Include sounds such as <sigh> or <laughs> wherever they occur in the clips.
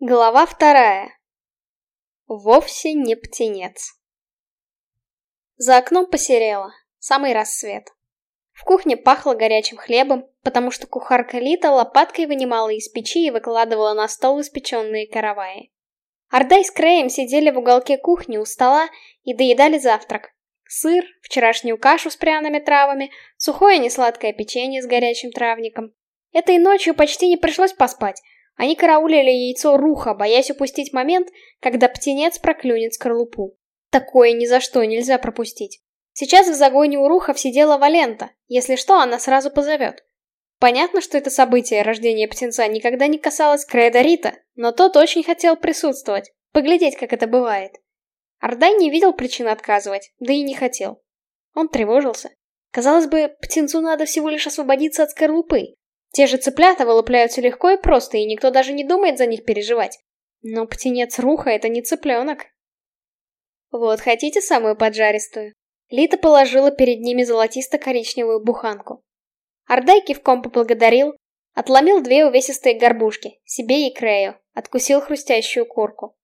Глава вторая. Вовсе не птенец. За окном посерело, самый рассвет. В кухне пахло горячим хлебом, потому что кухарка Лита лопаткой вынимала из печи и выкладывала на стол испеченные караваи. Ордай с Креем сидели в уголке кухни у стола и доедали завтрак. Сыр, вчерашнюю кашу с пряными травами, сухое несладкое печенье с горячим травником. Этой ночью почти не пришлось поспать, они караулили яйцо руха, боясь упустить момент, когда птенец проклюнет скорлупу. Такое ни за что нельзя пропустить. Сейчас в загоне у рухов сидела Валента, если что, она сразу позовет. Понятно, что это событие рождения птенца никогда не касалось Креда Рита, но тот очень хотел присутствовать, поглядеть, как это бывает. Ардай не видел причин отказывать, да и не хотел. Он тревожился. Казалось бы, птенцу надо всего лишь освободиться от скорлупы, те же цыплята вылупляются легко и просто, и никто даже не думает за них переживать. Но птенец руха — это не цыпленок. Вот, хотите самую поджаристую? Лита положила перед ними золотисто-коричневую буханку. Ардай кивком поблагодарил, отломил две увесистые горбушки, себе и Крею, откусил хрустящую корку.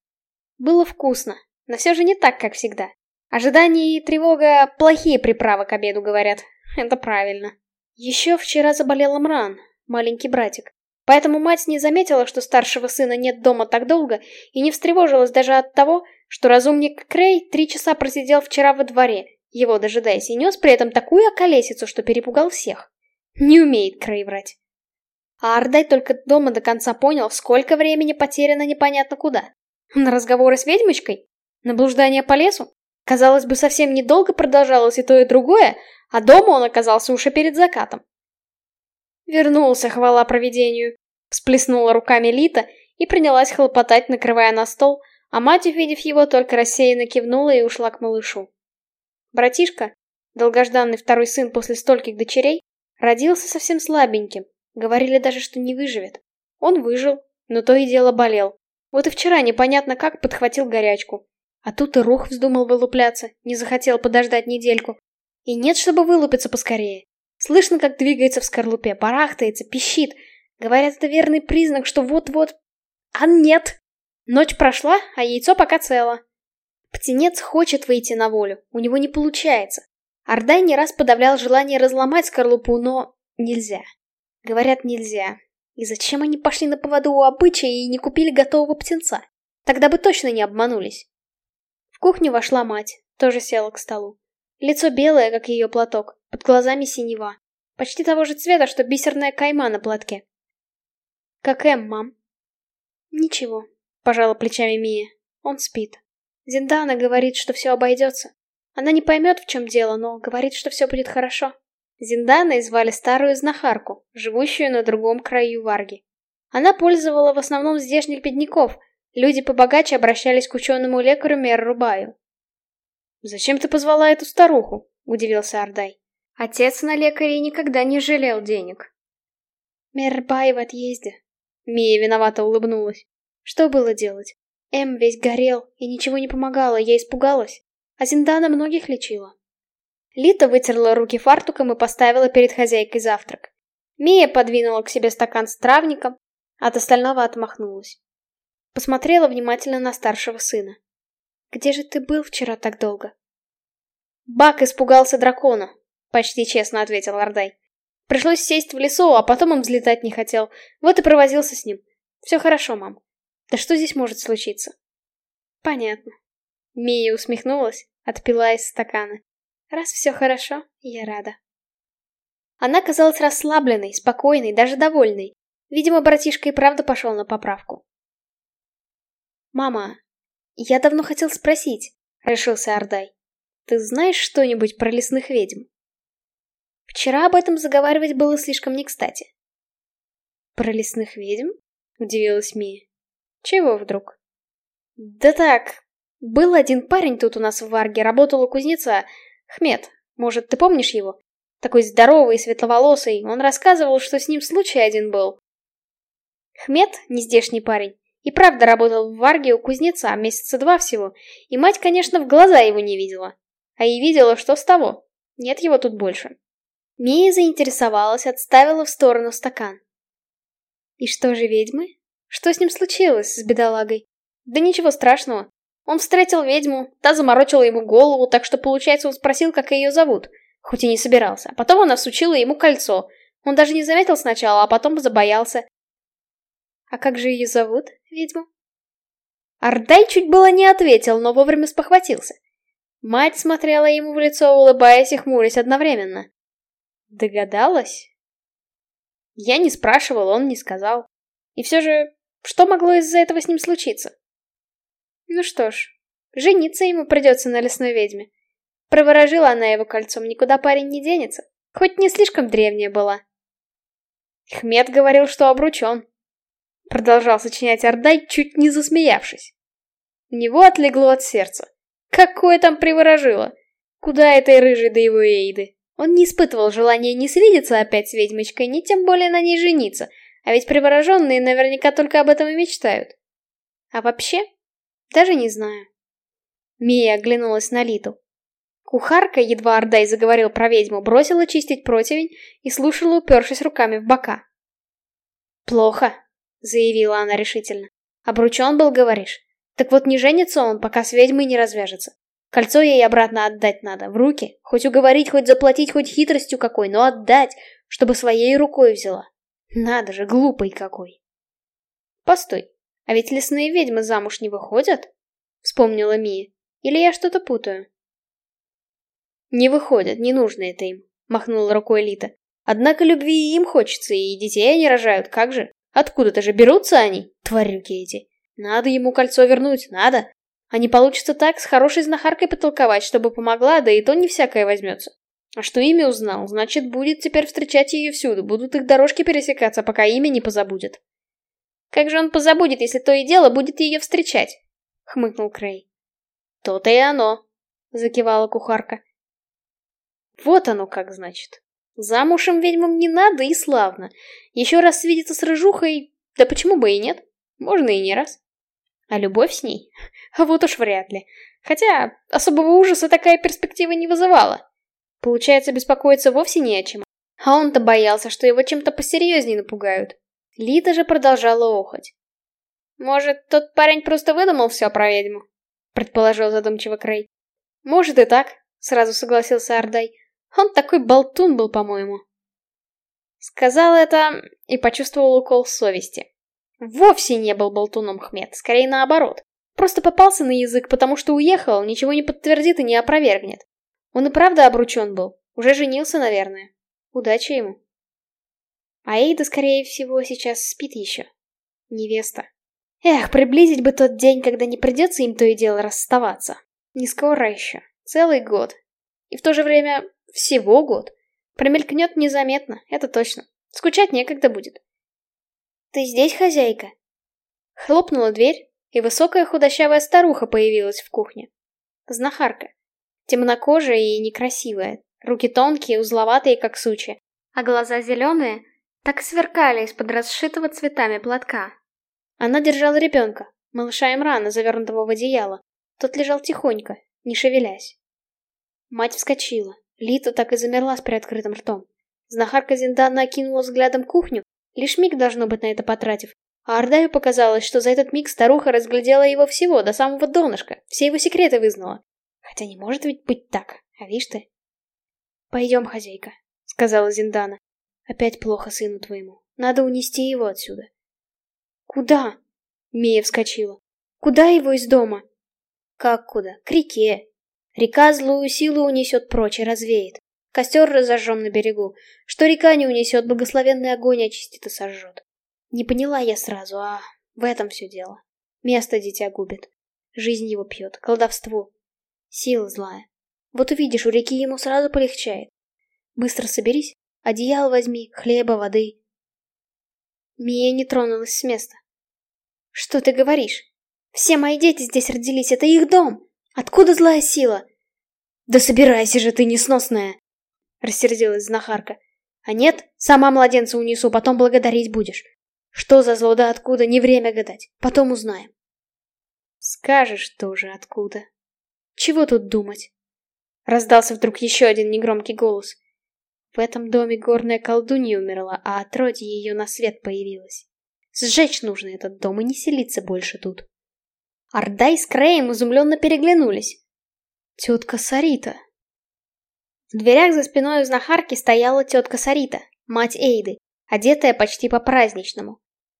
Было вкусно, но все же не так, как всегда. Ожидание и тревога — плохие приправы к обеду, говорят. Это правильно. Еще вчера заболел Мран, маленький братик. Поэтому мать не заметила, что старшего сына нет дома так долго, и не встревожилась даже от того, что разумник Крей три часа просидел вчера во дворе, его дожидаясь, и нес при этом такую околесицу, что перепугал всех. Не умеет Крей врать. А Ардай только дома до конца понял, сколько времени потеряно непонятно куда. На разговоры с ведьмочкой? На блуждание по лесу? Казалось бы, совсем недолго продолжалось и то, и другое, а дома он оказался уже перед закатом. Вернулся, хвала провидению. Всплеснула руками Лита и принялась хлопотать, накрывая на стол, а мать, увидев его, только рассеянно кивнула и ушла к малышу. Братишка, долгожданный второй сын после стольких дочерей, родился совсем слабеньким. Говорили даже, что не выживет. Он выжил, но то и дело болел. Вот и вчера непонятно как подхватил горячку. А тут и рух вздумал вылупляться, не захотел подождать недельку. И нет, чтобы вылупиться поскорее. Слышно, как двигается в скорлупе, барахтается, пищит. Говорят, это верный признак, что вот-вот... А нет! Ночь прошла, а яйцо пока цело. Птенец хочет выйти на волю, у него не получается. Ордай не раз подавлял желание разломать скорлупу, но нельзя. Говорят, нельзя. И зачем они пошли на поводу у обычая и не купили готового птенца? Тогда бы точно не обманулись. В кухню вошла мать, тоже села к столу. Лицо белое, как ее платок, под глазами синева. Почти того же цвета, что бисерная кайма на платке. «Как Эм, мам?» «Ничего», — пожала плечами Мия. «Он спит. Зиндана говорит, что все обойдется. Она не поймет, в чем дело, но говорит, что все будет хорошо». Зинданой звали старую знахарку, живущую на другом краю Варги. Она пользовала в основном здешних бедняков, люди побогаче обращались к ученому лекарю Меррубаю. «Зачем ты позвала эту старуху?» — удивился Ардай. Отец на лекарей никогда не жалел денег. Мербай в отъезде. Мия виновато улыбнулась. Что было делать? Эм весь горел, и ничего не помогало, я испугалась. А Зиндана многих лечила. Лита вытерла руки фартуком и поставила перед хозяйкой завтрак. Мия подвинула к себе стакан с травником, от остального отмахнулась. Посмотрела внимательно на старшего сына. «Где же ты был вчера так долго?» Бак испугался дракона, Почти честно ответил Ардай. Пришлось сесть в лесу, а потом он взлетать не хотел. Вот и провозился с ним. Все хорошо, мам. Да что здесь может случиться? Понятно. Мия усмехнулась, отпила из стакана. Раз все хорошо, я рада. Она казалась расслабленной, спокойной, даже довольной. Видимо, братишка и правда пошел на поправку. «Мама, я давно хотел спросить», — решился Ардай. «Ты знаешь что-нибудь про лесных ведьм?» Вчера об этом заговаривать было слишком не кстати. «Про лесных ведьм?» — удивилась Мия. «Чего вдруг?» «Да так, был один парень тут у нас в Варге, работал у кузнеца. Хмет, может, ты помнишь его? Такой здоровый, светловолосый, он рассказывал, что с ним случай один был. Хмет, нездешний парень, и правда работал в Варге у кузнеца месяца два всего, и мать, конечно, в глаза его не видела. А и видела, что с того. Нет его тут больше. Мия заинтересовалась, отставила в сторону стакан. «И что же ведьмы? Что с ним случилось, с бедолагой? Да ничего страшного. Он встретил ведьму, та заморочила ему голову, так что, получается, он спросил, как ее зовут. Хоть и не собирался. А потом она сучила ему кольцо. Он даже не заметил сначала, а потом забоялся. А как же ее зовут, ведьму? Ардай чуть было не ответил, но вовремя спохватился. Мать смотрела ему в лицо, улыбаясь и хмурясь одновременно. Догадалась? Я не спрашивал, он не сказал. И все же, что могло из-за этого с ним случиться? Ну что ж, жениться ему придется на лесной ведьме. Проворожила она его кольцом, никуда парень не денется. Хоть не слишком древняя была. Хмед говорил, что обручен. Продолжал сочинять Ордай, чуть не засмеявшись. У него отлегло от сердца. Какое там приворожило? Куда этой рыжей до его эйды? Он не испытывал желания ни свидеться опять с ведьмочкой, ни тем более на ней жениться, а ведь привороженные наверняка только об этом и мечтают. А вообще, даже не знаю. Мия оглянулась на Литу. Кухарка, едва Ордай заговорил про ведьму, бросила чистить противень и слушала, упершись руками в бока. «Плохо», — заявила она решительно. «Обручен был, говоришь? Так вот не женится он, пока с ведьмой не развяжется. Кольцо ей обратно отдать надо, в руки. Хоть уговорить, хоть заплатить, хоть хитростью какой, но отдать, чтобы своей рукой взяла. Надо же, глупый какой. Постой, а ведь лесные ведьмы замуж не выходят? Вспомнила Мия. Или я что-то путаю? Не выходят, не нужно это им, махнула рукой Лита. Однако любви им хочется, и детей они рожают, как же? Откуда-то же берутся они, тварюки эти. Надо ему кольцо вернуть, надо. А не получится так, с хорошей знахаркой потолковать, чтобы помогла, да и то не всякое возьмется. А что имя узнал, значит, будет теперь встречать ее всюду, будут их дорожки пересекаться, пока имя не позабудет. Как же он позабудет, если то и дело будет ее встречать? Хмыкнул Крей. То-то и оно, закивала кухарка. Вот оно как значит. Замуж им ведьмам не надо и славно. Еще раз свидеться с рыжухой, да почему бы и нет? Можно и не раз. А любовь с ней? А <laughs> вот уж вряд ли. Хотя особого ужаса такая перспектива не вызывала. Получается, беспокоиться вовсе не о чем. А он-то боялся, что его чем-то посерьезнее напугают. Лита же продолжала охоть. «Может, тот парень просто выдумал все про ведьму?» предположил задумчиво Крей. «Может и так», — сразу согласился Ардай. «Он такой болтун был, по-моему». Сказал это и почувствовал укол совести. Вовсе не был болтуном Хмед, скорее наоборот. Просто попался на язык, потому что уехал, ничего не подтвердит и не опровергнет. Он и правда обручен был. Уже женился, наверное. Удачи ему. А Эйда, скорее всего, сейчас спит еще. Невеста. Эх, приблизить бы тот день, когда не придется им то и дело расставаться. Не скоро еще. Целый год. И в то же время всего год. Промелькнет незаметно, это точно. Скучать некогда будет. «Ты здесь, хозяйка?» Хлопнула дверь, и высокая худощавая старуха появилась в кухне. Знахарка. Темнокожая и некрасивая. Руки тонкие, узловатые, как сучи. А глаза зеленые, так сверкали из-под расшитого цветами платка. Она держала ребенка, малыша Имрана, завернутого в одеяло. Тот лежал тихонько, не шевелясь. Мать вскочила. Лита так и замерла с приоткрытым ртом. Знахарка Зиндана окинула взглядом кухню, Лишь миг должно быть на это потратив. А Ардаю показалось, что за этот миг старуха разглядела его всего, до самого донышка, все его секреты вызнала. Хотя не может ведь быть так, а видишь ты? «Пойдем, хозяйка», — сказала Зиндана. «Опять плохо сыну твоему. Надо унести его отсюда». «Куда?» — Мия вскочила. «Куда его из дома?» «Как куда? К реке. Река злую силу унесет прочь и развеет. Костер разожжем на берегу. Что река не унесет, благословенный огонь очистит и сожжет. Не поняла я сразу, а в этом все дело. Место дитя губит. Жизнь его пьет, колдовство. Сила злая. Вот увидишь, у реки ему сразу полегчает. Быстро соберись, одеяло возьми, хлеба, воды. Мия не тронулась с места. Что ты говоришь? Все мои дети здесь родились, это их дом. Откуда злая сила? Да собирайся же ты, несносная! Рассердилась знахарка. А нет, сама младенца унесу, потом благодарить будешь. Что за зло да откуда, не время гадать. Потом узнаем. Скажешь тоже откуда. Чего тут думать? Раздался вдруг еще один негромкий голос. В этом доме горная колдунья умерла, а отродье ее на свет появилась. Сжечь нужно этот дом и не селиться больше тут. Ардай с Креем изумленно переглянулись. Тетка Сарита. В дверях за спиной у знахарки стояла тетка Сарита, мать Эйды, одетая почти по-праздничному.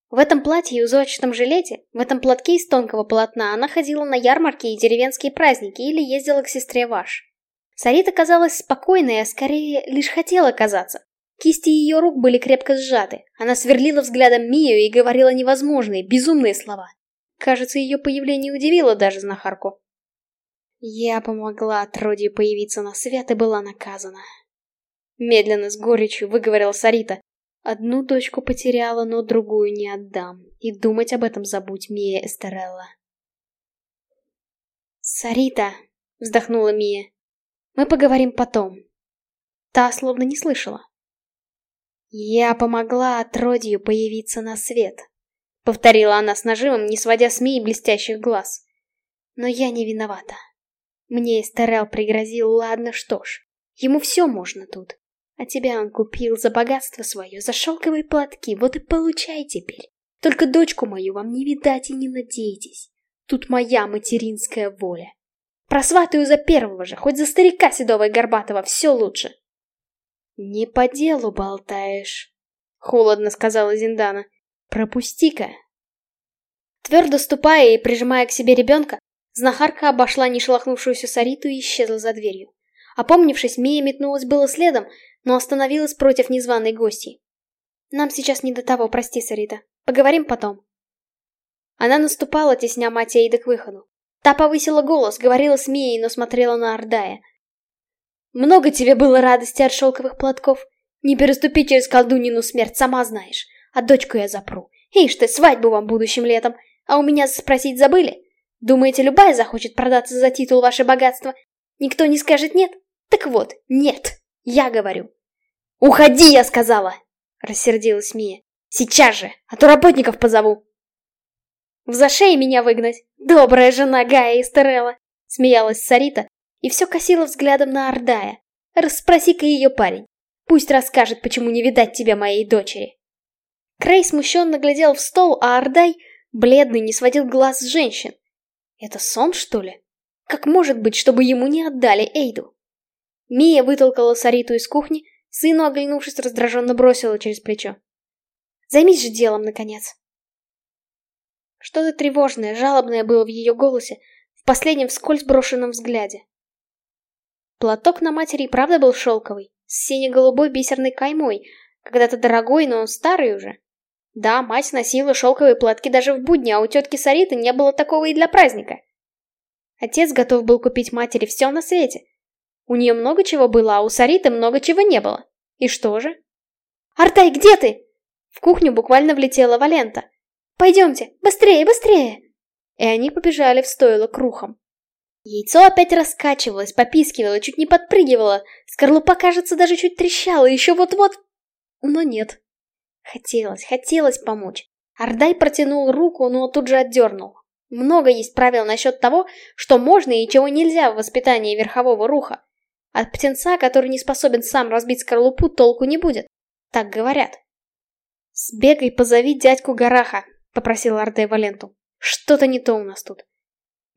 В этом платье и узорчатом жилете, в этом платке из тонкого полотна она ходила на ярмарки и деревенские праздники или ездила к сестре Ваш. Сарита казалась спокойной, а скорее лишь хотела казаться. Кисти ее рук были крепко сжаты. Она сверлила взглядом Мию и говорила невозможные, безумные слова. Кажется, ее появление удивило даже знахарку. Я помогла отродью появиться на свет и была наказана. Медленно, с горечью, выговорила Сарита. Одну дочку потеряла, но другую не отдам. И думать об этом забудь, Мия Эстерелла. «Сарита!» — вздохнула Мия. «Мы поговорим потом». Та словно не слышала. «Я помогла отродью появиться на свет», — повторила она с нажимом, не сводя с Мии блестящих глаз. «Но я не виновата. Мне Эстерел пригрозил, ладно, что ж, ему все можно тут. А тебя он купил за богатство свое, за шелковые платки, вот и получай теперь. Только дочку мою вам не видать и не надейтесь. Тут моя материнская воля. Просватаю за первого же, хоть за старика седого и горбатого, все лучше. «Не по делу болтаешь», — холодно сказала Зиндана. «Пропусти-ка». Твердо ступая и прижимая к себе ребенка, знахарка обошла нешелохнувшуюся Сариту и исчезла за дверью. Опомнившись, Мия метнулась было следом, но остановилась против незваной гости. «Нам сейчас не до того, прости, Сарита. Поговорим потом». Она наступала, тесня мать Эйда к выходу. Та повысила голос, говорила с Мией, но смотрела на Ордая. Много тебе было радости от шелковых платков. Не переступи через колдунину смерть, сама знаешь. А дочку я запру. Ишь ты, свадьбу вам будущим летом. А у меня спросить забыли? Думаете, любая захочет продаться за титул ваше богатство? Никто не скажет нет? Так вот, нет. Я говорю. «Уходи, я сказала!» — рассердилась Мия. «Сейчас же, а то работников позову!» «В зашей меня выгнать! Добрая жена Гая Истерелла!» — смеялась Сарита, и все косила взглядом на Ордая. Расспроси-ка ее парень. Пусть расскажет, почему не видать тебя моей дочери. Крей смущенно глядел в стол, а Ордай, бледный, не сводил глаз с женщин. Это сон, что ли? Как может быть, чтобы ему не отдали Эйду? Мия вытолкала Сариту из кухни, сыну, оглянувшись, раздраженно бросила через плечо. Займись же делом, наконец. Что-то тревожное, жалобное было в ее голосе, в последнем вскользь брошенном взгляде. Платок на матери правда был шелковый, с сине-голубой бисерной каймой, когда-то дорогой, но старый уже. Да, мать носила шелковые платки даже в будни, а у тетки Сариты не было такого и для праздника. Отец готов был купить матери все на свете. У нее много чего было, а у Сариты много чего не было. И что же? «Артай, где ты?» В кухню буквально влетела Валента. «Пойдемте, быстрее, быстрее!» И они побежали в стойло к рухам. Яйцо опять раскачивалось, попискивало, чуть не подпрыгивало. Скорлупа, кажется, даже чуть трещала, еще вот-вот... Но нет. Хотелось, хотелось помочь. Ардай протянул руку, но тут же отдернул. Много есть правил насчет того, что можно и чего нельзя в воспитании верхового руха. От птенца, который не способен сам разбить скорлупу, толку не будет. Так говорят. «Сбегай, позови дядьку Гараха», — попросил Ардай Валенту. «Что-то не то у нас тут.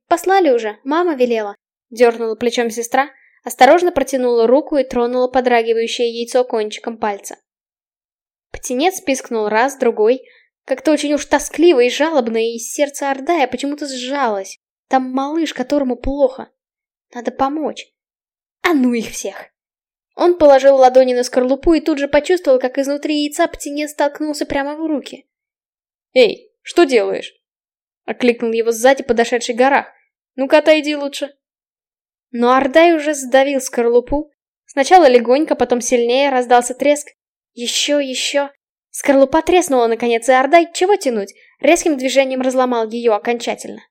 «Послали уже, мама велела», — дернула плечом сестра, осторожно протянула руку и тронула подрагивающее яйцо кончиком пальца. Птенец пискнул раз, другой, как-то очень уж тоскливо и жалобно, и сердце Ордая почему-то сжалось. Там малыш, которому плохо. Надо помочь. А ну их всех! Он положил ладони на скорлупу и тут же почувствовал, как изнутри яйца птенец столкнулся прямо в руки. «Эй, что делаешь?» — окликнул его сзади подошедший горах. Ну-ка отойди лучше. Но Ардай уже сдавил скорлупу. Сначала легонько, потом сильнее раздался треск. Еще, еще. Скорлупа треснула наконец, и Ардай, чего тянуть, резким движением разломал ее окончательно.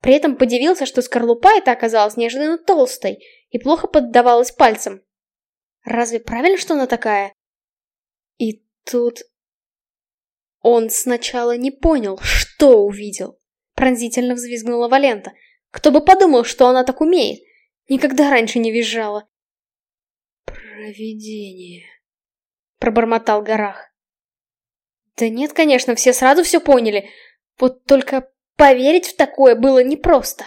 При этом подивился, что скорлупа эта оказалась неожиданно толстой и плохо поддавалась пальцам. Разве правильно, что она такая? И тут... Он сначала не понял, что увидел. Пронзительно взвизгнула Валента. Кто бы подумал, что она так умеет? Никогда раньше не визжала. «Провидение», — пробормотал Горах. Да нет, конечно, все сразу все поняли. Вот только поверить в такое было непросто.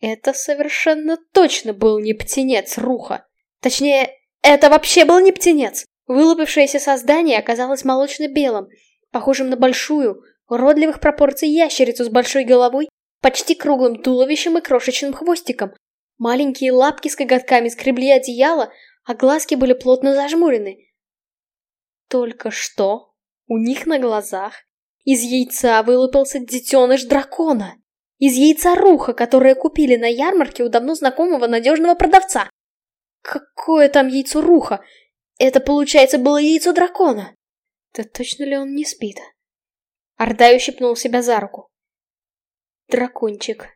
Это совершенно точно был не птенец Руха. Точнее, это вообще был не птенец. Вылупившееся создание оказалось молочно-белым, похожим на большую, уродливых пропорций ящерицу с большой головой, почти круглым туловищем и крошечным хвостиком. Маленькие лапки с коготками скребли одеяло, а глазки были плотно зажмурены. Только что у них на глазах из яйца вылупился детеныш дракона. Из яйца руха, которое купили на ярмарке у давно знакомого надежного продавца. Какое там яйцо руха? Это, получается, было яйцо дракона. Да точно ли он не спит? Ордай ущипнул себя за руку. Дракончик.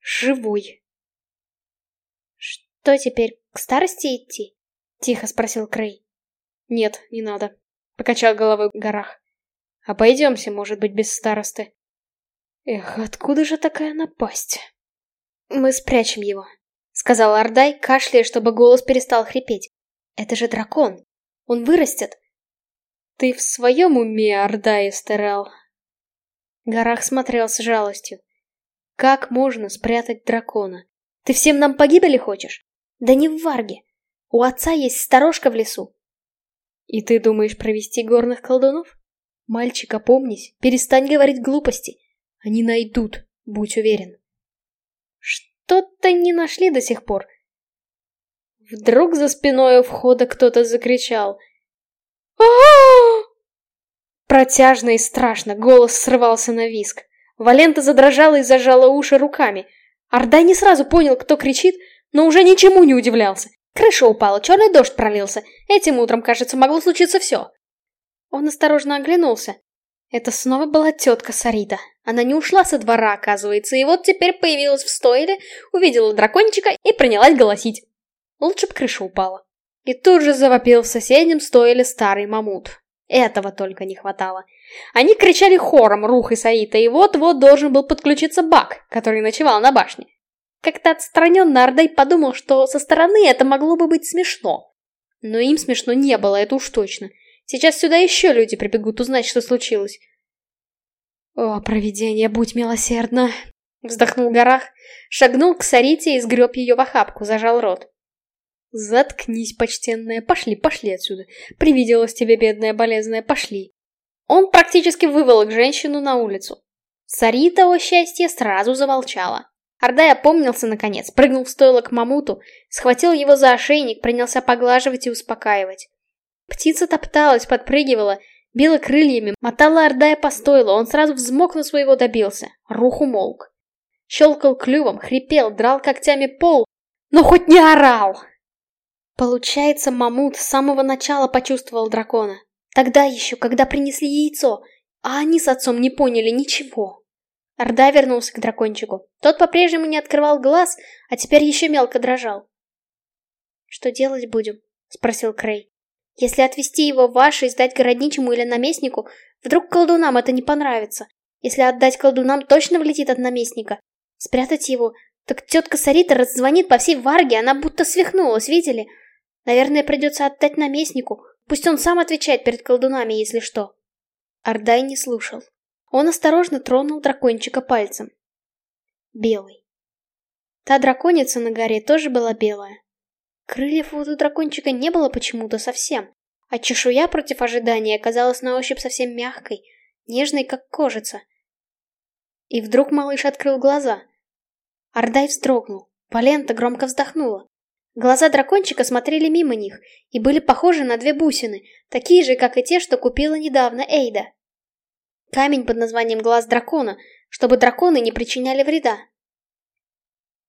Живой. Что теперь, к старости идти? Тихо спросил Крей. Нет, не надо. Покачал головой Горах. Обойдемся, может быть, без старосты. Эх, откуда же такая напасть? Мы спрячем его, сказал Ардай, кашляя, чтобы голос перестал хрипеть. Это же дракон. Он вырастет. Ты в своем уме, Ардай Эстерел? Горах смотрел с жалостью. Как можно спрятать дракона? Ты всем нам погибели хочешь? Да не в Варге. У отца есть сторожка в лесу. И ты думаешь провести горных колдунов? Мальчик, опомнись, перестань говорить глупости. Они найдут, будь уверен. Что-то не нашли до сих пор. Вдруг за спиной у входа кто-то закричал. а Протяжно и страшно, голос срывался на виск. Валента задрожала и зажала уши руками. Ордай не сразу понял, кто кричит, но уже ничему не удивлялся. Крыша упала, черный дождь пролился. Этим утром, кажется, могло случиться все. Он осторожно оглянулся. Это снова была тетка Сарита. Она не ушла со двора, оказывается, и вот теперь появилась в стойле, увидела дракончика и принялась голосить. Лучше б крыша упала. И тут же завопил в соседнем стойле старый мамут. Этого только не хватало. Они кричали хором, Рух и Саита, и вот-вот должен был подключиться Бак, который ночевал на башне. Как-то отстраненно Ардай подумал, что со стороны это могло бы быть смешно. Но им смешно не было, это уж точно. Сейчас сюда еще люди прибегут узнать, что случилось. «О, провидение, будь милосердно!» Вздохнул Горах, шагнул к Сарите и сгреб ее в охапку, зажал рот. «Заткнись, почтенная, пошли, пошли отсюда. Привиделась тебе, бедная, болезная, пошли». Он практически выволок женщину на улицу. Сарита, о счастье, сразу замолчала. Ордай опомнился наконец, прыгнул в стойло к мамуту, схватил его за ошейник, принялся поглаживать и успокаивать. Птица топталась, подпрыгивала, била крыльями, мотала Ордая по стойлу, он сразу взмок на своего добился. Рух умолк. Щелкал клювом, хрипел, драл когтями пол, но хоть не орал! Получается, Мамут с самого начала почувствовал дракона. Тогда еще, когда принесли яйцо, а они с отцом не поняли ничего. Орда вернулся к дракончику. Тот по-прежнему не открывал глаз, а теперь еще мелко дрожал. «Что делать будем?» — спросил Крей. «Если отвезти его в ваше и сдать городничему или наместнику, вдруг колдунам это не понравится. Если отдать колдунам, точно влетит от наместника. Спрятать его, так тетка Сарита раззвонит по всей Варге, она будто свихнулась, видели? Наверное, придется отдать наместнику. Пусть он сам отвечает перед колдунами, если что. Ардай не слушал. Он осторожно тронул дракончика пальцем. Белый. Та драконица на горе тоже была белая. Крыльев у дракончика не было почему-то совсем, а чешуя против ожидания оказалась на ощупь совсем мягкой, нежной, как кожица. И вдруг малыш открыл глаза. Ардай вздрогнул, Полента громко вздохнула. Глаза дракончика смотрели мимо них и были похожи на две бусины, такие же, как и те, что купила недавно Эйда. Камень под названием Глаз Дракона, чтобы драконы не причиняли вреда.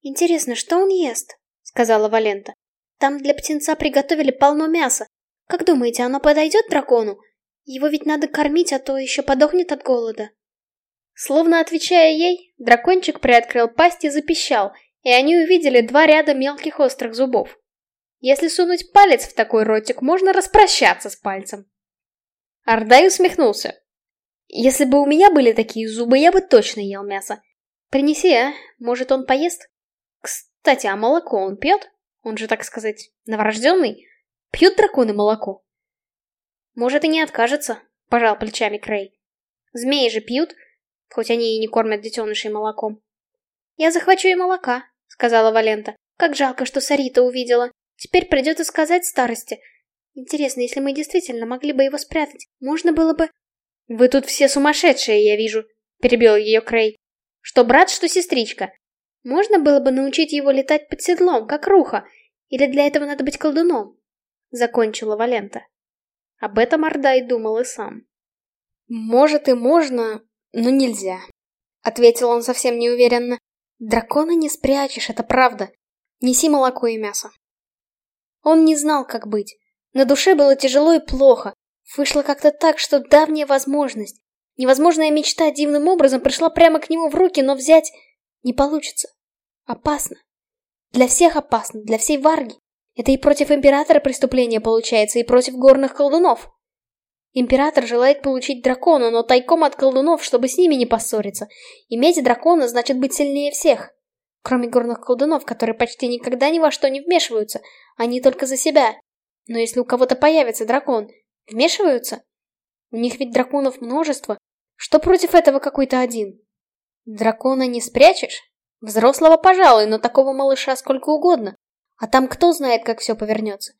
«Интересно, что он ест?» — сказала Валента. «Там для птенца приготовили полно мяса. Как думаете, оно подойдет дракону? Его ведь надо кормить, а то еще подохнет от голода». Словно отвечая ей, дракончик приоткрыл пасть и запищал, и они увидели два ряда мелких острых зубов. Если сунуть палец в такой ротик, можно распрощаться с пальцем. Ардай усмехнулся. Если бы у меня были такие зубы, я бы точно ел мясо. Принеси, а? Может, он поест? Кстати, а молоко он пьет? Он же, так сказать, новорожденный. Пьют драконы молоко? Может и не откажется, пожал плечами Крей. Змеи же пьют, хоть они и не кормят детенышей молоком. Я захвачу и молока, сказала Валента. Как жалко, что Сарита увидела. Теперь придется сказать старости. Интересно, если мы действительно могли бы его спрятать, можно было бы... Вы тут все сумасшедшие, я вижу, перебил ее Крей. Что брат, что сестричка. Можно было бы научить его летать под седлом, как руха, или для этого надо быть колдуном? Закончила Валента. Об этом Ордай думал и сам. «Может и можно, но нельзя», — ответил он совсем неуверенно. «Дракона не спрячешь, это правда. Неси молоко и мясо». Он не знал, как быть. На душе было тяжело и плохо. Вышло как-то так, что давняя возможность, невозможная мечта дивным образом пришла прямо к нему в руки, но взять не получится. Опасно. Для всех опасно, для всей Варги. Это и против Императора преступление получается, и против горных колдунов. Император желает получить дракона, но тайком от колдунов, чтобы с ними не поссориться. Иметь дракона значит быть сильнее всех. Кроме горных колдунов, которые почти никогда ни во что не вмешиваются. Они только за себя. Но если у кого-то появится дракон, вмешиваются? У них ведь драконов множество. Что против этого какой-то один? Дракона не спрячешь? Взрослого, пожалуй, но такого малыша сколько угодно. А там кто знает, как все повернется.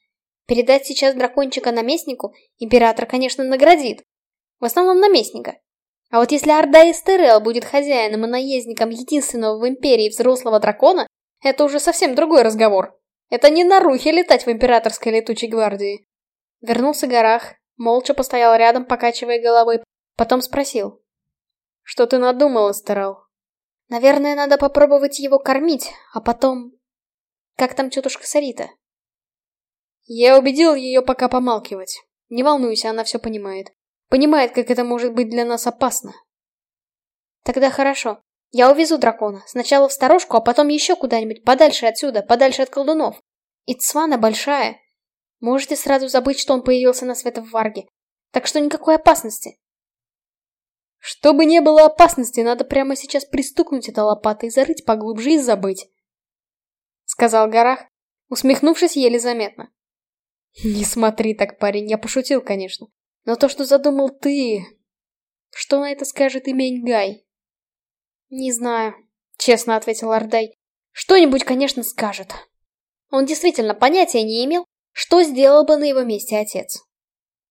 Передать сейчас дракончика наместнику император, конечно, наградит. В основном наместника. А вот если Орда Эстерел будет хозяином и наездником единственного в империи взрослого дракона, это уже совсем другой разговор. Это не на рухе летать в императорской летучей гвардии. Вернулся Горах, молча постоял рядом, покачивая головой, потом спросил. Что ты надумал, Эстерел? Наверное, надо попробовать его кормить, а потом... Как там тетушка Сарита? Я убедил ее пока помалкивать. Не волнуйся, она все понимает. Понимает, как это может быть для нас опасно. Тогда хорошо. Я увезу дракона. Сначала в сторожку, а потом еще куда-нибудь подальше отсюда, подальше от колдунов. И Цвана большая. Можете сразу забыть, что он появился на свет в Варге. Так что никакой опасности. Чтобы не было опасности, надо прямо сейчас пристукнуть это лопатой, зарыть поглубже и забыть. Сказал Горах, усмехнувшись еле заметно. Не смотри так, парень, я пошутил, конечно. Но то, что задумал ты... Что на это скажет имень Гай? Не знаю, честно ответил Ардай. Что-нибудь, конечно, скажет. Он действительно понятия не имел, что сделал бы на его месте отец.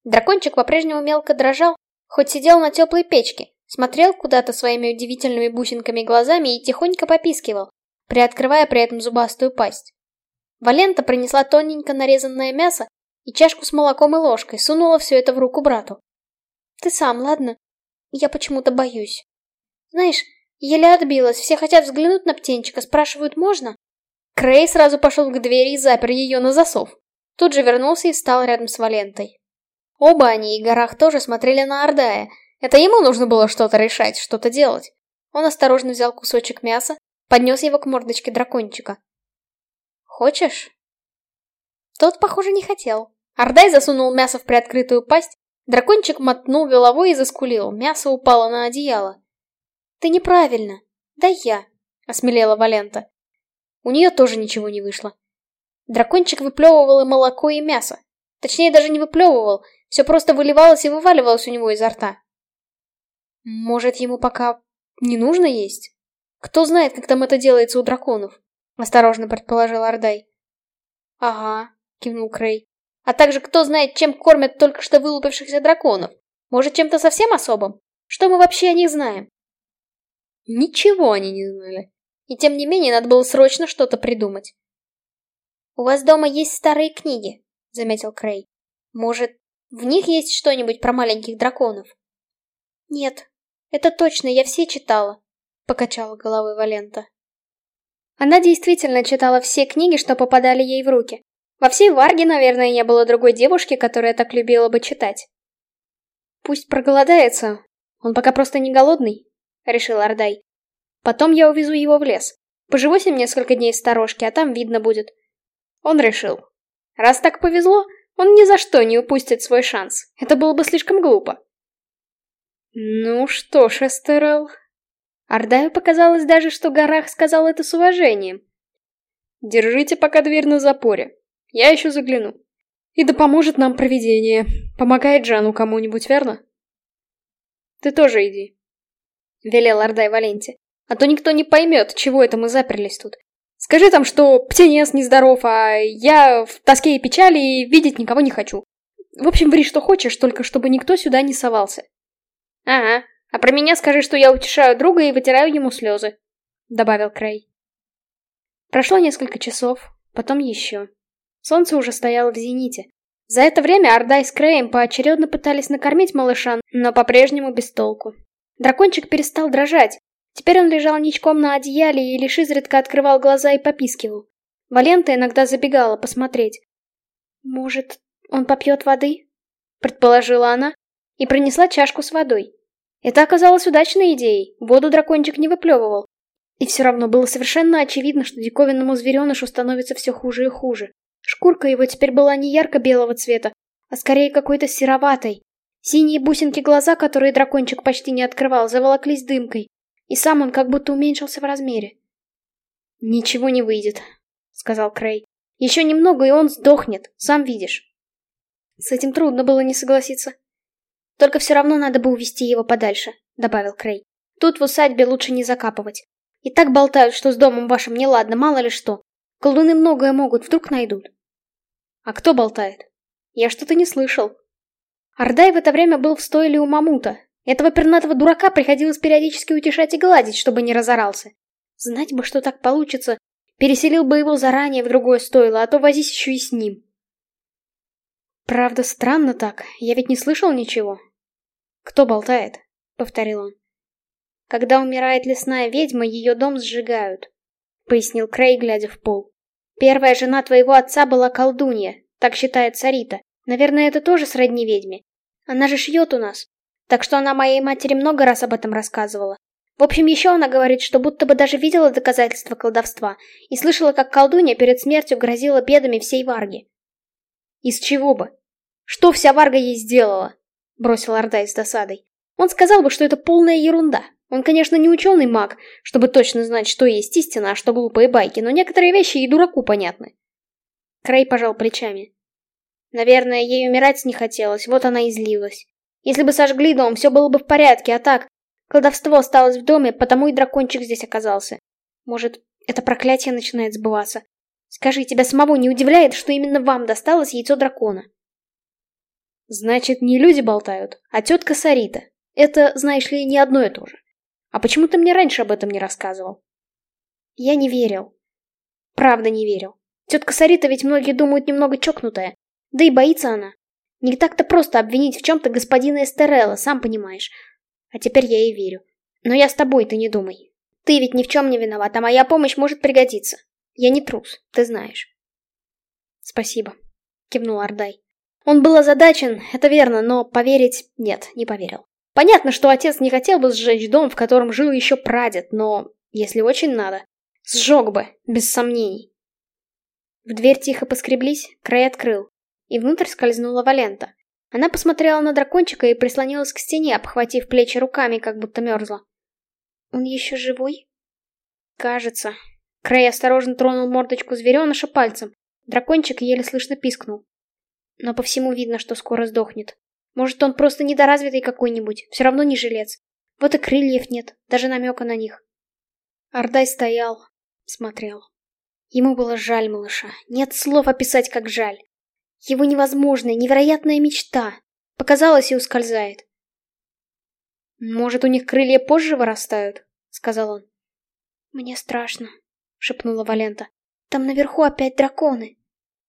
Дракончик по-прежнему мелко дрожал, Хоть сидел на теплой печке, смотрел куда-то своими удивительными бусинками глазами и тихонько попискивал, приоткрывая при этом зубастую пасть. Валента принесла тоненько нарезанное мясо и чашку с молоком и ложкой, сунула все это в руку брату. «Ты сам, ладно? Я почему-то боюсь. Знаешь, еле отбилась, все хотят взглянуть на птенчика, спрашивают, можно?» Крей сразу пошел к двери и запер ее на засов. Тут же вернулся и встал рядом с Валентой. Оба они и Горах тоже смотрели на Ордая. Это ему нужно было что-то решать, что-то делать. Он осторожно взял кусочек мяса, поднес его к мордочке дракончика. «Хочешь?» Тот, похоже, не хотел. Ордай засунул мясо в приоткрытую пасть, дракончик мотнул головой и заскулил, мясо упало на одеяло. «Ты неправильно. Дай я», — осмелела Валента. У нее тоже ничего не вышло. Дракончик выплевывал и молоко, и мясо. Точнее, даже не выплевывал, все просто выливалось и вываливалось у него изо рта. Может, ему пока не нужно есть? Кто знает, как там это делается у драконов? Осторожно предположил Ардай. Ага, кивнул Крей. А также кто знает, чем кормят только что вылупившихся драконов? Может, чем-то совсем особым? Что мы вообще о них знаем? Ничего они не знали. И тем не менее, надо было срочно что-то придумать. «У вас дома есть старые книги», — заметил Крей. «Может, в них есть что-нибудь про маленьких драконов? Нет, это точно, я все читала, покачала головой Валента. Она действительно читала все книги, что попадали ей в руки. Во всей Варге, наверное, не было другой девушки, которая так любила бы читать. Пусть проголодается, он пока просто не голодный, решил Ардай. Потом я увезу его в лес. Поживу с ним несколько дней в сторожке, а там видно будет. Он решил. Раз так повезло, он ни за что не упустит свой шанс. Это было бы слишком глупо. Ну что ж, Эстерел. Ардаю показалось даже, что Горах сказал это с уважением. Держите пока дверь на запоре. Я еще загляну. И да поможет нам провидение. Помогает Жану кому-нибудь, верно? Ты тоже иди. Велел Ордай Валенте. А то никто не поймет, чего это мы заперлись тут. Скажи там, что птенец нездоров, а я в тоске и печали и видеть никого не хочу. В общем, ври, что хочешь, только чтобы никто сюда не совался. Ага, а про меня скажи, что я утешаю друга и вытираю ему слезы, добавил Крей. Прошло несколько часов, потом еще. Солнце уже стояло в зените. За это время Ордай с Креем поочередно пытались накормить малыша, но по-прежнему без толку. Дракончик перестал дрожать. Теперь он лежал ничком на одеяле и лишь изредка открывал глаза и попискивал. Валента иногда забегала посмотреть. «Может, он попьет воды?» — предположила она и принесла чашку с водой. Это оказалось удачной идеей, воду дракончик не выплевывал. И все равно было совершенно очевидно, что диковинному зверенышу становится все хуже и хуже. Шкурка его теперь была не ярко-белого цвета, а скорее какой-то сероватой. Синие бусинки глаза, которые дракончик почти не открывал, заволоклись дымкой, и сам он как будто уменьшился в размере. «Ничего не выйдет», — сказал Крей. «Еще немного, и он сдохнет, сам видишь». С этим трудно было не согласиться. «Только все равно надо бы увести его подальше», — добавил Крей. «Тут в усадьбе лучше не закапывать. И так болтают, что с домом вашим неладно, мало ли что. Колдуны многое могут, вдруг найдут». «А кто болтает?» «Я что-то не слышал», Ардай в это время был в стойле у мамута. Этого пернатого дурака приходилось периодически утешать и гладить, чтобы не разорался. Знать бы, что так получится, переселил бы его заранее в другое стойло, а то возись еще и с ним. Правда, странно так, я ведь не слышал ничего. Кто болтает? — повторил он. Когда умирает лесная ведьма, ее дом сжигают, — пояснил Крей, глядя в пол. Первая жена твоего отца была колдунья, так считает Сарита. Наверное, это тоже сродни ведьме. Она же шьет у нас. Так что она моей матери много раз об этом рассказывала. В общем, еще она говорит, что будто бы даже видела доказательства колдовства и слышала, как колдунья перед смертью грозила бедами всей Варги. Из чего бы? Что вся Варга ей сделала? Бросил Ордай с досадой. Он сказал бы, что это полная ерунда. Он, конечно, не ученый маг, чтобы точно знать, что есть истина, а что глупые байки, но некоторые вещи и дураку понятны. Крей пожал плечами. Наверное, ей умирать не хотелось, вот она и злилась. Если бы сожгли дом, все было бы в порядке, а так... Кладовство осталось в доме, потому и дракончик здесь оказался. Может, это проклятие начинает сбываться. Скажи, тебя самого не удивляет, что именно вам досталось яйцо дракона? Значит, не люди болтают, а тетка Сарита. Это, знаешь ли, не одно и то же. А почему ты мне раньше об этом не рассказывал? Я не верил. Правда не верил. Тетка Сарита ведь многие думают немного чокнутая. Да и боится она. Не так-то просто обвинить в чем-то господина Эстерелла, сам понимаешь. А теперь я ей верю. Но я с тобой, ты не думай. Ты ведь ни в чем не виноват, а моя помощь может пригодиться. Я не трус, ты знаешь. Спасибо, кивнул Ардай. Он был озадачен, это верно, но поверить нет, не поверил. Понятно, что отец не хотел бы сжечь дом, в котором жил еще прадед, но, если очень надо, сжег бы, без сомнений. В дверь тихо поскреблись, край открыл и внутрь скользнула Валента. Она посмотрела на дракончика и прислонилась к стене, обхватив плечи руками, как будто мерзла. «Он еще живой?» «Кажется». Крей осторожно тронул мордочку звереныша пальцем. Дракончик еле слышно пискнул. Но по всему видно, что скоро сдохнет. Может, он просто недоразвитый какой-нибудь, все равно не жилец. Вот и крыльев нет, даже намека на них. Ардай стоял, смотрел. Ему было жаль малыша. Нет слов описать, как жаль. Его невозможная, невероятная мечта. Показалась и ускользает. «Может, у них крылья позже вырастают?» — сказал он. «Мне страшно», — шепнула Валента. «Там наверху опять драконы».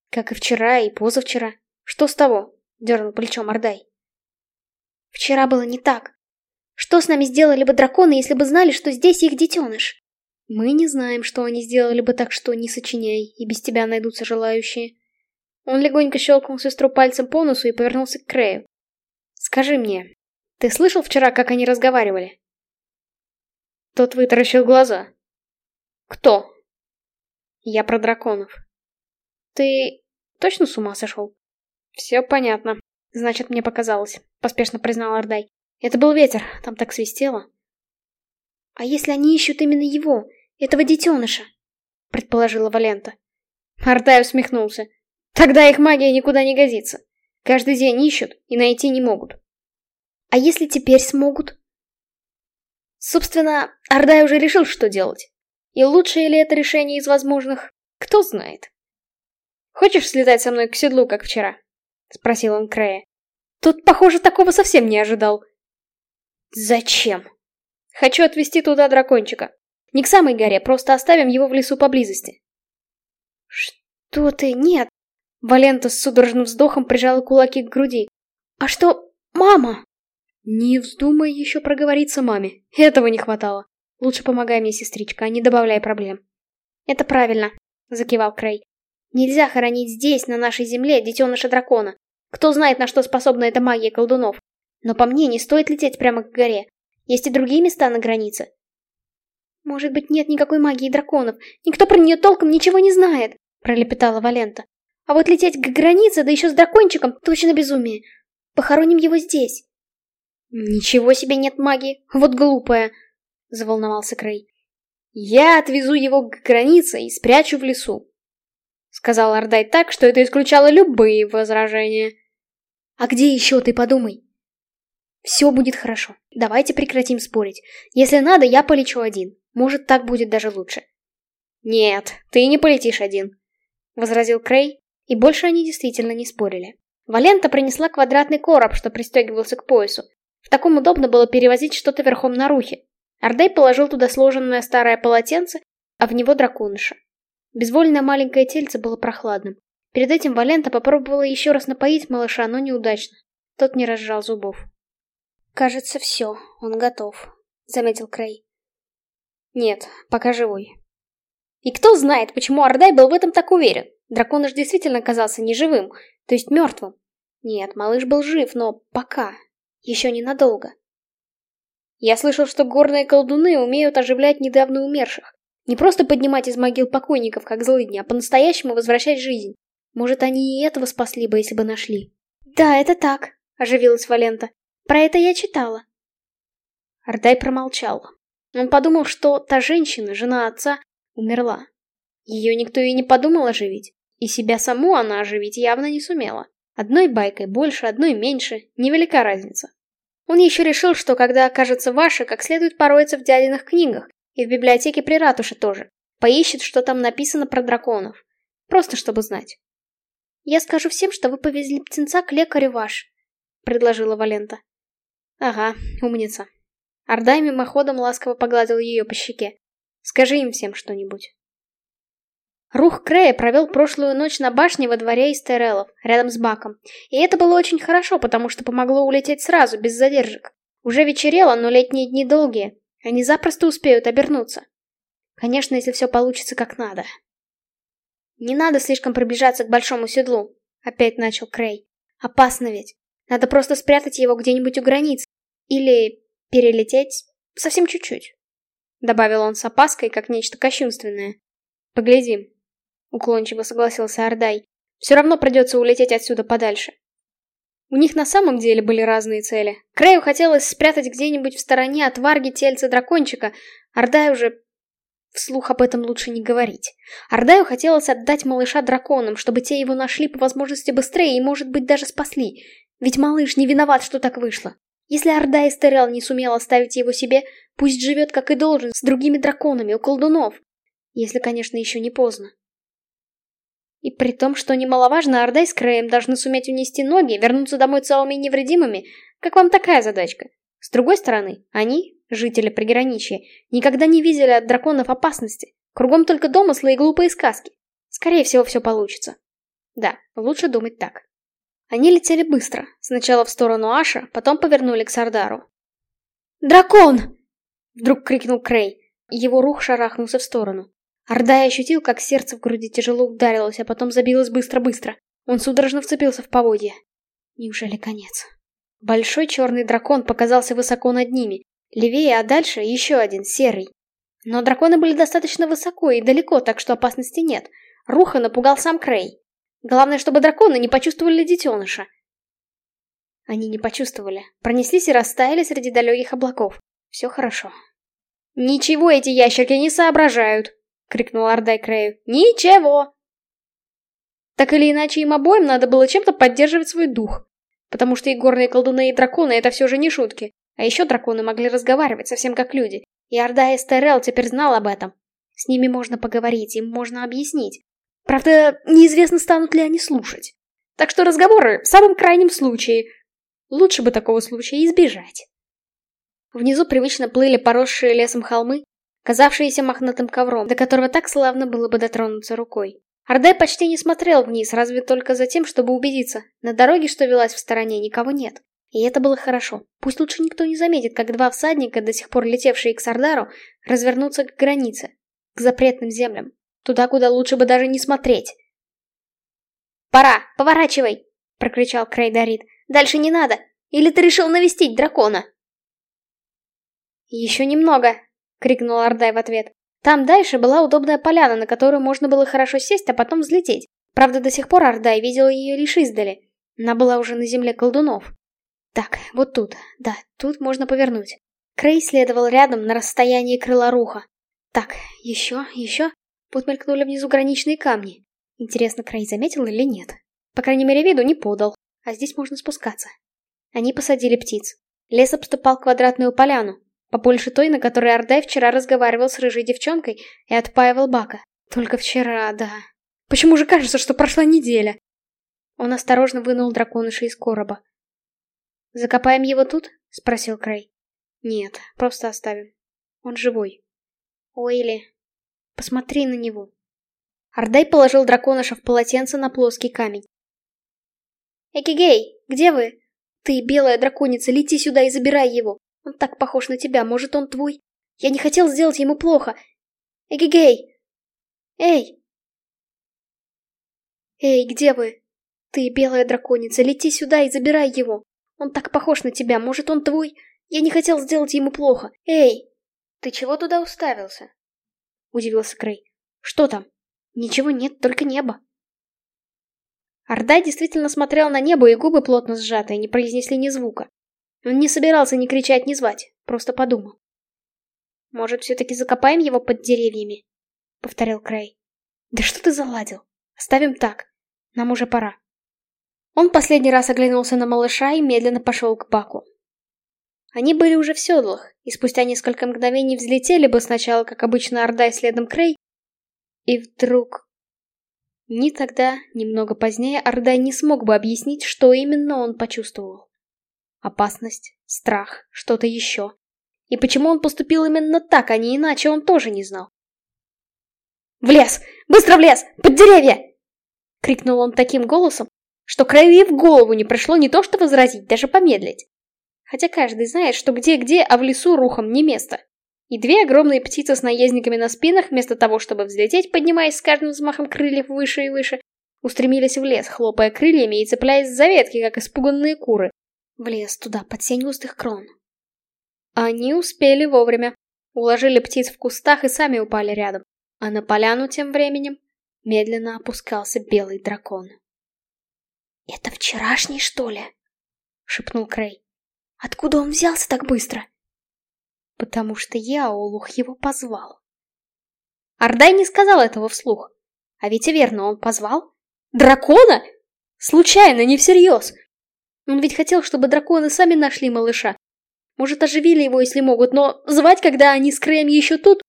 «Как и вчера, и позавчера. Что с того?» — дернул плечом Ордай. «Вчера было не так. Что с нами сделали бы драконы, если бы знали, что здесь их детеныш?» «Мы не знаем, что они сделали бы так, что не сочиняй, и без тебя найдутся желающие», он легонько щелкнул сестру пальцем по носу и повернулся к Крею. «Скажи мне, ты слышал вчера, как они разговаривали?» Тот вытаращил глаза. «Кто?» «Я про драконов». «Ты точно с ума сошел?» «Все понятно. Значит, мне показалось», — поспешно признал Ордай. «Это был ветер, там так свистело». «А если они ищут именно его, этого детеныша?» — предположила Валента. Ордай усмехнулся. Тогда их магия никуда не годится. Каждый день ищут и найти не могут. А если теперь смогут? Собственно, Ардай уже решил, что делать. И лучшее ли это решение из возможных, кто знает. «Хочешь слетать со мной к седлу, как вчера?» — спросил он Крея. Тут, похоже, такого совсем не ожидал. «Зачем?» «Хочу отвезти туда дракончика. Не к самой горе, просто оставим его в лесу поблизости». «Что ты? Нет!» Валента с судорожным вздохом прижала кулаки к груди. «А что, мама?» «Не вздумай еще проговориться маме. Этого не хватало. Лучше помогай мне, сестричка, а не добавляй проблем». «Это правильно», — закивал Крей. «Нельзя хоронить здесь, на нашей земле, детеныша дракона. Кто знает, на что способна эта магия колдунов. Но по мне, не стоит лететь прямо к горе. Есть и другие места на границе. Может быть, нет никакой магии драконов. Никто про нее толком ничего не знает, пролепетала Валента. А вот лететь к границе, да еще с дракончиком, точно безумие. Похороним его здесь. Ничего себе нет магии, вот глупая, заволновался Крей. Я отвезу его к границе и спрячу в лесу. Сказал Ардай так, что это исключало любые возражения. А где еще ты подумай? Все будет хорошо. Давайте прекратим спорить. Если надо, я полечу один. Может, так будет даже лучше. Нет, ты не полетишь один, возразил Крей, и больше они действительно не спорили. Валента принесла квадратный короб, что пристегивался к поясу. В таком удобно было перевозить что-то верхом на рухе. Ардей положил туда сложенное старое полотенце, а в него драконыша. Безвольное маленькое тельце было прохладным. Перед этим Валента попробовала еще раз напоить малыша, но неудачно. Тот не разжал зубов. «Кажется, все, он готов», — заметил Крей. «Нет, пока живой». И кто знает, почему Ардай был в этом так уверен? Драконыш действительно казался неживым, то есть мертвым. Нет, малыш был жив, но пока. Еще ненадолго. Я слышал, что горные колдуны умеют оживлять недавно умерших. Не просто поднимать из могил покойников, как злыдни, а по-настоящему возвращать жизнь. Может, они и этого спасли бы, если бы нашли. Да, это так, оживилась Валента. Про это я читала. Ардай промолчал. Он подумал, что та женщина, жена отца, умерла. Ее никто и не подумал оживить. И себя саму она оживить явно не сумела. Одной байкой больше, одной меньше, невелика разница. Он еще решил, что когда окажется ваша, как следует пороется в дядиных книгах, и в библиотеке при ратуше тоже. Поищет, что там написано про драконов. Просто чтобы знать. «Я скажу всем, что вы повезли птенца к лекарю ваш», — предложила Валента. «Ага, умница». Ордай мимоходом ласково погладил ее по щеке. «Скажи им всем что-нибудь». Рух Крея провел прошлую ночь на башне во дворе из Терелов, рядом с Баком. И это было очень хорошо, потому что помогло улететь сразу, без задержек. Уже вечерело, но летние дни долгие, они запросто успеют обернуться. Конечно, если все получится как надо. Не надо слишком приближаться к большому седлу, опять начал Крей. Опасно ведь. Надо просто спрятать его где-нибудь у границ. Или перелететь совсем чуть-чуть. Добавил он с опаской, как нечто кощунственное. Поглядим. Уклончиво согласился Ардай. Все равно придется улететь отсюда подальше. У них на самом деле были разные цели. Крею хотелось спрятать где-нибудь в стороне от Варги тельца дракончика. Ордай уже... Вслух об этом лучше не говорить. Ордаю хотелось отдать малыша драконам, чтобы те его нашли по возможности быстрее и, может быть, даже спасли. Ведь малыш не виноват, что так вышло. Если Орда Эстерел не сумел оставить его себе, пусть живет как и должен, с другими драконами, у колдунов. Если, конечно, еще не поздно. И при том, что немаловажно, Ордай с Крэем должны суметь унести ноги, вернуться домой целыми и невредимыми. Как вам такая задачка? С другой стороны, они, жители приграничья, никогда не видели от драконов опасности. Кругом только домыслы и глупые сказки. Скорее всего, все получится. Да, лучше думать так. Они летели быстро. Сначала в сторону Аша, потом повернули к Сардару. «Дракон!» Вдруг крикнул Крей. Его рух шарахнулся в сторону. Ордай ощутил, как сердце в груди тяжело ударилось, а потом забилось быстро-быстро. Он судорожно вцепился в поводье. Неужели конец? Большой черный дракон показался высоко над ними. Левее, а дальше еще один, серый. Но драконы были достаточно высоко и далеко, так что опасности нет. Руха напугал сам Крей. Главное, чтобы драконы не почувствовали детеныша. Они не почувствовали. Пронеслись и растаяли среди далеких облаков. Все хорошо. Ничего эти ящерки не соображают, крикнул Ардай Крею. «Ничего!» Так или иначе, им обоим надо было чем-то поддерживать свой дух. Потому что и горные колдуны, и драконы — это все же не шутки. А еще драконы могли разговаривать, совсем как люди. И Орда Эстерел теперь знал об этом. С ними можно поговорить, им можно объяснить. Правда, неизвестно, станут ли они слушать. Так что разговоры в самом крайнем случае. Лучше бы такого случая избежать. Внизу привычно плыли поросшие лесом холмы, казавшиеся мохнатым ковром, до которого так славно было бы дотронуться рукой. Ардай почти не смотрел вниз, разве только за тем, чтобы убедиться. На дороге, что велась в стороне, никого нет. И это было хорошо. Пусть лучше никто не заметит, как два всадника, до сих пор летевшие к Сардару, развернутся к границе, к запретным землям. Туда, куда лучше бы даже не смотреть. «Пора, поворачивай!» — прокричал Крейдорит. «Дальше не надо! Или ты решил навестить дракона?» «Еще немного!» — крикнул Ардай в ответ. Там дальше была удобная поляна, на которую можно было хорошо сесть, а потом взлететь. Правда, до сих пор Ардай видел ее лишь издали. Она была уже на земле колдунов. Так, вот тут. Да, тут можно повернуть. Крей следовал рядом на расстоянии крыла руха. Так, еще, еще. Вот мелькнули внизу граничные камни. Интересно, Крей заметил или нет? По крайней мере, виду не подал. А здесь можно спускаться. Они посадили птиц. Лес обступал квадратную поляну, Побольше той, на которой Ардай вчера разговаривал с рыжей девчонкой и отпаивал Бака. Только вчера, да. Почему же кажется, что прошла неделя? Он осторожно вынул драконыша из короба. «Закопаем его тут?» — спросил Крей. «Нет, просто оставим. Он живой». «Уэйли, посмотри на него». Ардай положил драконыша в полотенце на плоский камень. «Экигей, где вы? Ты, белая драконица, лети сюда и забирай его. Он так похож на тебя, может, он твой? Я не хотел сделать ему плохо. Эгегей! Эй! Эй, где вы? Ты, белая драконица, лети сюда и забирай его. Он так похож на тебя, может, он твой? Я не хотел сделать ему плохо. Эй! Ты чего туда уставился? Удивился Крей. Что там? Ничего нет, только небо. Орда действительно смотрел на небо, и губы плотно сжатые, не произнесли ни звука. Он не собирался ни кричать, ни звать, просто подумал. «Может, все-таки закопаем его под деревьями?» — повторил Крей. «Да что ты заладил? Оставим так. Нам уже пора». Он последний раз оглянулся на малыша и медленно пошел к Баку. Они были уже в седлах, и спустя несколько мгновений взлетели бы сначала, как обычно, Орда и следом Крей, и вдруг... Ни тогда, ни много позднее Ордай не смог бы объяснить, что именно он почувствовал. Опасность, страх, что-то еще. И почему он поступил именно так, а не иначе, он тоже не знал. «В лес! Быстро в лес! Под деревья!» Крикнул он таким голосом, что Крайви в голову не пришло не то что возразить, даже помедлить. Хотя каждый знает, что где-где, а в лесу рухом не место. И две огромные птицы с наездниками на спинах, вместо того, чтобы взлететь, поднимаясь с каждым взмахом крыльев выше и выше, устремились в лес, хлопая крыльями и цепляясь за ветки, как испуганные куры, в лес туда, под сень густых крон. Они успели вовремя. Уложили птиц в кустах и сами упали рядом. А на поляну тем временем медленно опускался белый дракон. «Это вчерашний, что ли?» — шепнул Крей. «Откуда он взялся так быстро?» «Потому что я, Олух, его позвал». Ардай не сказал этого вслух. А ведь и верно, он позвал. «Дракона? Случайно, не всерьез!» Он ведь хотел, чтобы драконы сами нашли малыша. Может, оживили его, если могут, но звать, когда они с Крэем еще тут,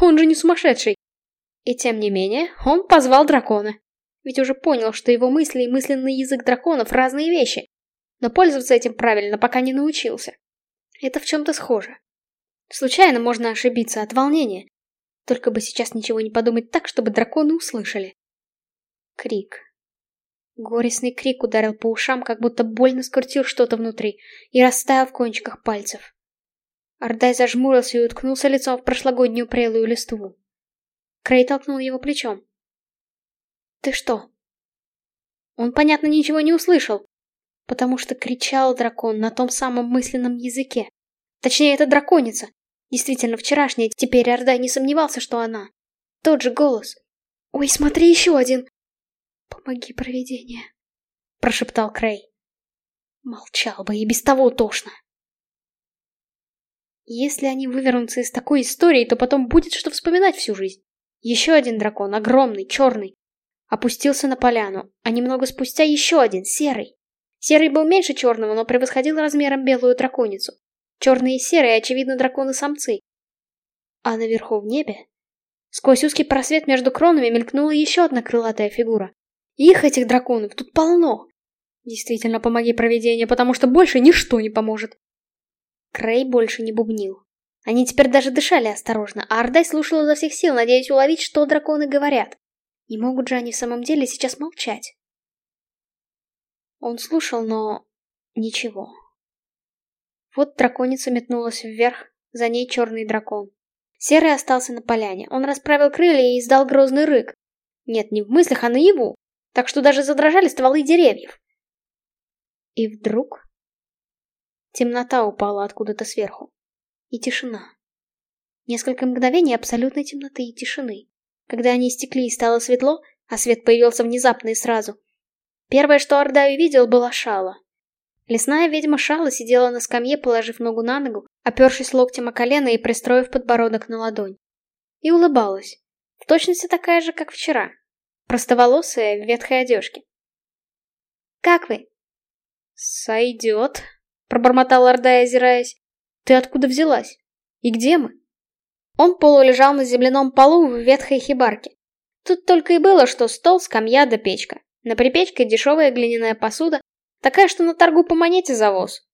он же не сумасшедший. И тем не менее, он позвал дракона. Ведь уже понял, что его мысли и мысленный язык драконов разные вещи. Но пользоваться этим правильно пока не научился. Это в чем-то схоже. Случайно можно ошибиться от волнения. Только бы сейчас ничего не подумать так, чтобы драконы услышали. Крик. Горестный крик ударил по ушам, как будто больно скрутил что-то внутри, и растаял в кончиках пальцев. Ардай зажмурился и уткнулся лицом в прошлогоднюю прелую листву. Крей толкнул его плечом. «Ты что?» Он, понятно, ничего не услышал, потому что кричал дракон на том самом мысленном языке. Точнее, это драконица. Действительно, вчерашняя, теперь Ардай не сомневался, что она. Тот же голос. «Ой, смотри, еще один!» «Помоги, провидение!» — прошептал Крей. Молчал бы, и без того тошно. Если они вывернутся из такой истории, то потом будет что вспоминать всю жизнь. Еще один дракон, огромный, черный. Опустился на поляну, а немного спустя еще один, серый. Серый был меньше черного, но превосходил размером белую драконицу. Черные и серые, очевидно, драконы-самцы. А наверху в небе? Сквозь узкий просвет между кронами мелькнула еще одна крылатая фигура. Их, этих драконов, тут полно. Действительно, помоги проведение, потому что больше ничто не поможет. Крей больше не бубнил. Они теперь даже дышали осторожно, а Ардай слушал изо всех сил, надеясь уловить, что драконы говорят. Не могут же они в самом деле сейчас молчать? Он слушал, но... ничего. Вот драконица метнулась вверх, за ней черный дракон. Серый остался на поляне. Он расправил крылья и издал грозный рык. Нет, не в мыслях, а наяву. Так что даже задрожали стволы деревьев. И вдруг... Темнота упала откуда-то сверху. И тишина. Несколько мгновений абсолютной темноты и тишины. Когда они истекли и стало светло, а свет появился внезапно и сразу. Первое, что Орда увидел, была Шала. Лесная ведьма Шала сидела на скамье, положив ногу на ногу, опершись локтем о колено и пристроив подбородок на ладонь. И улыбалась. В точности такая же, как вчера. Простоволосая, в ветхой одежке. «Как вы?» «Сойдет», — пробормотал Ордай, озираясь. «Ты откуда взялась? И где мы?» Он полулежал на земляном полу в ветхой хибарке. Тут только и было, что стол, скамья да печка. На припечке дешевая глиняная посуда, такая, что на торгу по монете завоз.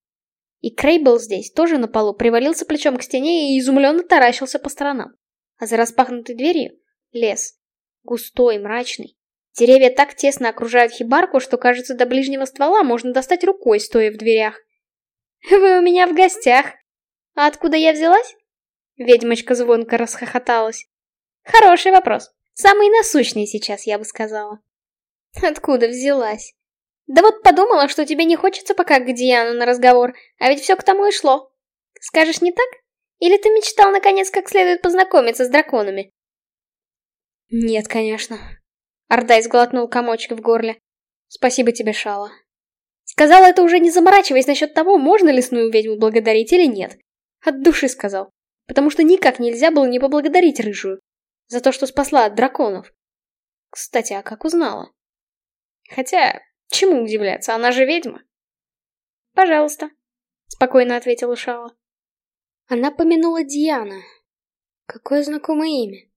И Крей был здесь, тоже на полу, привалился плечом к стене и изумленно таращился по сторонам. А за распахнутой дверью — лес. Густой, мрачный. Деревья так тесно окружают хибарку, что, кажется, до ближнего ствола можно достать рукой, стоя в дверях. <laughs> «Вы у меня в гостях!» «А откуда я взялась?» Ведьмочка звонко расхохоталась. «Хороший вопрос. Самый насущный сейчас, я бы сказала». «Откуда взялась?» «Да вот подумала, что тебе не хочется пока к Диану на разговор, а ведь все к тому и шло. Скажешь, не так? Или ты мечтал наконец как следует познакомиться с драконами?» «Нет, конечно». Ордай сглотнул комочек в горле. «Спасибо тебе, Шала». Сказал это уже не заморачиваясь насчет того, можно лесную ведьму благодарить или нет. От души сказал. Потому что никак нельзя было не поблагодарить рыжую. За то, что спасла от драконов. Кстати, а как узнала? Хотя, чему удивляться, она же ведьма. Пожалуйста, спокойно ответила Шала. Она помянула Диана. Какое знакомое имя.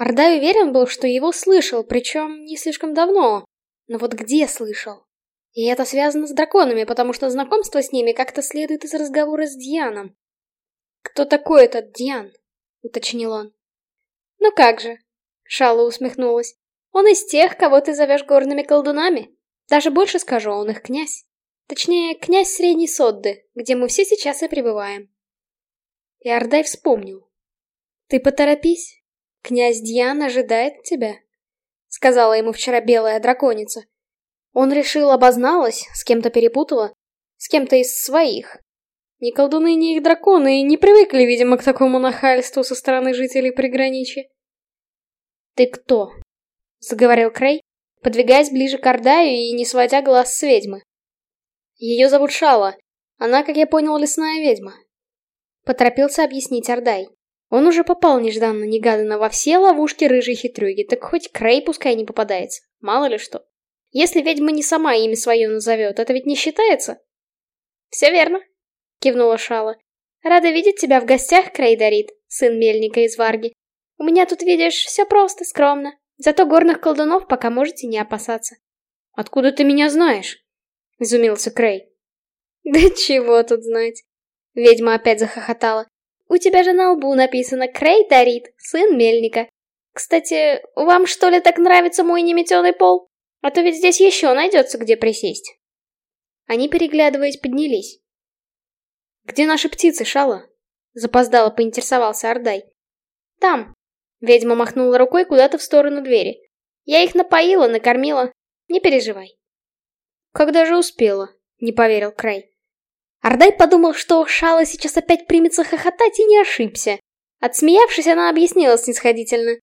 Ордай уверен был, что его слышал, причем не слишком давно. Но вот где слышал? И это связано с драконами, потому что знакомство с ними как-то следует из разговора с Дианом. «Кто такой этот Диан?» — уточнил он. «Ну как же?» — Шала усмехнулась. «Он из тех, кого ты зовешь горными колдунами. Даже больше скажу, он их князь. Точнее, князь Средней Содды, где мы все сейчас и пребываем». И Ардай вспомнил. «Ты поторопись. Князь Диан ожидает тебя», — сказала ему вчера белая драконица. Он решил, обозналась, с кем-то перепутала, с кем-то из своих. Ни колдуны, ни их драконы не привыкли, видимо, к такому нахальству со стороны жителей приграничья. «Ты кто?» — заговорил Крей, подвигаясь ближе к Ордаю и не сводя глаз с ведьмы. «Ее зовут Шала. Она, как я понял, лесная ведьма». Поторопился объяснить Ордай. Он уже попал нежданно-негаданно во все ловушки рыжей хитрюги, так хоть Крей пускай не попадается, мало ли что. Если ведьма не сама имя свое назовет, это ведь не считается? Все верно, кивнула Шала. Рада видеть тебя в гостях, Крейдорит, сын мельника из Варги. У меня тут, видишь, все просто, скромно. Зато горных колдунов пока можете не опасаться. Откуда ты меня знаешь? Изумился Крей. Да чего тут знать? Ведьма опять захохотала. У тебя же на лбу написано Крейдорит, сын мельника. Кстати, вам что ли так нравится мой неметеный пол? А то ведь здесь еще найдется где присесть. Они, переглядываясь, поднялись. «Где наши птицы, Шала?» Запоздало поинтересовался Ордай. «Там». Ведьма махнула рукой куда-то в сторону двери. «Я их напоила, накормила. Не переживай». «Когда же успела?» — не поверил Край. Ордай подумал, что Шала сейчас опять примется хохотать и не ошибся. Отсмеявшись, она объяснила снисходительно.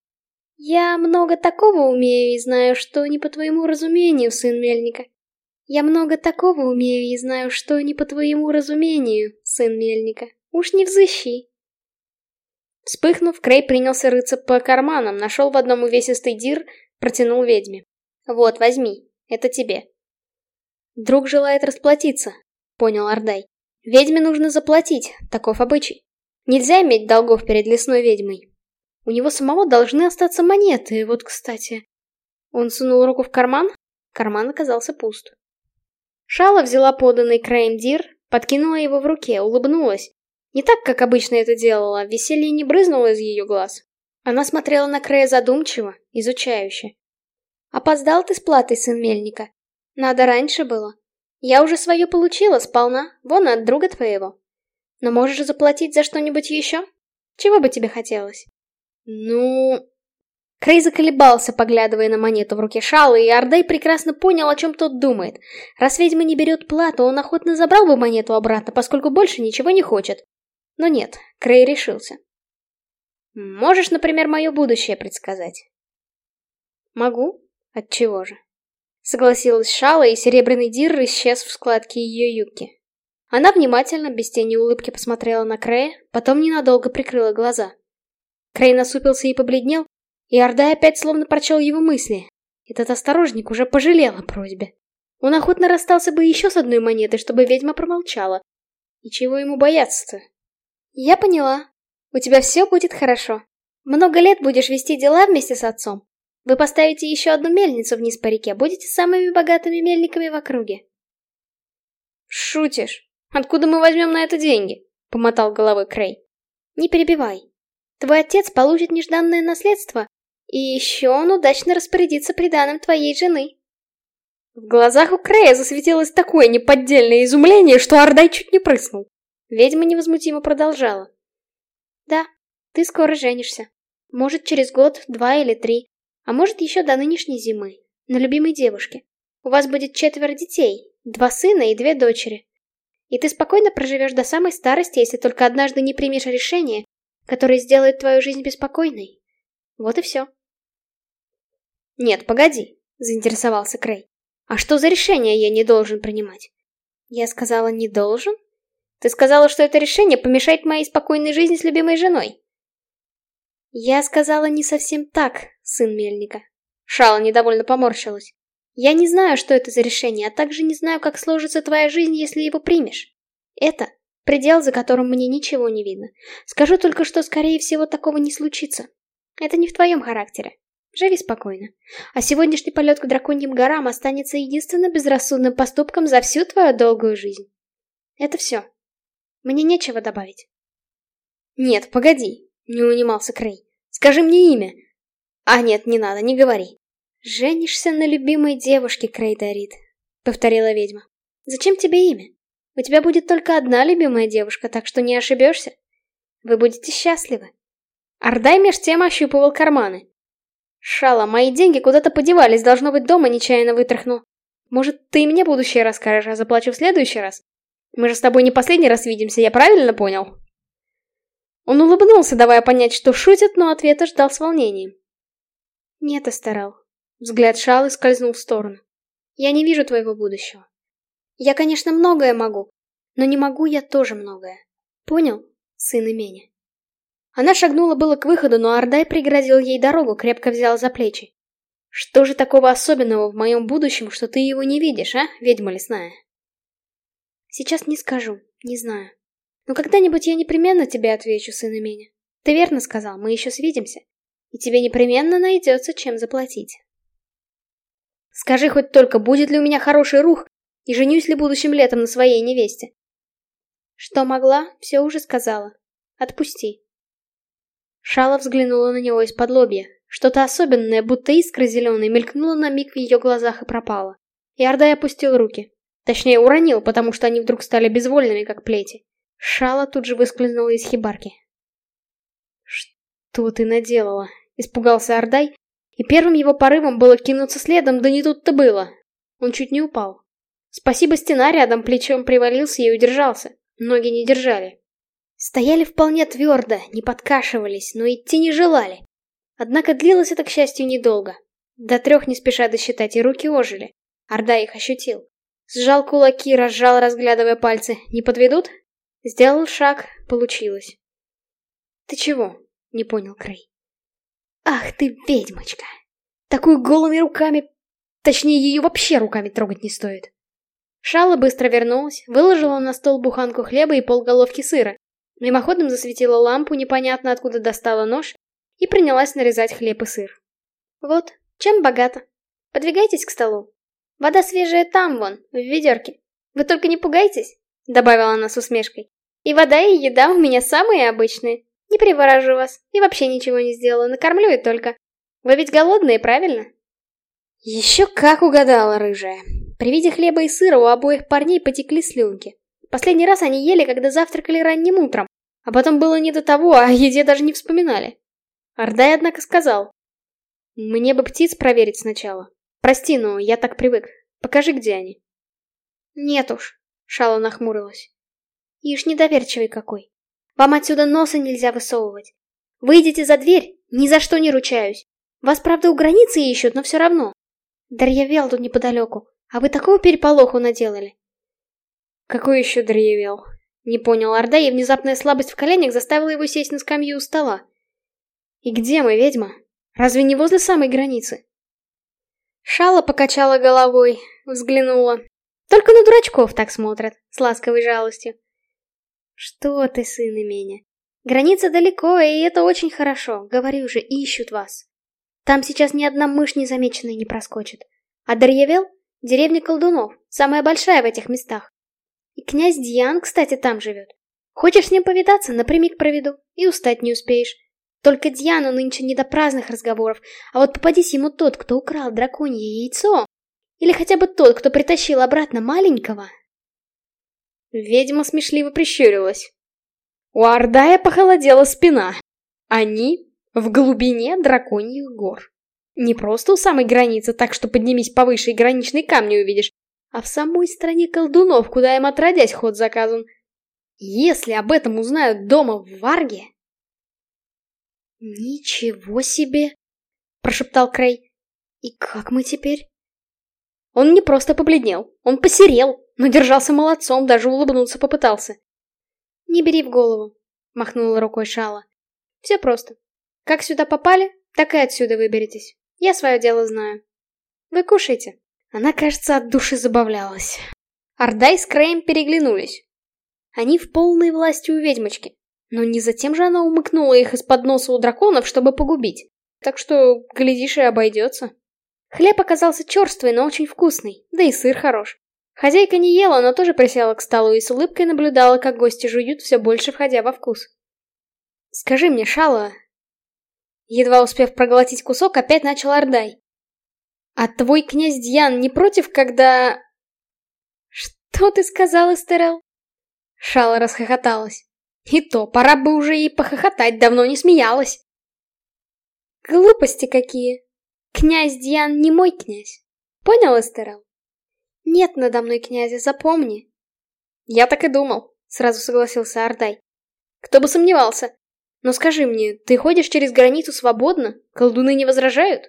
«Я много такого умею и знаю, что не по твоему разумению, сын Мельника. Я много такого умею и знаю, что не по твоему разумению, сын Мельника. Уж не взыщи». Вспыхнув, Крей принялся рыться по карманам, нашел в одном увесистый дир, Протянул ведьме. Вот, возьми, это тебе. Друг желает расплатиться, понял Ордай. Ведьме нужно заплатить, таков обычай. Нельзя иметь долгов перед лесной ведьмой. У него самого должны остаться монеты, вот, кстати. Он сунул руку в карман, карман оказался пуст. Шала взяла поданный краем дир, подкинула его в руке, улыбнулась. Не так, как обычно это делала, веселье не брызнуло из ее глаз. Она смотрела на Крея задумчиво, изучающе. «Опоздал ты с платой, сын Мельника. Надо раньше было. Я уже свое получила сполна, вон от друга твоего. Но можешь заплатить за что-нибудь еще? Чего бы тебе хотелось?» «Ну...» Крей заколебался, поглядывая на монету в руке Шалы, и Ордей прекрасно понял, о чем тот думает. Раз ведьма не берет плату, он охотно забрал бы монету обратно, поскольку больше ничего не хочет. Но нет, Крей решился. «Можешь, например, мое будущее предсказать?» «Могу. Отчего же?» Согласилась Шала, и серебряный дир исчез в складке ее юбки. Она внимательно, без тени улыбки посмотрела на Крея, потом ненадолго прикрыла глаза. Крей насупился и побледнел, и Ордай опять словно прочел его мысли. Этот осторожник уже пожалел о просьбе. Он охотно расстался бы еще с одной монетой, чтобы ведьма промолчала. И чего ему бояться-то? Я поняла. У тебя все будет хорошо. Много лет будешь вести дела вместе с отцом. Вы поставите еще одну мельницу вниз по реке, будете самыми богатыми мельниками в округе. Шутишь? Откуда мы возьмем на это деньги? Помотал головой Крей. Не перебивай. Твой отец получит нежданное наследство, и еще он удачно распорядится приданым твоей жены. В глазах у Крея засветилось такое неподдельное изумление, что Ордай чуть не прыснул. Ведьма невозмутимо продолжала. Да, ты скоро женишься. Может, через год, два или три. А может, еще до нынешней зимы. На любимой девушке. У вас будет четверо детей. Два сына и две дочери. И ты спокойно проживешь до самой старости, если только однажды не примешь решение, которое сделает твою жизнь беспокойной. Вот и все. «Нет, погоди», — заинтересовался Крей. «А что за решение я не должен принимать?» «Я сказала, не должен?» «Ты сказала, что это решение помешает моей спокойной жизни с любимой женой». «Я сказала не совсем так, сын Мельника». Шала недовольно поморщилась. «Я не знаю, что это за решение, а также не знаю, как сложится твоя жизнь, если его примешь. Это предел, за которым мне ничего не видно. Скажу только, что, скорее всего, такого не случится. Это не в твоем характере. Живи спокойно. А сегодняшний полет к драконьим горам останется единственным безрассудным поступком за всю твою долгую жизнь. Это все. Мне нечего добавить. Нет, погоди, не унимался Крей. Скажи мне имя. А нет, не надо, не говори. Женишься на любимой девушке, Крей Дарит, повторила ведьма. Зачем тебе имя? У тебя будет только одна любимая девушка, так что не ошибешься. Вы будете счастливы. Ардай меж тем ощупывал карманы. Шала, мои деньги куда-то подевались, должно быть, дома нечаянно вытряхнул. Может, ты мне будущее расскажешь, а заплачу в следующий раз? Мы же с тобой не последний раз видимся, я правильно понял? Он улыбнулся, давая понять, что шутит, но ответа ждал с волнением. Нет, Астарал. Взгляд Шалы скользнул в сторону. Я не вижу твоего будущего. Я, конечно, многое могу, но не могу я тоже многое. Понял, сын имени? Она шагнула было к выходу, но Ардай преградил ей дорогу, крепко взял за плечи. «Что же такого особенного в моем будущем, что ты его не видишь, а, ведьма лесная?» «Сейчас не скажу, не знаю. Но когда-нибудь я непременно тебе отвечу, сын Именя. Ты верно сказал, мы еще свидимся. И тебе непременно найдется, чем заплатить. Скажи хоть только, будет ли у меня хороший рух, и женюсь ли будущим летом на своей невесте?» «Что могла, все уже сказала. Отпусти». Шала взглянула на него из-под лобья. Что-то особенное, будто искра зеленой, мелькнула на миг в ее глазах и пропала. И Ордай опустил руки. Точнее, уронил, потому что они вдруг стали безвольными, как плети. Шала тут же выскользнула из хибарки. «Что ты наделала?» — испугался Ордай, и первым его порывом было кинуться следом, да не тут-то было. Он чуть не упал. Спасибо, стена рядом плечом привалился и удержался. Ноги не держали. Стояли вполне твердо, не подкашивались, но идти не желали. Однако длилось это, к счастью, недолго. До трех не спеша досчитать, и руки ожили. Орда их ощутил. Сжал кулаки, разжал, разглядывая пальцы. Не подведут? Сделал шаг, получилось. «Ты чего?» — не понял Крей. «Ах ты ведьмочка!» Такую голыми руками... Точнее, ее вообще руками трогать не стоит. Шала быстро вернулась, выложила на стол буханку хлеба и полголовки сыра. Мимоходом засветила лампу, непонятно откуда достала нож, и принялась нарезать хлеб и сыр. Вот, чем богато. Подвигайтесь к столу. Вода свежая там вон, в ведерке. Вы только не пугайтесь, добавила она с усмешкой. И вода, и еда у меня самые обычные. Не приворожу вас, и вообще ничего не сделаю, накормлю и только. Вы ведь голодные, правильно? Еще как угадала, рыжая. При виде хлеба и сыра у обоих парней потекли слюнки. Последний раз они ели, когда завтракали ранним утром, а потом было не до того, а о еде даже не вспоминали. Ордай, однако, сказал. Мне бы птиц проверить сначала. Прости, но я так привык. Покажи, где они. Нет уж, Шала нахмурилась. Ишь недоверчивый какой. Вам отсюда носа нельзя высовывать. Выйдите за дверь, ни за что не ручаюсь. Вас, правда, у границы ищут, но все равно. Дарьявел тут неподалеку, а вы такого переполоху наделали. Какой еще Дарьявел? Не понял Орда, и внезапная слабость в коленях заставила его сесть на скамью у стола. И где мы, ведьма? Разве не возле самой границы? Шала покачала головой, взглянула. Только на дурачков так смотрят, с ласковой жалостью. Что ты, сын меня? Граница далеко, и это очень хорошо. Говорю же, ищут вас. Там сейчас ни одна мышь незамеченная не проскочит. А Дарьявел — деревня колдунов, самая большая в этих местах. И князь Диан, кстати, там живет. Хочешь с ним повидаться, напрямик проведу, и устать не успеешь. Только Диану нынче не до праздных разговоров, а вот попадись ему тот, кто украл драконье яйцо, или хотя бы тот, кто притащил обратно маленького, Ведьма смешливо прищурилась. У Ардая похолодела спина. Они в глубине драконьих гор. Не просто у самой границы, так что поднимись повыше и граничный камни увидишь, а в самой стране колдунов, куда им отродясь ход заказан. Если об этом узнают дома в Варге... «Ничего себе!» — прошептал Крей. «И как мы теперь?» Он не просто побледнел, он посерел, но держался молодцом, даже улыбнуться попытался. «Не бери в голову», — махнула рукой Шала. «Все просто. Как сюда попали, так и отсюда выберетесь. Я свое дело знаю. Вы кушайте». Она, кажется, от души забавлялась. Ордай с Краем переглянулись. Они в полной власти у ведьмочки. Но не затем же она умыкнула их из-под носа у драконов, чтобы погубить. Так что, глядишь, и обойдется. Хлеб оказался черствый, но очень вкусный, да и сыр хорош. Хозяйка не ела, но тоже присела к столу и с улыбкой наблюдала, как гости жуют, все больше входя во вкус. «Скажи мне, Шала...» Едва успев проглотить кусок, опять начал Ордай. «А твой князь Дьян не против, когда...» «Что ты сказал, Эстерел?» Шала расхохоталась. И то, пора бы уже ей похохотать, давно не смеялась. Глупости какие. Князь Диан не мой князь. Понял, Эстерел? Нет надо мной князя, запомни. Я так и думал, сразу согласился Ардай. Кто бы сомневался. Но скажи мне, ты ходишь через границу свободно? Колдуны не возражают?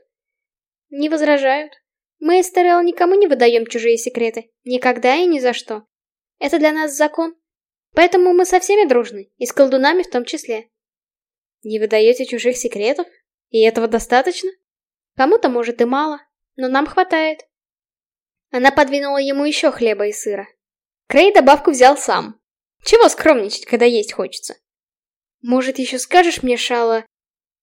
Не возражают. Мы, Эстерел, никому не выдаем чужие секреты. Никогда и ни за что. Это для нас закон. Поэтому мы со всеми дружны, и с колдунами в том числе. Не выдаете чужих секретов? И этого достаточно? Кому-то, может, и мало, но нам хватает. Она подвинула ему еще хлеба и сыра. Крей добавку взял сам. Чего скромничать, когда есть хочется? Может, еще скажешь мне, Шала...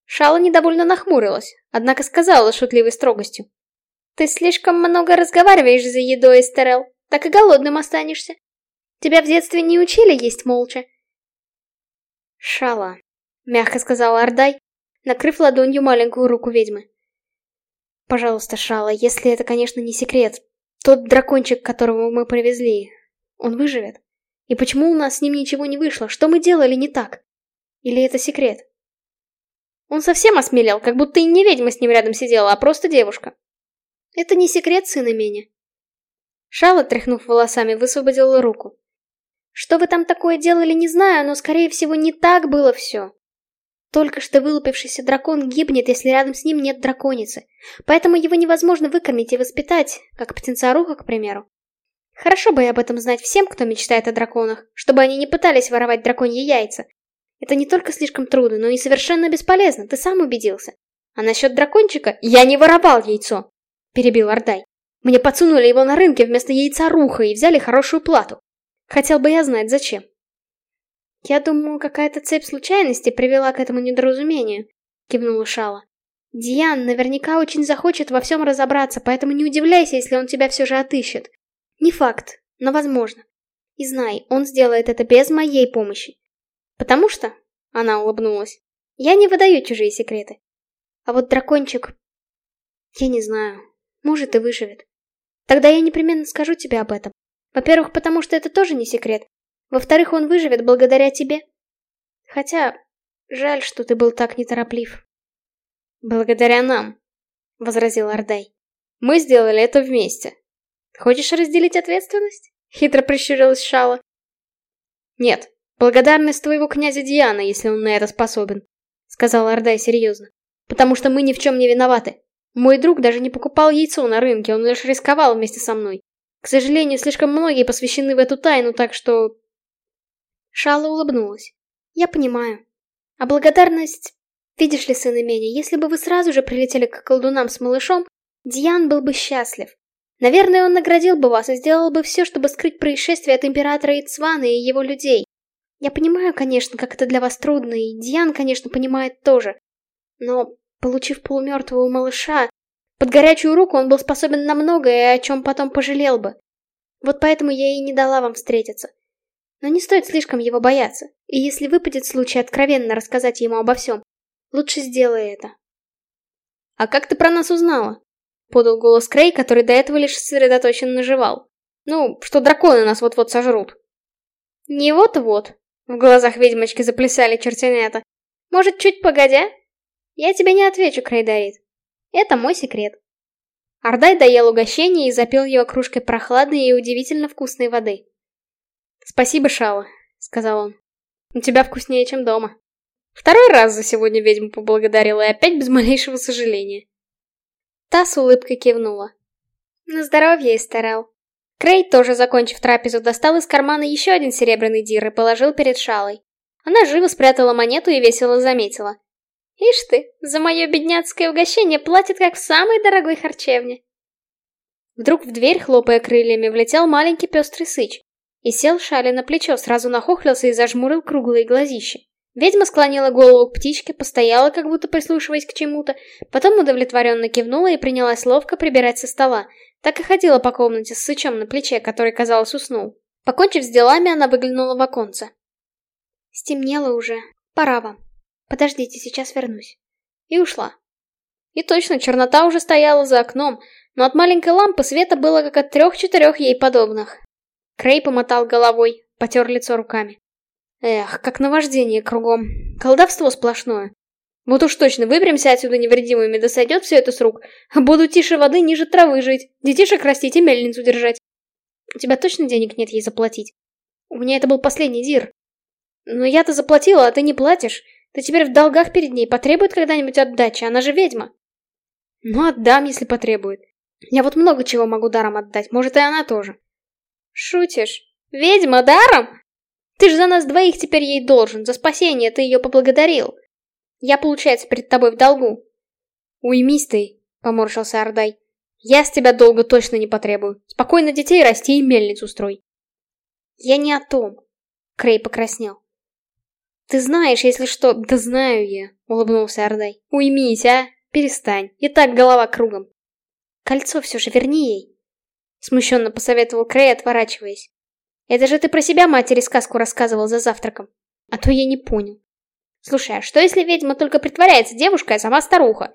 Шала недовольно нахмурилась, однако сказала шутливой строгостью. Ты слишком много разговариваешь за едой, Эстерел, так и голодным останешься. Тебя в детстве не учили есть молча. Шала, мягко сказал Ардай, накрыв ладонью маленькую руку ведьмы. Пожалуйста, Шала, если это, конечно, не секрет. Тот дракончик, которого мы привезли, он выживет? И почему у нас с ним ничего не вышло? Что мы делали не так? Или это секрет? Он совсем осмелел, как будто и не ведьма с ним рядом сидела, а просто девушка. Это не секрет, сын имени. Шала, тряхнув волосами, высвободила руку. Что вы там такое делали, не знаю, но, скорее всего, не так было все. Только что вылупившийся дракон гибнет, если рядом с ним нет драконицы. Поэтому его невозможно выкормить и воспитать, как птенца-руха, к примеру. Хорошо бы и об этом знать всем, кто мечтает о драконах, чтобы они не пытались воровать драконьи яйца. Это не только слишком трудно, но и совершенно бесполезно, ты сам убедился. А насчет дракончика я не воровал яйцо, перебил Ордай. Мне подсунули его на рынке вместо яйца руха и взяли хорошую плату. Хотел бы я знать, зачем. Я думаю, какая-то цепь случайностей привела к этому недоразумению, кивнула Шала. Диан наверняка очень захочет во всем разобраться, поэтому не удивляйся, если он тебя все же отыщет. Не факт, но возможно. И знай, он сделает это без моей помощи. Потому что, она улыбнулась, я не выдаю чужие секреты. А вот дракончик... Я не знаю. Может и выживет. Тогда я непременно скажу тебе об этом. Во-первых, потому что это тоже не секрет. Во-вторых, он выживет благодаря тебе. Хотя, жаль, что ты был так нетороплив. Благодаря нам, — возразил Ардай. Мы сделали это вместе. Хочешь разделить ответственность? Хитро прищурилась Шала. Нет, благодарность твоего князя Диана, если он на это способен, — сказал Ардай серьезно. Потому что мы ни в чем не виноваты. Мой друг даже не покупал яйцо на рынке, он лишь рисковал вместе со мной. К сожалению, слишком многие посвящены в эту тайну, так что... Шала улыбнулась. Я понимаю. А благодарность... Видишь ли, сын имени, если бы вы сразу же прилетели к колдунам с малышом, Диан был бы счастлив. Наверное, он наградил бы вас и сделал бы все, чтобы скрыть происшествие от императора Ицвана и его людей. Я понимаю, конечно, как это для вас трудно, и Диан, конечно, понимает тоже. Но, получив полумертвого малыша, под горячую руку он был способен на многое, о чем потом пожалел бы. Вот поэтому я и не дала вам встретиться. Но не стоит слишком его бояться, и если выпадет случай откровенно рассказать ему обо всем, лучше сделай это. «А как ты про нас узнала?» — подал голос Крей, который до этого лишь сосредоточенно наживал. «Ну, что драконы нас вот-вот сожрут». «Не вот-вот», — в глазах ведьмочки заплясали чертенята. «Может, чуть погодя?» Я тебе не отвечу, Крейдорит. Это мой секрет. Ардай доел угощение и запил его кружкой прохладной и удивительно вкусной воды. «Спасибо, Шала», — сказал он. «У тебя вкуснее, чем дома». Второй раз за сегодня ведьму поблагодарила и опять без малейшего сожаления. Та с улыбкой кивнула. На здоровье и старал. Крей, тоже закончив трапезу, достал из кармана еще один серебряный дир и положил перед Шалой. Она живо спрятала монету и весело заметила. Ишь ты, за мое бедняцкое угощение платят как в самой дорогой харчевне. Вдруг в дверь, хлопая крыльями, влетел маленький пестрый сыч. И сел Шали на плечо, сразу нахохлился и зажмурил круглые глазища. Ведьма склонила голову к птичке, постояла, как будто прислушиваясь к чему-то, потом удовлетворенно кивнула и принялась ловко прибирать со стола. Так и ходила по комнате с сычом на плече, который, казалось, уснул. Покончив с делами, она выглянула в оконце. Стемнело уже. Пора вам. Подождите, сейчас вернусь. И ушла. И точно, чернота уже стояла за окном, но от маленькой лампы света было как от трех-четырех ей подобных. Крей помотал головой, потер лицо руками. Эх, как наваждение кругом. Колдовство сплошное. Вот уж точно, выберемся отсюда невредимыми, да сойдет все это с рук. Буду тише воды, ниже травы жить, детишек растить и мельницу держать. У тебя точно денег нет ей заплатить? У меня это был последний дир. Но я-то заплатила, а ты не платишь. Ты теперь в долгах перед ней, потребует когда-нибудь отдачи, она же ведьма. Ну, отдам, если потребует. Я вот много чего могу даром отдать, может и она тоже. Шутишь? Ведьма даром? Ты же за нас двоих теперь ей должен, за спасение ты ее поблагодарил. Я, получается, перед тобой в долгу. Уймись ты, поморщился Ордай. Я с тебя долго точно не потребую. Спокойно детей расти и мельницу строй. Я не о том. Крей покраснел. «Ты знаешь, если что...» «Да знаю я», — улыбнулся Ордай. «Уймись, а! Перестань. И так голова кругом». «Кольцо все же верни ей», — смущенно посоветовал Крей, отворачиваясь. «Это же ты про себя матери сказку рассказывал за завтраком. А то я не понял. Слушай, а что если ведьма только притворяется девушкой, а сама старуха?»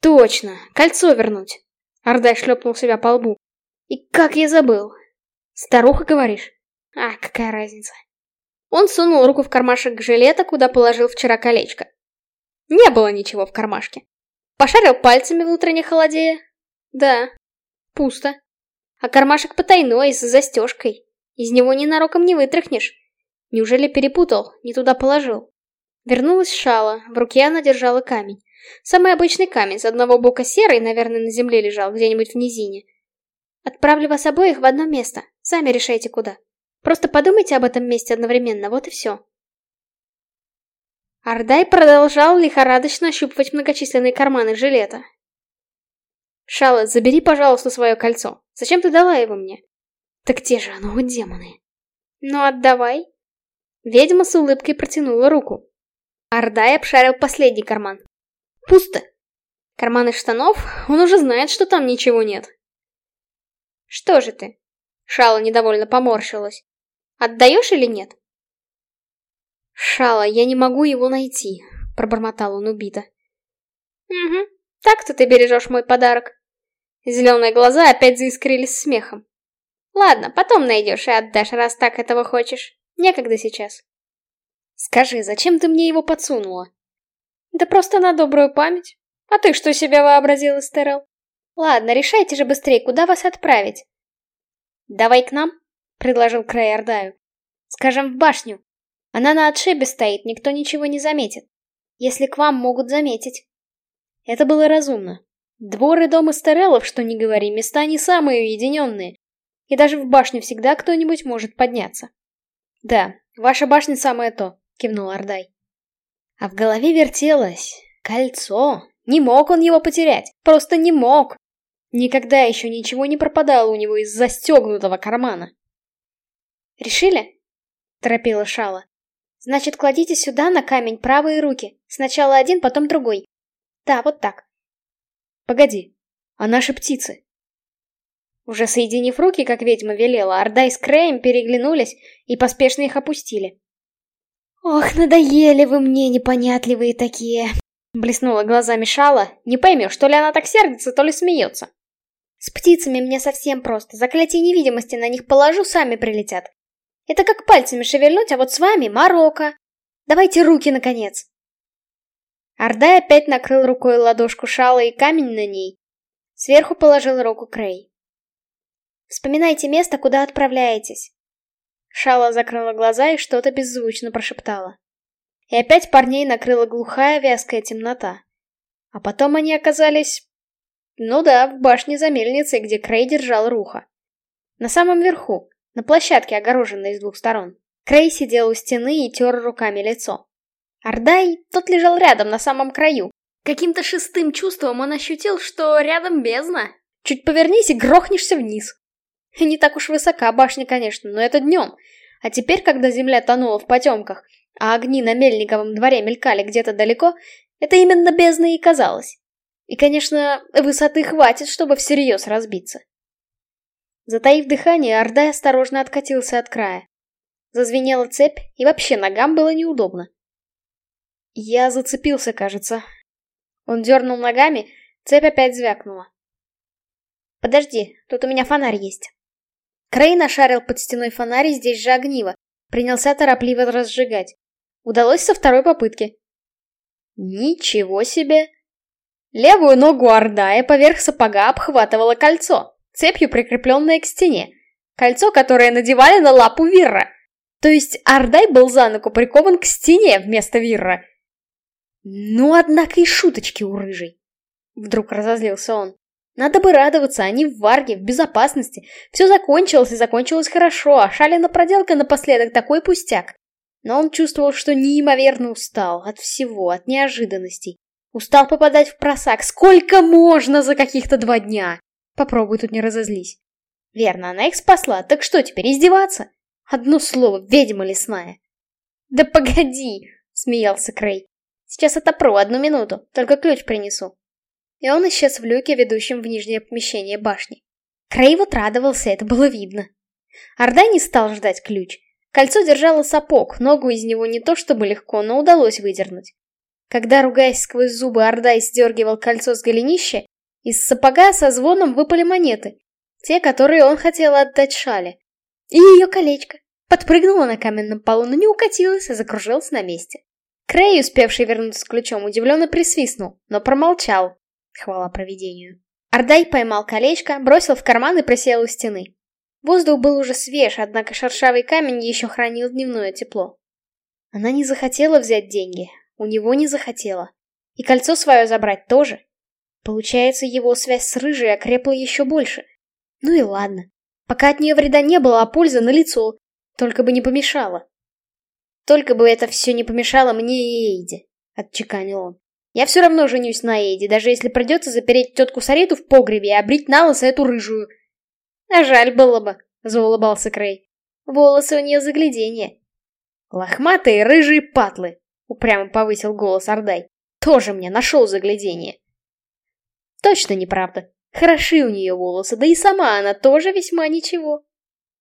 «Точно! Кольцо вернуть!» Ордай шлепнул себя по лбу. «И как я забыл! Старуха, говоришь? А, какая разница!» Он сунул руку в кармашек жилета, куда положил вчера колечко. Не было ничего в кармашке. Пошарил пальцами в утренне холодея. Да, пусто. А кармашек потайной, с застежкой. Из него ненароком не вытряхнешь. Неужели перепутал, не туда положил? Вернулась Шала, в руке она держала камень. Самый обычный камень, с одного бока серый, наверное, на земле лежал, где-нибудь в низине. Отправлю вас обоих в одно место, сами решайте куда. Просто подумайте об этом месте одновременно, вот и все. Ардай продолжал лихорадочно ощупывать многочисленные карманы жилета. «Шала, забери, пожалуйста, свое кольцо. Зачем ты дала его мне?» «Так где же оно, у демоны?» «Ну, отдавай». Ведьма с улыбкой протянула руку. Ардай обшарил последний карман. Пусто. Карманы штанов, он уже знает, что там ничего нет. Что же ты? Шала недовольно поморщилась. Отдаешь или нет? Шала, я не могу его найти, пробормотал он убито. Угу, так-то ты бережешь мой подарок. Зеленые глаза опять заискрились смехом. Ладно, потом найдешь и отдашь, раз так этого хочешь. Некогда сейчас. Скажи, зачем ты мне его подсунула? Да просто на добрую память. А ты что себя вообразил, Эстерел? Ладно, решайте же быстрее, куда вас отправить. Давай к нам, предложил Крей Ордаю. Скажем, в башню. Она на отшибе стоит, никто ничего не заметит. Если к вам могут заметить. Это было разумно. Двор и дом Эстерелов, что не говори, места не самые уединенные. И даже в башню всегда кто-нибудь может подняться. Да, ваша башня самое то, кивнул Ордай. А в голове вертелось кольцо. Не мог он его потерять. Просто не мог. Никогда еще ничего не пропадало у него из застегнутого кармана. «Решили?» — торопила Шала. «Значит, кладите сюда на камень правые руки. Сначала один, потом другой. Да, вот так». «Погоди, а наши птицы?» Уже соединив руки, как ведьма велела, Ордай с Крэем переглянулись и поспешно их опустили. «Ох, надоели вы мне, непонятливые такие!» Блеснула глазами Шала. Не поймешь, то ли она так сердится, то ли смеется. «С птицами мне совсем просто. Заклятие невидимости на них положу, сами прилетят. Это как пальцами шевельнуть, а вот с вами Марокко. Давайте руки, наконец!» Ордай опять накрыл рукой ладошку Шала и камень на ней. Сверху положил руку Крей. «Вспоминайте место, куда отправляетесь. Шала закрыла глаза и что-то беззвучно прошептала. И опять парней накрыла глухая вязкая темнота. А потом они оказались... Ну да, в башне за мельницей, где Крей держал руха. На самом верху, на площадке, огороженной с двух сторон. Крей сидел у стены и тер руками лицо. Ардай, тот лежал рядом, на самом краю. Каким-то шестым чувством он ощутил, что рядом бездна. Чуть повернись и грохнешься вниз. Не так уж высока башня, конечно, но это днем. А теперь, когда земля тонула в потемках, а огни на Мельниковом дворе мелькали где-то далеко, это именно бездна и казалось. И, конечно, высоты хватит, чтобы всерьез разбиться. Затаив дыхание, Ордай осторожно откатился от края. Зазвенела цепь, и вообще ногам было неудобно. Я зацепился, кажется. Он дернул ногами, цепь опять звякнула. «Подожди, тут у меня фонарь есть». Крей нашарил под стеной фонарь, здесь же огниво. Принялся торопливо разжигать. Удалось со второй попытки. Ничего себе! Левую ногу Ордая поверх сапога обхватывало кольцо, цепью прикрепленное к стене. Кольцо, которое надевали на лапу Вирра. То есть Ордай был за ногу прикован к стене вместо Вирра. Ну, однако и шуточки у рыжей. Вдруг разозлился он. Надо бы радоваться, они в Варге, в безопасности. Все закончилось и закончилось хорошо, а Шалина проделка напоследок такой пустяк. Но он чувствовал, что неимоверно устал от всего, от неожиданностей. Устал попадать в просак. Сколько можно за каких-то два дня? Попробуй тут не разозлись. Верно, она их спасла, так что теперь, издеваться? Одно слово, ведьма лесная. Да погоди, смеялся Крей. Сейчас отопру, одну минуту, только ключ принесу и он исчез в люке, ведущем в нижнее помещение башни. Крей вот радовался, это было видно. Ордай не стал ждать ключ. Кольцо держало сапог, ногу из него не то чтобы легко, но удалось выдернуть. Когда, ругаясь сквозь зубы, Ордай сдергивал кольцо с голенища, из сапога со звоном выпали монеты. Те, которые он хотел отдать Шале. И ее колечко. Подпрыгнула на каменном полу, но не укатилась, а закружилась на месте. Крей, успевший вернуться с ключом, удивленно присвистнул, но промолчал. Хвала провидению. Ардай поймал колечко, бросил в карман и присел у стены. Воздух был уже свеж, однако шершавый камень еще хранил дневное тепло. Она не захотела взять деньги, у него не захотела. И кольцо свое забрать тоже. Получается, его связь с Рыжей окрепла еще больше. Ну и ладно. Пока от нее вреда не было, а польза налицо. Только бы не помешала. Только бы это все не помешало мне и Эйде, отчеканил он. Я все равно женюсь на Эйде, даже если придется запереть тетку Сариту в погребе и обрить на лысо эту рыжую. А жаль было бы, заулыбался Крей. Волосы у нее загляденье. Лохматые рыжие патлы, упрямо повысил голос Ордай. Тоже мне нашел загляденье. Точно неправда. Хороши у нее волосы, да и сама она тоже весьма ничего.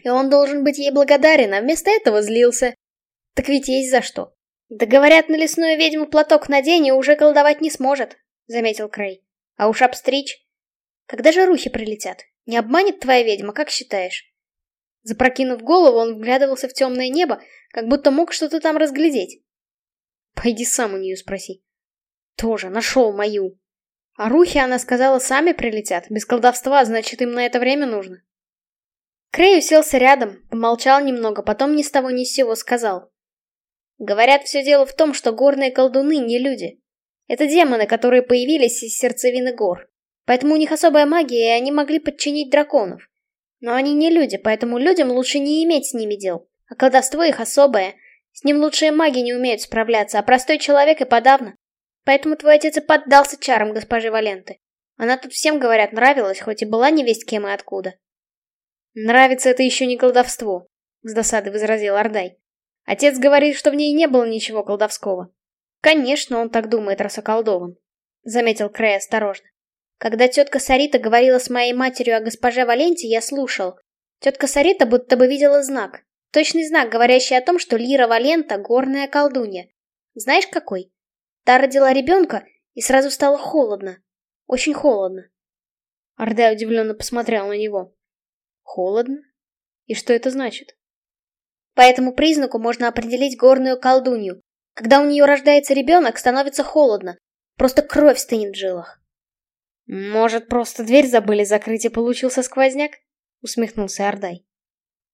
И он должен быть ей благодарен, а вместо этого злился. Так ведь есть за что. Да говорят, на лесную ведьму платок надень и уже колдовать не сможет, заметил Крей. А уж обстричь. Когда же рухи прилетят? Не обманет твоя ведьма, как считаешь? Запрокинув голову, он вглядывался в темное небо, как будто мог что-то там разглядеть. Пойди сам у нее спроси. Тоже нашел мою. А рухи, она сказала, сами прилетят. Без колдовства, значит, им на это время нужно. Крей уселся рядом, помолчал немного, потом ни с того ни с сего сказал. Говорят, все дело в том, что горные колдуны не люди. Это демоны, которые появились из сердцевины гор. Поэтому у них особая магия, и они могли подчинить драконов. Но они не люди, поэтому людям лучше не иметь с ними дел. А колдовство их особое. С ним лучшие маги не умеют справляться, а простой человек и подавно. Поэтому твой отец и поддался чарам госпожи Валенты. Она тут всем, говорят, нравилась, хоть и была невесть кем и откуда. «Нравится это еще не колдовство», — с досады возразил Ордай. «Отец говорит, что в ней не было ничего колдовского». «Конечно, он так думает, раз околдован», — заметил Крей осторожно. «Когда тетка Сарита говорила с моей матерью о госпоже Валенте, я слушал. Тетка Сарита будто бы видела знак. Точный знак, говорящий о том, что Лира Валента — горная колдунья. Знаешь, какой? Та родила ребенка, и сразу стало холодно. Очень холодно». Ордай удивленно посмотрел на него. Холодно? И что это значит? По этому признаку можно определить горную колдунью. Когда у нее рождается ребенок, становится холодно. Просто кровь стынет в жилах. Может, просто дверь забыли закрыть и получился сквозняк? Усмехнулся Ордай.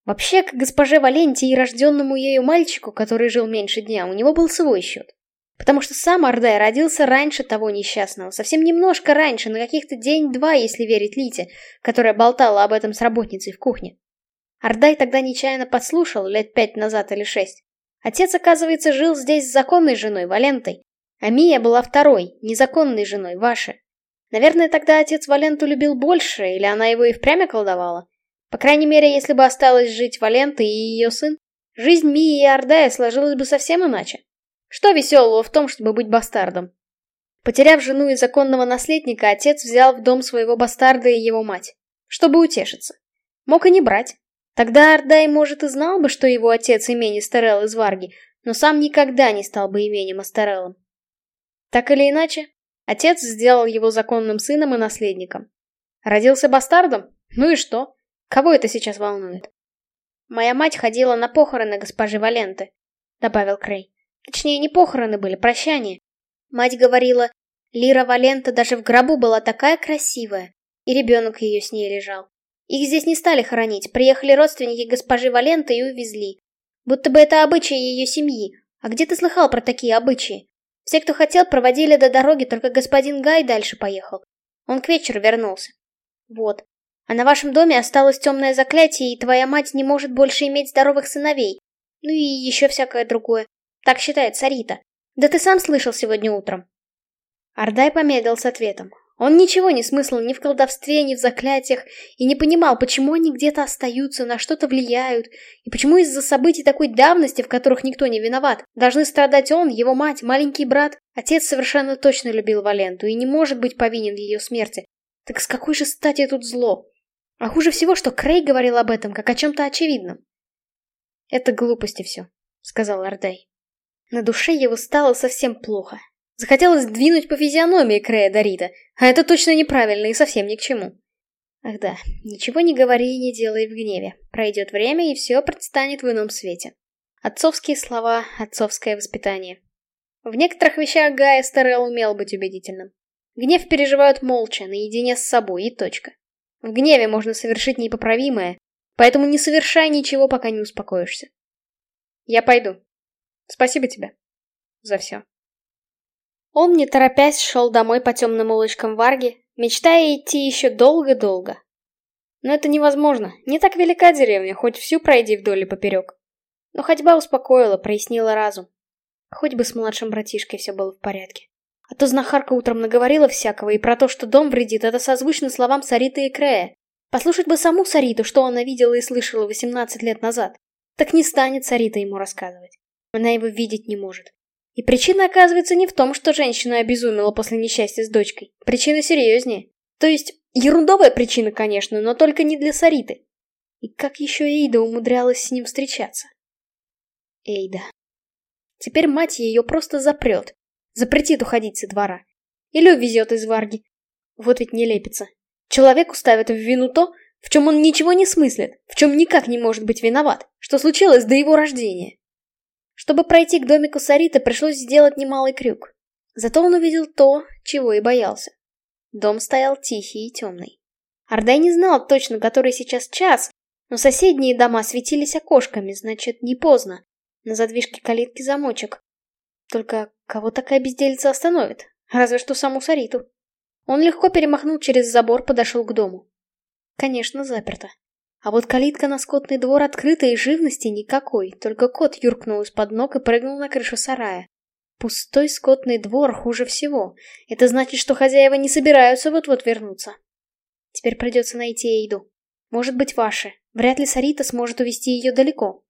Вообще, к госпоже Валентии и рожденному ею мальчику, который жил меньше дня, у него был свой счет. Потому что сам Ордай родился раньше того несчастного, совсем немножко раньше, на каких-то день-два, если верить Лите, которая болтала об этом с работницей в кухне. Ордай тогда нечаянно подслушал, лет пять назад или шесть. Отец, оказывается, жил здесь с законной женой, Валентой. А Мия была второй, незаконной женой, вашей. Наверное, тогда отец Валенту любил больше, или она его и впрямь околдовала. По крайней мере, если бы осталось жить Валента и ее сын, жизнь Мии и Ордая сложилась бы совсем иначе. Что веселого в том, чтобы быть бастардом? Потеряв жену и законного наследника, отец взял в дом своего бастарда и его мать. Чтобы утешиться. Мог и не брать. Тогда Ардай, может, и знал бы, что его отец имени Старел из Варги, но сам никогда не стал бы именем Астарелом. Так или иначе, отец сделал его законным сыном и наследником. Родился бастардом? Ну и что? Кого это сейчас волнует? Моя мать ходила на похороны госпожи Валенты, добавил Крей. Точнее, не похороны были, прощание. Мать говорила, Лира Валента даже в гробу была такая красивая, и ребенок ее с ней лежал. Их здесь не стали хоронить, приехали родственники госпожи Валенты и увезли. Будто бы это обычаи ее семьи. А где ты слыхал про такие обычаи? Все, кто хотел, проводили до дороги, только господин Гай дальше поехал. Он к вечеру вернулся. Вот. А на вашем доме осталось темное заклятие, и твоя мать не может больше иметь здоровых сыновей. Ну и еще всякое другое. Так считает Сарита. Да ты сам слышал сегодня утром. Ардай помедлил с ответом. Он ничего не смыслил ни в колдовстве, ни в заклятиях, и не понимал, почему они где-то остаются, на что-то влияют, и почему из-за событий такой давности, в которых никто не виноват, должны страдать он, его мать, маленький брат. Отец совершенно точно любил Валенту и не может быть повинен в ее смерти. Так с какой же стати тут зло? А хуже всего, что Крей говорил об этом, как о чем-то очевидном. «Это глупости все», — сказал Ардай. На душе его стало совсем плохо. Захотелось двинуть по физиономии Крея Дорита, а это точно неправильно и совсем ни к чему. Ах да, ничего не говори и не делай в гневе. Пройдет время, и все предстанет в ином свете. Отцовские слова, отцовское воспитание. В некоторых вещах Гая Старел умел быть убедительным. Гнев переживают молча, наедине с собой, и точка. В гневе можно совершить непоправимое, поэтому не совершай ничего, пока не успокоишься. Я пойду. Спасибо тебе. За все. Он, не торопясь, шел домой по темным улочкам Варги, мечтая идти еще долго-долго. Но это невозможно. Не так велика деревня, хоть всю пройди вдоль и поперек. Но ходьба успокоила, прояснила разум. Хоть бы с младшим братишкой все было в порядке. А то знахарка утром наговорила всякого, и про то, что дом вредит, это созвучно словам Сариты и Крея. Послушать бы саму Сариту, что она видела и слышала 18 лет назад. Так не станет Сарита ему рассказывать. Она его видеть не может. И причина оказывается не в том, что женщина обезумела после несчастья с дочкой. Причина серьезнее. То есть, ерундовая причина, конечно, но только не для Сариты. И как еще Эйда умудрялась с ним встречаться? Эйда. Теперь мать ее просто запрет. Запретит уходить со двора. Или увезет из Варги. Вот ведь не лепится. Человеку ставят в вину то, в чем он ничего не смыслит, в чем никак не может быть виноват, что случилось до его рождения. Чтобы пройти к домику Сариты, пришлось сделать немалый крюк. Зато он увидел то, чего и боялся. Дом стоял тихий и темный. Ардай не знал точно, который сейчас час, но соседние дома светились окошками, значит, не поздно. На задвижке калитки замочек. Только кого такая безделица остановит? Разве что саму Сариту. Он легко перемахнул через забор, подошел к дому. Конечно, заперто. А вот калитка на скотный двор открыта и живности никакой, только кот юркнул из-под ног и прыгнул на крышу сарая. Пустой скотный двор хуже всего. Это значит, что хозяева не собираются вот-вот вернуться. Теперь придется найти Эйду. Может быть, ваши. Вряд ли Сарита сможет увести ее далеко.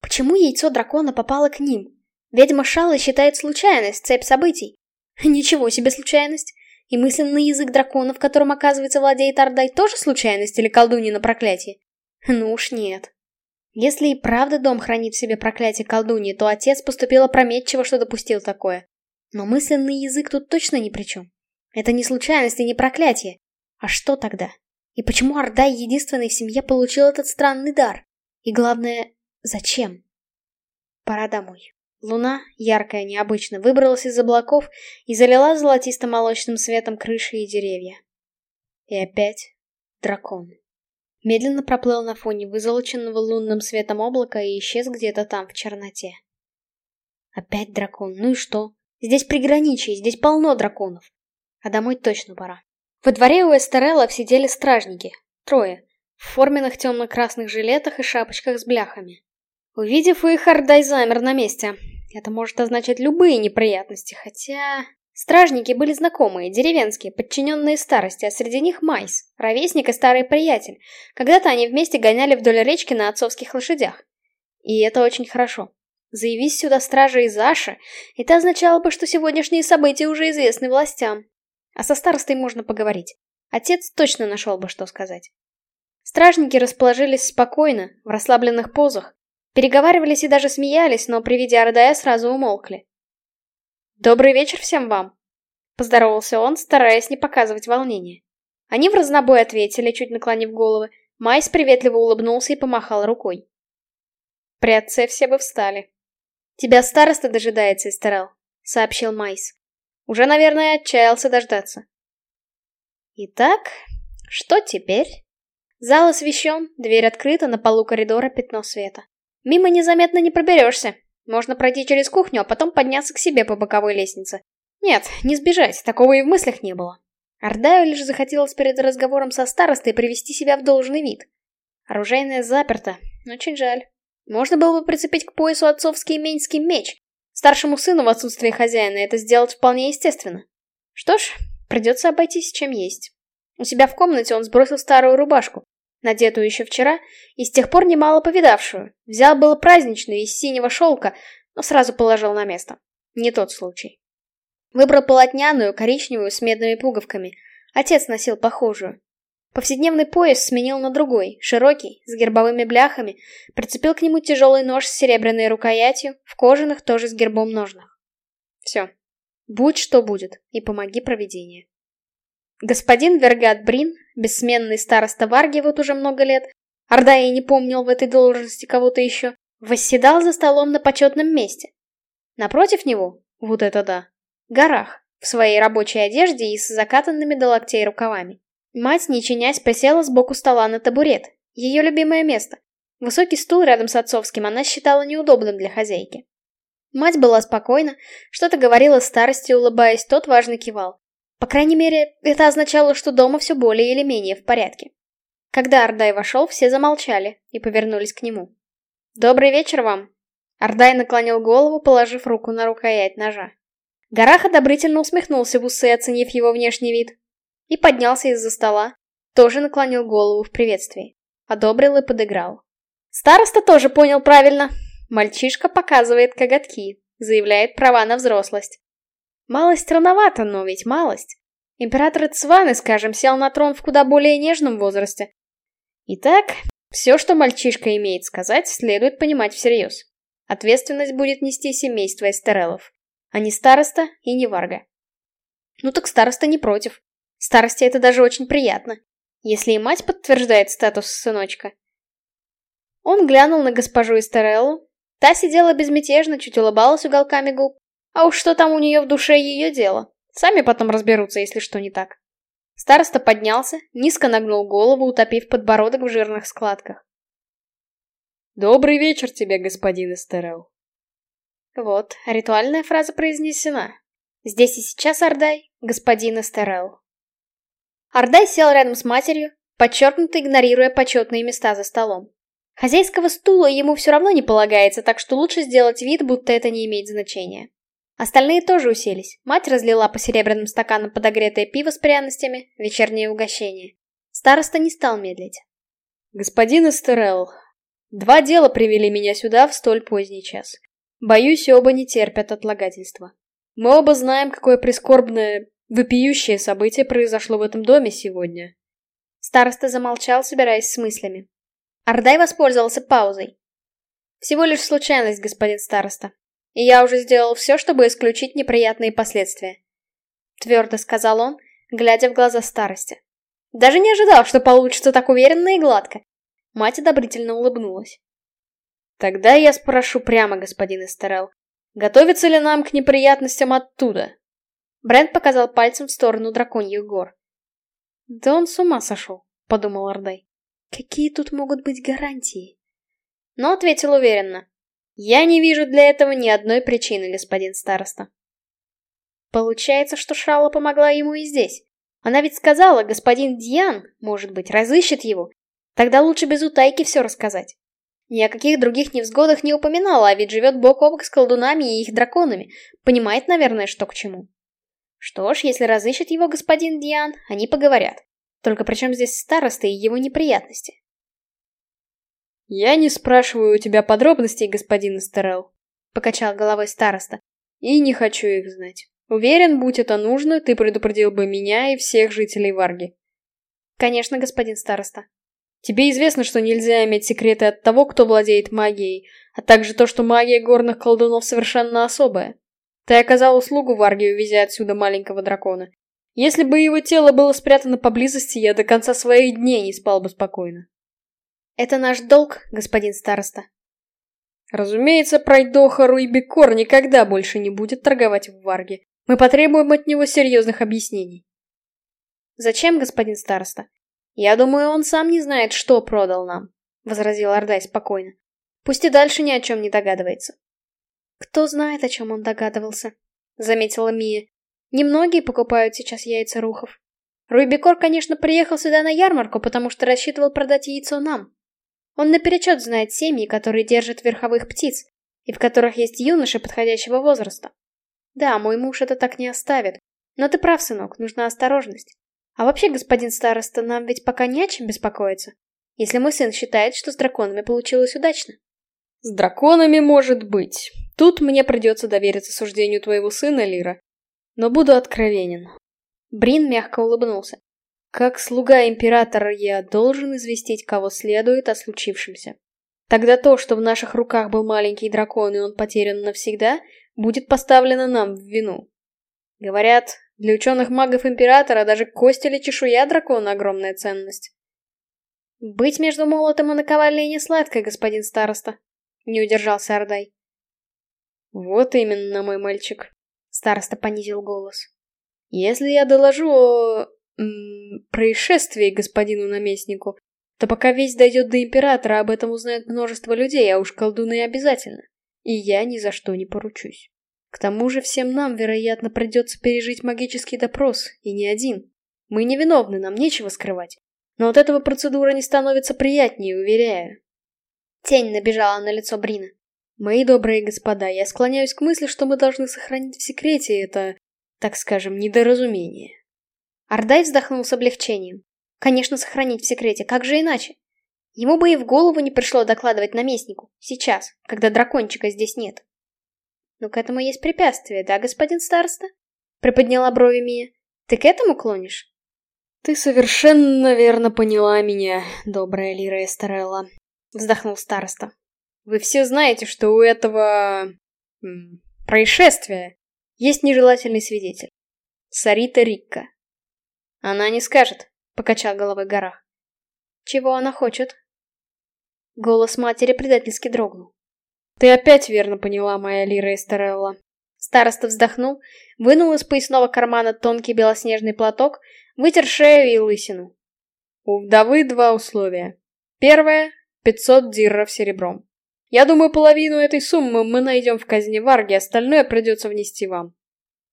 Почему яйцо дракона попало к ним? Ведьма Шала считает случайность, цепь событий. <laughs> Ничего себе случайность. И мысленный язык дракона, в котором, оказывается, владеет Ардай, тоже случайность или колдунья на проклятие? Ну уж нет. Если и правда дом хранит в себе проклятие колдуньи, то отец поступил опрометчиво, что допустил такое. Но мысленный язык тут точно ни при чем. Это не случайность и не проклятие. А что тогда? И почему Ардай единственный в семье получил этот странный дар? И главное, зачем? Пора домой. Луна, яркая необычно, выбралась из облаков и залила золотисто-молочным светом крыши и деревья. И опять дракон. Медленно проплыл на фоне вызолоченного лунным светом облака и исчез где-то там, в черноте. Опять дракон, ну и что? Здесь приграничие, здесь полно драконов. А домой точно пора. Во дворе у Эстерелла сидели стражники. Трое. В форменных темно-красных жилетах и шапочках с бляхами. Увидев их, Ардай замер на месте. Это может означать любые неприятности, хотя... Стражники были знакомые, деревенские, подчиненные старости, а среди них Майс, ровесник и старый приятель. Когда-то они вместе гоняли вдоль речки на отцовских лошадях. И это очень хорошо. Заявись сюда стража из Аши, это означало бы, что сегодняшние события уже известны властям. А со старостой можно поговорить. Отец точно нашел бы, что сказать. Стражники расположились спокойно, в расслабленных позах, Переговаривались и даже смеялись, но при виде Ардая сразу умолкли. «Добрый вечер всем вам!» Поздоровался он, стараясь не показывать волнения. Они в разнобой ответили, чуть наклонив головы. Майс приветливо улыбнулся и помахал рукой. При отце все бы встали. «Тебя староста дожидается, Эстерел», — сообщил Майс. Уже, наверное, отчаялся дождаться. Итак, что теперь? Зал освещен, дверь открыта, на полу коридора пятно света. Мимо незаметно не проберешься. Можно пройти через кухню, а потом подняться к себе по боковой лестнице. Нет, не сбежать, такого и в мыслях не было. Ардаю лишь захотелось перед разговором со старостой привести себя в должный вид. Оружейная заперта, очень жаль. Можно было бы прицепить к поясу отцовский меньский меч. Старшему сыну в отсутствие хозяина это сделать вполне естественно. Что ж, придется обойтись чем есть. У себя в комнате он сбросил старую рубашку надетую еще вчера, и с тех пор немало повидавшую. Взял было праздничную из синего шелка, но сразу положил на место. Не тот случай. Выбрал полотняную, коричневую, с медными пуговками. Отец носил похожую. Повседневный пояс сменил на другой, широкий, с гербовыми бляхами, прицепил к нему тяжелый нож с серебряной рукоятью, в кожаных тоже с гербом ножнах. Все. Будь что будет, и помоги провидение. Господин Вергат Брин, бессменный староста Варги вот уже много лет, Орда и не помнил в этой должности кого-то еще, восседал за столом на почетном месте. Напротив него, вот это да, горах, в своей рабочей одежде и с закатанными до локтей рукавами. Мать, не чинясь, присела сбоку стола на табурет, ее любимое место. Высокий стул рядом с отцовским она считала неудобным для хозяйки. Мать была спокойна, что-то говорила старости, улыбаясь, тот важно кивал. По крайней мере, это означало, что дома все более или менее в порядке. Когда Ардай вошел, все замолчали и повернулись к нему. Добрый вечер вам. Ардай наклонил голову, положив руку на рукоять ножа. Горах одобрительно усмехнулся в усы, оценив его внешний вид. И поднялся из-за стола. Тоже наклонил голову в приветствии. Одобрил и подыграл. Староста тоже понял правильно. Мальчишка показывает коготки, заявляет права на взрослость. Малость рановато, но ведь малость. Император Цваны, скажем, сел на трон в куда более нежном возрасте. Итак, все, что мальчишка имеет сказать, следует понимать всерьез. Ответственность будет нести семейство Эстерелов, а не староста и не варга. Ну так староста не против. Старости это даже очень приятно. Если и мать подтверждает статус сыночка. Он глянул на госпожу Эстереллу. Та сидела безмятежно, чуть улыбалась уголками губ. А уж что там у нее в душе ее дело. Сами потом разберутся, если что не так. Староста поднялся, низко нагнул голову, утопив подбородок в жирных складках. «Добрый вечер тебе, господин Эстерел». Вот, ритуальная фраза произнесена. Здесь и сейчас Ардай, господин Эстерел. Ардай сел рядом с матерью, подчеркнуто игнорируя почетные места за столом. Хозяйского стула ему все равно не полагается, так что лучше сделать вид, будто это не имеет значения. Остальные тоже уселись. Мать разлила по серебряным стаканам подогретое пиво с пряностями, вечернее угощение. Староста не стал медлить. «Господин Эстерел, два дела привели меня сюда в столь поздний час. Боюсь, оба не терпят отлагательства. Мы оба знаем, какое прискорбное, вопиющее событие произошло в этом доме сегодня». Староста замолчал, собираясь с мыслями. Ардай воспользовался паузой. «Всего лишь случайность, господин староста. Я уже сделал все, чтобы исключить неприятные последствия. Твердо сказал он, глядя в глаза старости. Даже не ожидал, что получится так уверенно и гладко. Мать одобрительно улыбнулась. Тогда я спрошу прямо, господин Эстерел, готовится ли нам к неприятностям оттуда? Брент показал пальцем в сторону драконьих гор. Да он с ума сошел, подумал Ордай. Какие тут могут быть гарантии? Но ответил уверенно. Я не вижу для этого ни одной причины, господин староста. Получается, что Шрала помогла ему и здесь. Она ведь сказала, господин Диан, может быть, разыщет его. Тогда лучше без утайки все рассказать. Ни о каких других невзгодах не упоминала, а ведь живет бок о бок с колдунами и их драконами. Понимает, наверное, что к чему. Что ж, если разыщет его господин Диан, они поговорят. Только при чем здесь староста и его неприятности? «Я не спрашиваю у тебя подробностей, господин Эстерел», — покачал головой староста. «И не хочу их знать. Уверен, будь это нужно, ты предупредил бы меня и всех жителей Варги». «Конечно, господин староста». «Тебе известно, что нельзя иметь секреты от того, кто владеет магией, а также то, что магия горных колдунов совершенно особая. Ты оказал услугу Варге, увезя отсюда маленького дракона. Если бы его тело было спрятано поблизости, я до конца своих дней не спал бы спокойно. Это наш долг, господин староста. Разумеется, пройдоха Руйбекор никогда больше не будет торговать в Варге. Мы потребуем от него серьезных объяснений. Зачем, господин староста? Я думаю, он сам не знает, что продал нам, возразил Ордай спокойно. Пусть и дальше ни о чем не догадывается. Кто знает, о чем он догадывался, заметила Мия. Немногие покупают сейчас яйца рухов. Руйбекор, конечно, приехал сюда на ярмарку, потому что рассчитывал продать яйцо нам. Он наперечет знает семьи, которые держат верховых птиц, и в которых есть юноши подходящего возраста. Да, мой муж это так не оставит. Но ты прав, сынок, нужна осторожность. А вообще, господин староста, нам ведь пока не о чем беспокоиться. Если мой сын считает, что с драконами получилось удачно. С драконами может быть. Тут мне придется довериться суждению твоего сына, Лира. Но буду откровенен. Брин мягко улыбнулся. Как слуга императора я должен известить кого следует о случившемся. Тогда то, что в наших руках был маленький дракон и он потерян навсегда, будет поставлено нам в вину. Говорят, для ученых-магов императора даже кость или чешуя дракона огромная ценность. Быть между молотом и наковальней не сладко, господин староста. Не удержался Ордай. Вот именно, мой мальчик. Староста понизил голос. Если я доложу о происшествии господину наместнику, то пока весть дойдет до императора, об этом узнает множество людей, а уж колдуны обязательно. И я ни за что не поручусь. К тому же всем нам, вероятно, придется пережить магический допрос, и не один. Мы невиновны, нам нечего скрывать. Но от этого процедура не становится приятнее, уверяю. Тень набежала на лицо Брина. Мои добрые господа, я склоняюсь к мысли, что мы должны сохранить в секрете это, так скажем, недоразумение. Ардай вздохнул с облегчением. Конечно, сохранить в секрете, как же иначе? Ему бы и в голову не пришло докладывать наместнику, сейчас, когда дракончика здесь нет. Но к этому есть препятствие, да, господин староста? Приподняла брови Мия. Ты к этому клонишь? Ты совершенно верно поняла меня, добрая Лира Эстерелла. Вздохнул староста. Вы все знаете, что у этого... происшествия есть нежелательный свидетель. Сарита Рикка. Она не скажет, покачал головой Горах. Чего она хочет? Голос матери предательски дрогнул. Ты опять верно поняла, моя Лира Эстерелла. Староста вздохнул, вынул из поясного кармана тонкий белоснежный платок, вытер шею и лысину. У вдовы два условия. Первое — 500 дирров серебром. Я думаю, половину этой суммы мы найдем в казне Варги, остальное придется внести вам.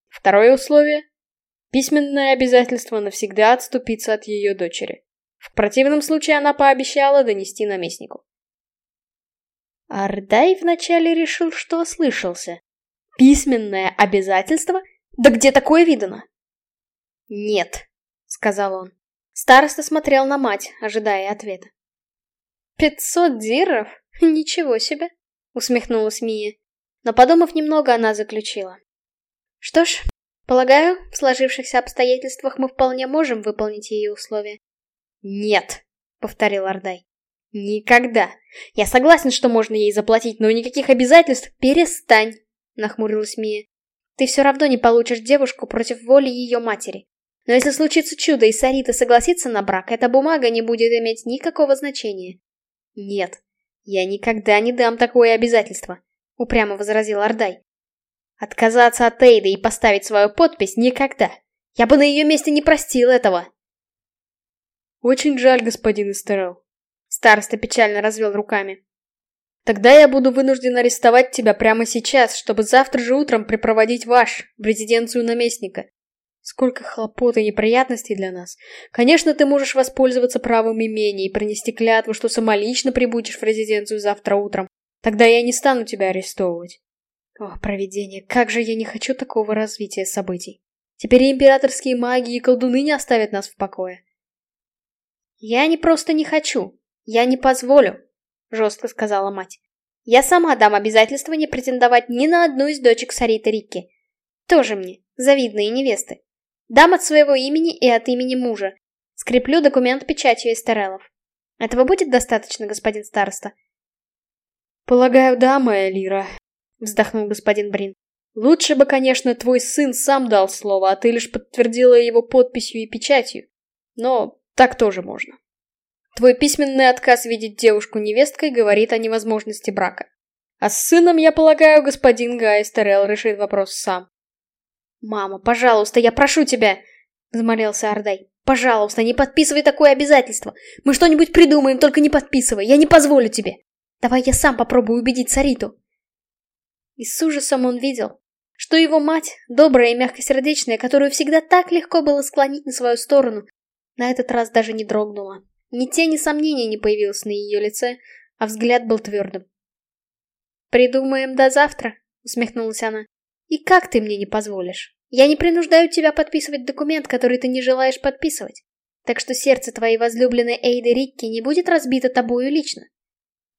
Второе условие — письменное обязательство навсегда отступиться от ее дочери. В противном случае она пообещала донести наместнику. Ардай вначале решил, что ослышался. Письменное обязательство? Да где такое видано? Нет, сказал он. Староста смотрел на мать, ожидая ответа. «Пятьсот диров? Ничего себе!» — усмехнулась Мия. Но, подумав немного, она заключила. «Что ж, полагаю, в сложившихся обстоятельствах мы вполне можем выполнить ее условия». «Нет», — повторил Ардай. «Никогда. Я согласен, что можно ей заплатить, но никаких обязательств перестань!» — нахмурилась Мия. «Ты все равно не получишь девушку против воли ее матери. Но если случится чудо и Сарита согласится на брак, эта бумага не будет иметь никакого значения». «Нет, я никогда не дам такое обязательство», — упрямо возразил Ардай. «Отказаться от Эйды и поставить свою подпись никогда. Я бы на ее месте не простил этого». «Очень жаль, господин Эстерел», Староста печально развел руками. Тогда я буду вынужден арестовать тебя прямо сейчас, чтобы завтра же утром припроводить ваш в резиденцию наместника. Сколько хлопот и неприятностей для нас. Конечно, ты можешь воспользоваться правом имения и принести клятву, что самолично прибудешь в резиденцию завтра утром. Тогда я не стану тебя арестовывать. О, провидение, как же я не хочу такого развития событий. Теперь и императорские маги и колдуны не оставят нас в покое. Я не просто не хочу, «Я не позволю», — жестко сказала мать. «Я сама дам обязательство не претендовать ни на одну из дочек Сариты Рикки. Тоже мне, завидные невесты. Дам от своего имени и от имени мужа. Скреплю документ печатью Эстерелов. Этого будет достаточно, господин староста?» «Полагаю, да, моя Лира», — вздохнул господин Брин. «Лучше бы, конечно, твой сын сам дал слово, а ты лишь подтвердила его подписью и печатью. Но так тоже можно». Твой письменный отказ видеть девушку невесткой говорит о невозможности брака. А с сыном, я полагаю, господин Гайстерел решит вопрос сам. «Мама, пожалуйста, я прошу тебя!» — взмолился Ардай. «Пожалуйста, не подписывай такое обязательство! Мы что-нибудь придумаем, только не подписывай! Я не позволю тебе! Давай я сам попробую убедить Сариту!» И с ужасом он видел, что его мать, добрая и мягкосердечная, которую всегда так легко было склонить на свою сторону, на этот раз даже не дрогнула. Ни тени сомнений не появилось на ее лице, а взгляд был твердым. «Придумаем до завтра», — усмехнулась она. «И как ты мне не позволишь? Я не принуждаю тебя подписывать документ, который ты не желаешь подписывать. Так что сердце твоей возлюбленной Эйды Рикки не будет разбито тобою лично.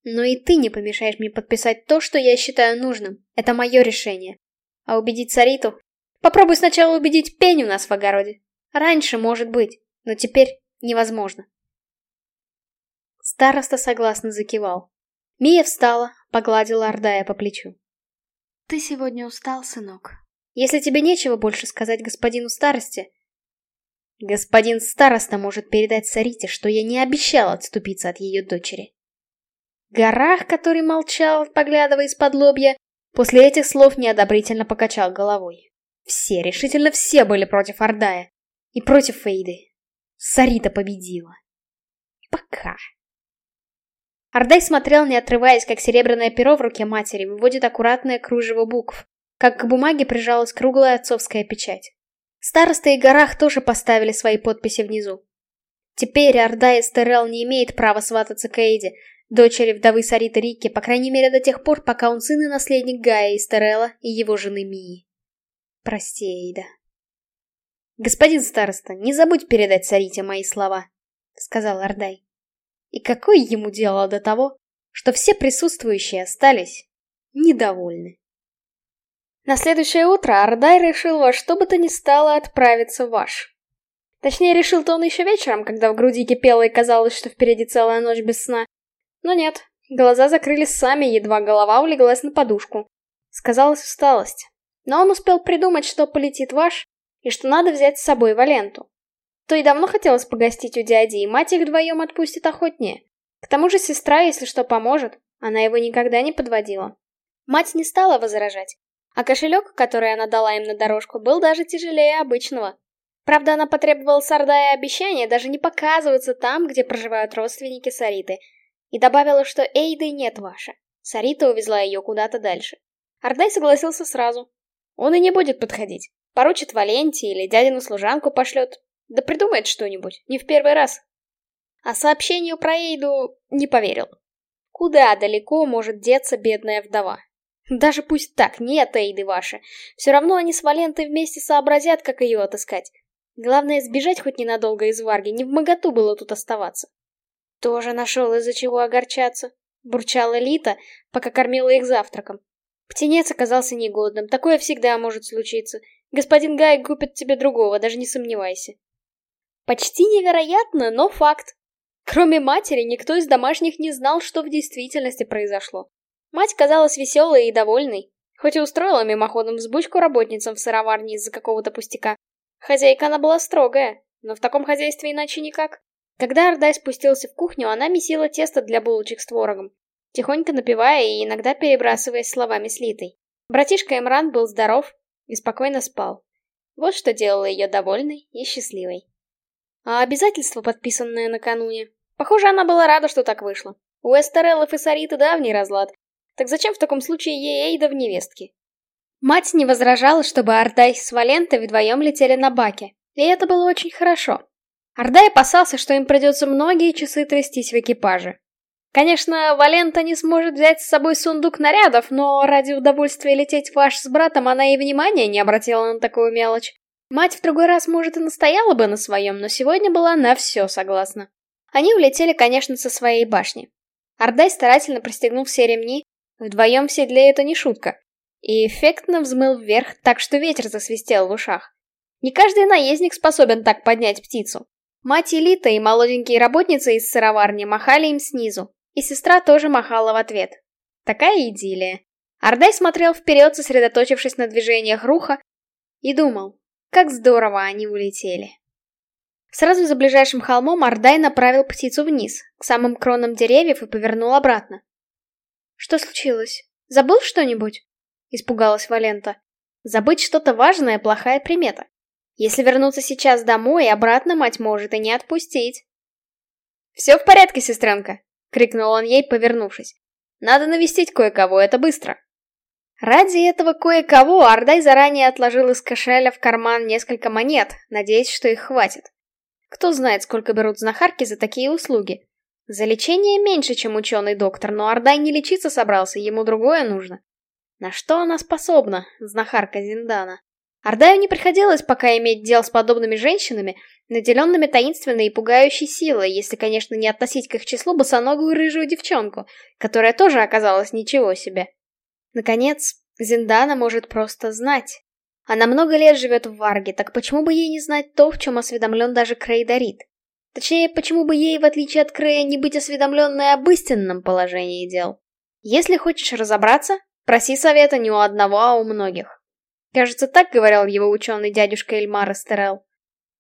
Но и ты не помешаешь мне подписать то, что я считаю нужным. Это мое решение. А убедить Сариту? Попробуй сначала убедить Пень у нас в огороде. Раньше, может быть, но теперь невозможно. Староста согласно закивал. Мия встала, погладила Ордая по плечу. «Ты сегодня устал, сынок. Если тебе нечего больше сказать господину старости...» «Господин староста может передать Сарите, что я не обещал отступиться от ее дочери». Горах, который молчал, поглядывая из-под лобья, после этих слов неодобрительно покачал головой. Все, решительно все были против Ордая. И против Фейды. Сарита победила. Пока. Ардай смотрел, не отрываясь, как серебряное перо в руке матери выводит аккуратное кружево букв, как к бумаге прижалась круглая отцовская печать. Староста и Горах тоже поставили свои подписи внизу. Теперь Ардай Эстерел не имеет права свататься к Эйде, дочери вдовы Сариты Рики, по крайней мере до тех пор, пока он сын и наследник Гая Истерелла и его жены Мии. Прости, Эйда. Господин староста, не забудь передать Сарите мои слова, сказал Ардай. И какое ему дело до того, что все присутствующие остались недовольны? На следующее утро Ардай решил во что бы то ни стало отправиться в Ваш. Точнее, решил-то он еще вечером, когда в груди кипело и казалось, что впереди целая ночь без сна. Но нет, глаза закрылись сами, едва голова улеглась на подушку. Сказалась усталость. Но он успел придумать, что полетит Ваш, и что надо взять с собой Валенту. То и давно хотелось погостить у дяди, и мать их вдвоем отпустит охотнее. К тому же сестра, если что, поможет. Она его никогда не подводила. Мать не стала возражать. А кошелек, который она дала им на дорожку, был даже тяжелее обычного. Правда, она потребовала с Ардая обещания даже не показываться там, где проживают родственники Сариты, и добавила, что Эйды нет ваша. Сарита увезла ее куда-то дальше. Ардай согласился сразу. Он и не будет подходить. Поручит Валенте или дядину служанку пошлет. Да придумает что-нибудь, не в первый раз. А сообщению про Эйду не поверил. Куда далеко может деться бедная вдова? Даже пусть так, нет Эйды ваши. Все равно они с Валентой вместе сообразят, как ее отыскать. Главное, сбежать хоть ненадолго из Варги, не в моготу было тут оставаться. Тоже нашел из-за чего огорчаться. Бурчала Лита, пока кормила их завтраком. Птенец оказался негодным, такое всегда может случиться. Господин Гай купит тебе другого, даже не сомневайся. Почти невероятно, но факт. Кроме матери, никто из домашних не знал, что в действительности произошло. Мать казалась веселой и довольной, хоть и устроила мимоходом взбучку работницам в сыроварне из-за какого-то пустяка. Хозяйка она была строгая, но в таком хозяйстве иначе никак. Когда Ардай спустился в кухню, она месила тесто для булочек с творогом, тихонько напевая и иногда перебрасываясь словами с Литой. Братишка Эмран был здоров и спокойно спал. Вот что делало ее довольной и счастливой. А обязательства, подписанные накануне? Похоже, она была рада, что так вышло. У Эстереллов и Сариты давний разлад, так зачем в таком случае ей Эйда в невестке? Мать не возражала, чтобы Ардай с Валентой вдвоем летели на баке, и это было очень хорошо. Ардай опасался, что им придется многие часы трястись в экипаже. Конечно, Валента не сможет взять с собой сундук нарядов, но ради удовольствия лететь ваш с братом она и внимания не обратила на такую мелочь. Мать в другой раз, может, и настояла бы на своем, но сегодня была на все согласна. Они улетели, конечно, со своей башни. Ардай старательно пристегнул все ремни, Вдвоем в седле это не шутка. И эффектно взмыл вверх, так что ветер засвистел в ушах. Не каждый наездник способен так поднять птицу. Мать Элита и молоденькие работницы из сыроварни махали им снизу, и сестра тоже махала в ответ. Такая идиллия. Ардай смотрел вперед, сосредоточившись на движениях руха, и думал, как здорово они улетели. Сразу за ближайшим холмом Ардай направил птицу вниз, к самым кронам деревьев и повернул обратно. Что случилось? Забыл что-нибудь? Испугалась Валента. Забыть что-то важное – плохая примета. Если вернуться сейчас домой, обратно мать может и не отпустить. «Все в порядке, сестренка!» — крикнул он ей, повернувшись. «Надо навестить кое-кого, это быстро!» Ради этого кое-кого Ардай заранее отложил из кошеля в карман несколько монет, надеясь, что их хватит. Кто знает, сколько берут знахарки за такие услуги. За лечение меньше, чем ученый-доктор, но Ардай не лечиться собрался, ему другое нужно. На что она способна, знахарка Зиндана? Ардаю не приходилось пока иметь дел с подобными женщинами, наделенными таинственной и пугающей силой, если, конечно, не относить к их числу босоногую рыжую девчонку, которая тоже оказалась ничего себе. Наконец, Зиндана может просто знать. Она много лет живет в Варге, так почему бы ей не знать то, в чем осведомлен даже Крейдорит? Точнее, почему бы ей, в отличие от Крея, не быть осведомленной об истинном положении дел? Если хочешь разобраться, проси совета не у одного, а у многих. Кажется, так говорил его ученый дядюшка Эльмар Эстерел.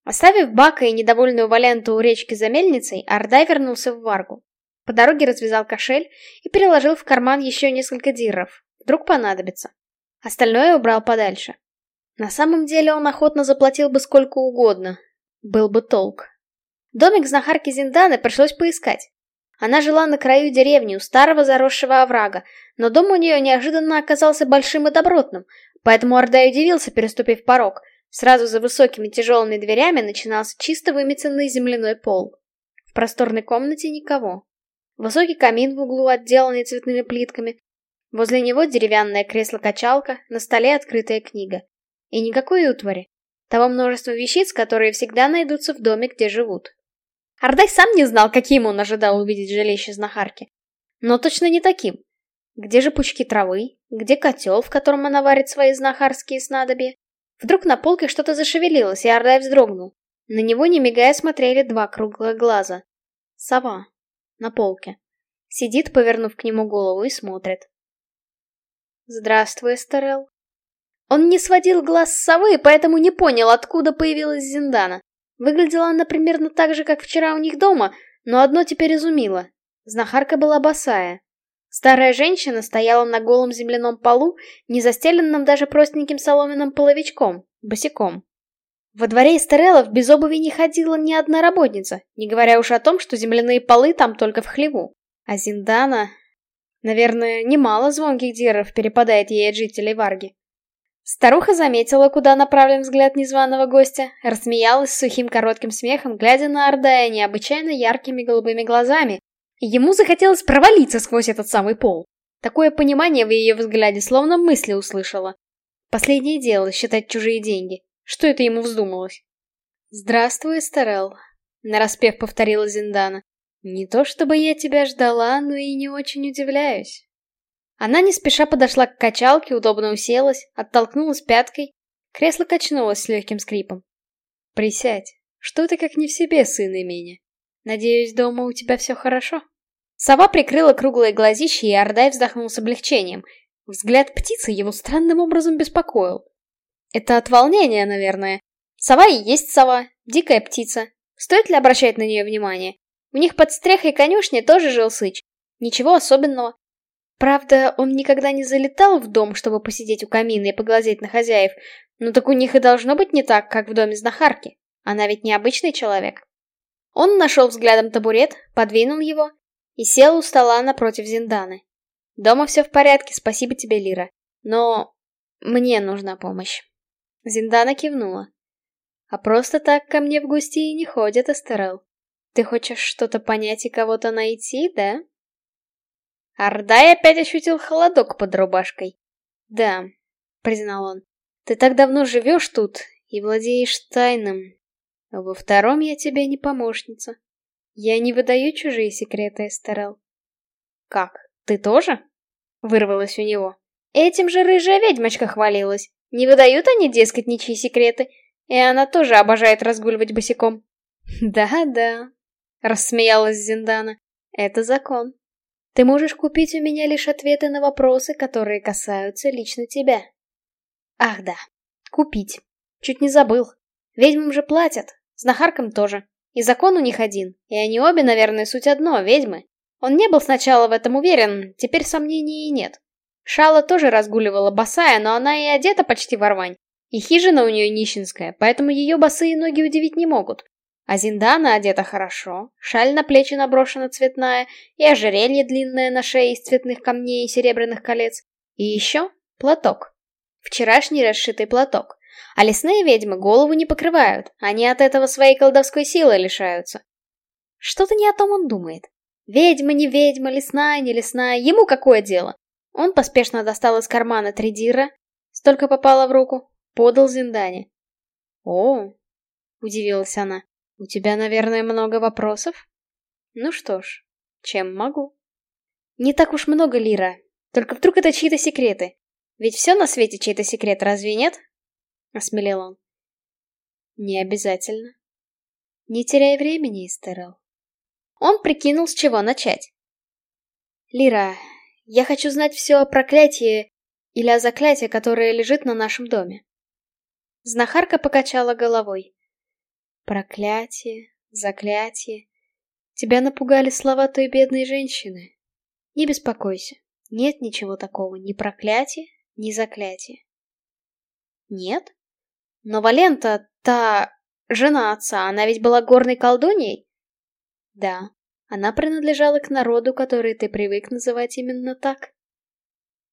Оставив Бака и недовольную Валенту у речки за мельницей, Ардай вернулся в Варгу. По дороге развязал кошель и переложил в карман еще несколько дирров. Вдруг понадобится. Остальное убрал подальше. На самом деле он охотно заплатил бы сколько угодно. Был бы толк. Домик знахарки Зинданы пришлось поискать. Она жила на краю деревни, у старого заросшего оврага, но дом у нее неожиданно оказался большим и добротным, поэтому Ордай удивился, переступив порог. Сразу за высокими тяжелыми дверями начинался чисто выметенный земляной пол. В просторной комнате никого. Высокий камин в углу, отделанный цветными плитками. Возле него деревянное кресло-качалка, на столе открытая книга. И никакой утвари. Того множества вещиц, которые всегда найдутся в доме, где живут. Ардай сам не знал, каким он ожидал увидеть жилище знахарки. Но точно не таким. Где же пучки травы? Где котел, в котором она варит свои знахарские снадобья? Вдруг на полке что-то зашевелилось, и Ардай вздрогнул. На него, не мигая, смотрели два круглых глаза. Сова. На полке. Сидит, повернув к нему голову, и смотрит. «Здравствуй, Эстерел». Он не сводил глаз с совы, поэтому не понял, откуда появилась Зиндана. Выглядела она примерно так же, как вчера у них дома, но одно теперь изумило. Знахарка была босая. Старая женщина стояла на голом земляном полу, не застеленном даже простеньким соломенным половичком, босиком. Во дворе Эстерелов без обуви не ходила ни одна работница, не говоря уж о том, что земляные полы там только в хлеву. А Зиндана... Наверное, немало звонких диров перепадает ей от жителей Варги. Старуха заметила, куда направлен взгляд незваного гостя, рассмеялась сухим коротким смехом, глядя на Ордая необычайно яркими голубыми глазами, Ему захотелось провалиться сквозь этот самый пол. Такое понимание в ее взгляде словно мысли услышала. Последнее дело — считать чужие деньги. Что это ему вздумалось? «Здравствуй, Старел», — нараспев повторила Зиндана. «Не то чтобы я тебя ждала, но и не очень удивляюсь». Она не спеша подошла к качалке, удобно уселась, оттолкнулась пяткой. Кресло качнулось с легким скрипом. «Присядь. Что ты как не в себе, сын имени? Надеюсь, дома у тебя все хорошо?» Сова прикрыла круглые глазища, и Ордай вздохнул с облегчением. Взгляд птицы его странным образом беспокоил. Это от волнения, наверное. Сова и есть сова, дикая птица. Стоит ли обращать на нее внимание? У них под стрехой конюшни тоже жил Сыч. Ничего особенного. Правда, он никогда не залетал в дом, чтобы посидеть у камина и поглазеть на хозяев, но так у них и должно быть не так, как в доме знахарки. Она ведь не обычный человек. Он нашел взглядом табурет, подвинул его и сел у стола напротив Зинданы. «Дома все в порядке, спасибо тебе, Лира. Но мне нужна помощь». Зиндана кивнула. «А просто так ко мне в гости и не ходят, Эстерел. Ты хочешь что-то понять и кого-то найти, да?» Ардай опять ощутил холодок под рубашкой. «Да», — признал он, — «ты так давно живешь тут и владеешь тайным. Во втором я тебе не помощница. Я не выдаю чужие секреты, Эстерел. Как, ты тоже? Вырвалось у него. Этим же рыжая ведьмочка хвалилась. Не выдают они, дескать, ничьи секреты. И она тоже обожает разгуливать босиком. <laughs> Да-да, рассмеялась Зиндана. Это закон. Ты можешь купить у меня лишь ответы на вопросы, которые касаются лично тебя. Ах да, купить. Чуть не забыл. Ведьмам же платят, знахаркам тоже. И закон у них один, и они обе, наверное, суть одно, ведьмы. Он не был сначала в этом уверен, теперь сомнений и нет. Шала тоже разгуливала босая, но она и одета почти в рвань. И хижина у нее нищенская, поэтому ее босые ноги удивить не могут. А Зиндана одета хорошо, шаль на плечи наброшена цветная, и ожерелье длинное на шее из цветных камней и серебряных колец. И еще платок. Вчерашний расшитый платок. А лесные ведьмы голову не покрывают, они от этого своей колдовской силы лишаются. Что-то не о том он думает. Ведьма, не ведьма, лесная, не лесная, ему какое дело? Он поспешно достал из кармана тридира, столько попало в руку, подал Зиндане. «О!» — удивилась она. «У тебя, наверное, много вопросов?» «Ну что ж, чем могу?» «Не так уж много, Лира. Только вдруг это чьи-то секреты. Ведь все на свете чей-то секрет, разве нет?» — осмелел он. «Не обязательно. Не теряй времени, Эстерел». Он прикинул, с чего начать. «Лира, я хочу знать все о проклятии или о заклятии, которое лежит на нашем доме». Знахарка покачала головой. «Проклятие, заклятие. Тебя напугали слова той бедной женщины. Не беспокойся, нет ничего такого, ни проклятия, ни заклятия». «Нет?» Но Валента, та... жена отца, она ведь была горной колдуньей? Да, она принадлежала к народу, который ты привык называть именно так.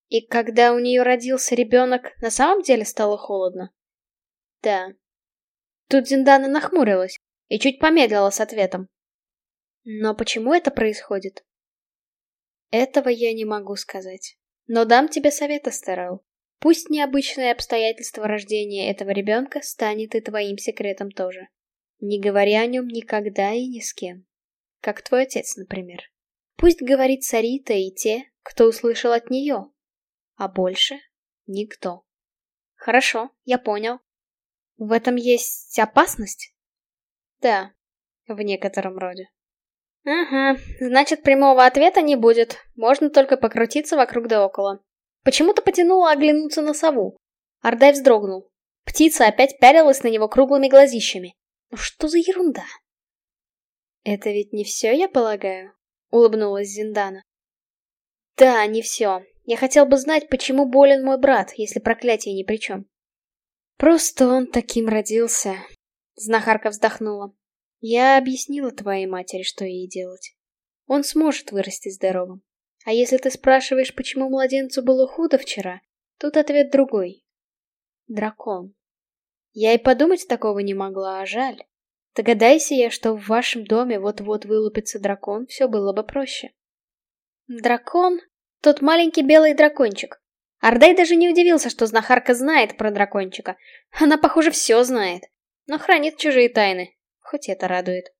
И когда у нее родился ребенок, на самом деле стало холодно? Да. Тут Зиндана нахмурилась и чуть помедлила с ответом. Но почему это происходит? Этого я не могу сказать. Но дам тебе совет, Астерел. Пусть необычные обстоятельства рождения этого ребенка станет и твоим секретом тоже. Не говори о нем никогда и ни с кем. Как твой отец, например. Пусть говорит Сарита и те, кто услышал от нее. А больше никто. Хорошо, я понял. В этом есть опасность? Да, в некотором роде. Ага, значит прямого ответа не будет. Можно только покрутиться вокруг да около. Почему-то потянуло оглянуться на сову. Ардай вздрогнул. Птица опять пялилась на него круглыми глазищами. Ну что за ерунда? Это ведь не все, я полагаю? Улыбнулась Зиндана. Да, не все. Я хотел бы знать, почему болен мой брат, если проклятие ни при чем. Просто он таким родился. Знахарка вздохнула. Я объяснила твоей матери, что ей делать. Он сможет вырасти здоровым. А если ты спрашиваешь, почему младенцу было худо вчера, тут ответ другой. Дракон. Я и подумать такого не могла, а жаль. Догадайся я, что в вашем доме вот-вот вылупится дракон, все было бы проще. Дракон? Тот маленький белый дракончик. Ардай даже не удивился, что знахарка знает про дракончика. Она, похоже, все знает. Но хранит чужие тайны. Хоть это радует.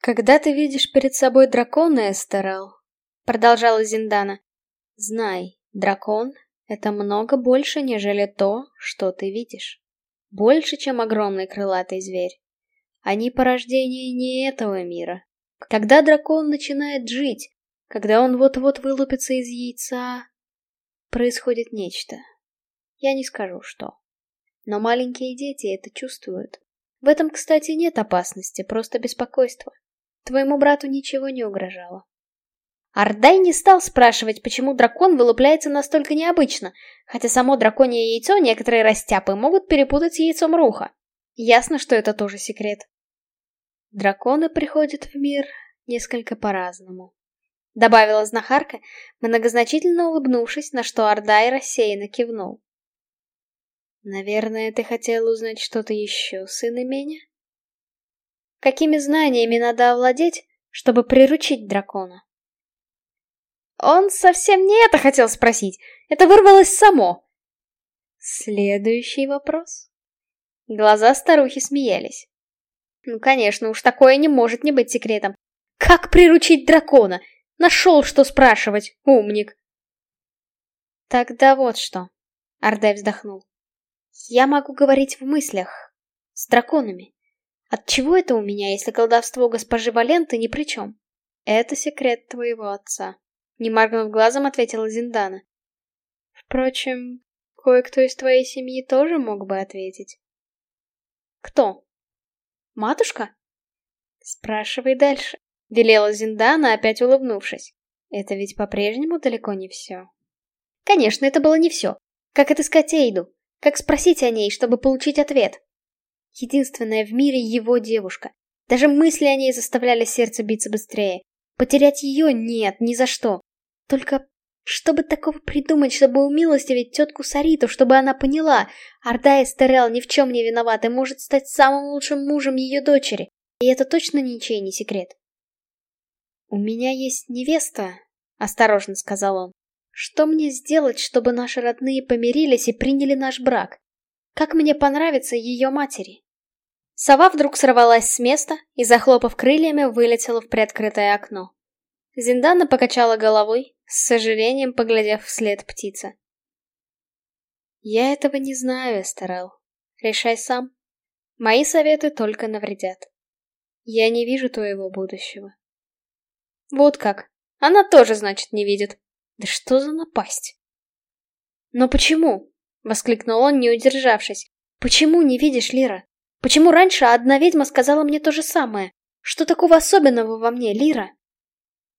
Когда ты видишь перед собой дракона, Эстерал, продолжала Зиндана, знай, дракон — это много больше, нежели то, что ты видишь. Больше, чем огромный крылатый зверь. Они порождение не этого мира. Когда дракон начинает жить, когда он вот-вот вылупится из яйца, происходит нечто. Я не скажу, что. Но маленькие дети это чувствуют. В этом, кстати, нет опасности, просто беспокойство. Твоему брату ничего не угрожало. Ардай не стал спрашивать, почему дракон вылупляется настолько необычно, хотя само драконье яйцо некоторые растяпы могут перепутать с яйцом руха. Ясно, что это тоже секрет. Драконы приходят в мир несколько по-разному добавила знахарка, многозначительно улыбнувшись, на что Ардай рассеянно кивнул. «Наверное, ты хотел узнать что-то еще, сын меня?» «Какими знаниями надо овладеть, чтобы приручить дракона?» Он совсем не это хотел спросить, это вырвалось само. Следующий вопрос. Глаза старухи смеялись. Ну, конечно, уж такое не может не быть секретом. Как приручить дракона? Нашел, что спрашивать, умник. Тогда вот что. Ардай вздохнул. Я могу говорить в мыслях. С драконами. Отчего это у меня, если колдовство госпожи Валенты ни при чем? Это секрет твоего отца. Не моргнув глазом, ответила Зиндана. Впрочем, кое-кто из твоей семьи тоже мог бы ответить. Кто? Матушка? Спрашивай дальше. Велела Зиндана, опять улыбнувшись. Это ведь по-прежнему далеко не все. Конечно, это было не все. Как отыскать Эйду? Как спросить о ней, чтобы получить ответ? Единственная в мире его девушка. Даже мысли о ней заставляли сердце биться быстрее. Потерять ее нет, ни за что. Только чтобы такого придумать, чтобы умилостивить тетку Сариту, чтобы она поняла, Орда Эстерел ни в чем не виноват и может стать самым лучшим мужем ее дочери. И это точно ничей не секрет. «У меня есть невеста», — осторожно сказал он. «Что мне сделать, чтобы наши родные помирились и приняли наш брак? Как мне понравится ее матери?» Сова вдруг сорвалась с места и, захлопав крыльями, вылетела в приоткрытое окно. Зиндана покачала головой, с сожалением поглядев вслед птицы. «Я этого не знаю, Эстерел. Решай сам. Мои советы только навредят. Я не вижу твоего будущего. Вот как. Она тоже, значит, не видит. Да что за напасть? Но почему? Воскликнул он, не удержавшись. Почему не видишь, Лира? Почему раньше одна ведьма сказала мне то же самое? Что такого особенного во мне, Лира?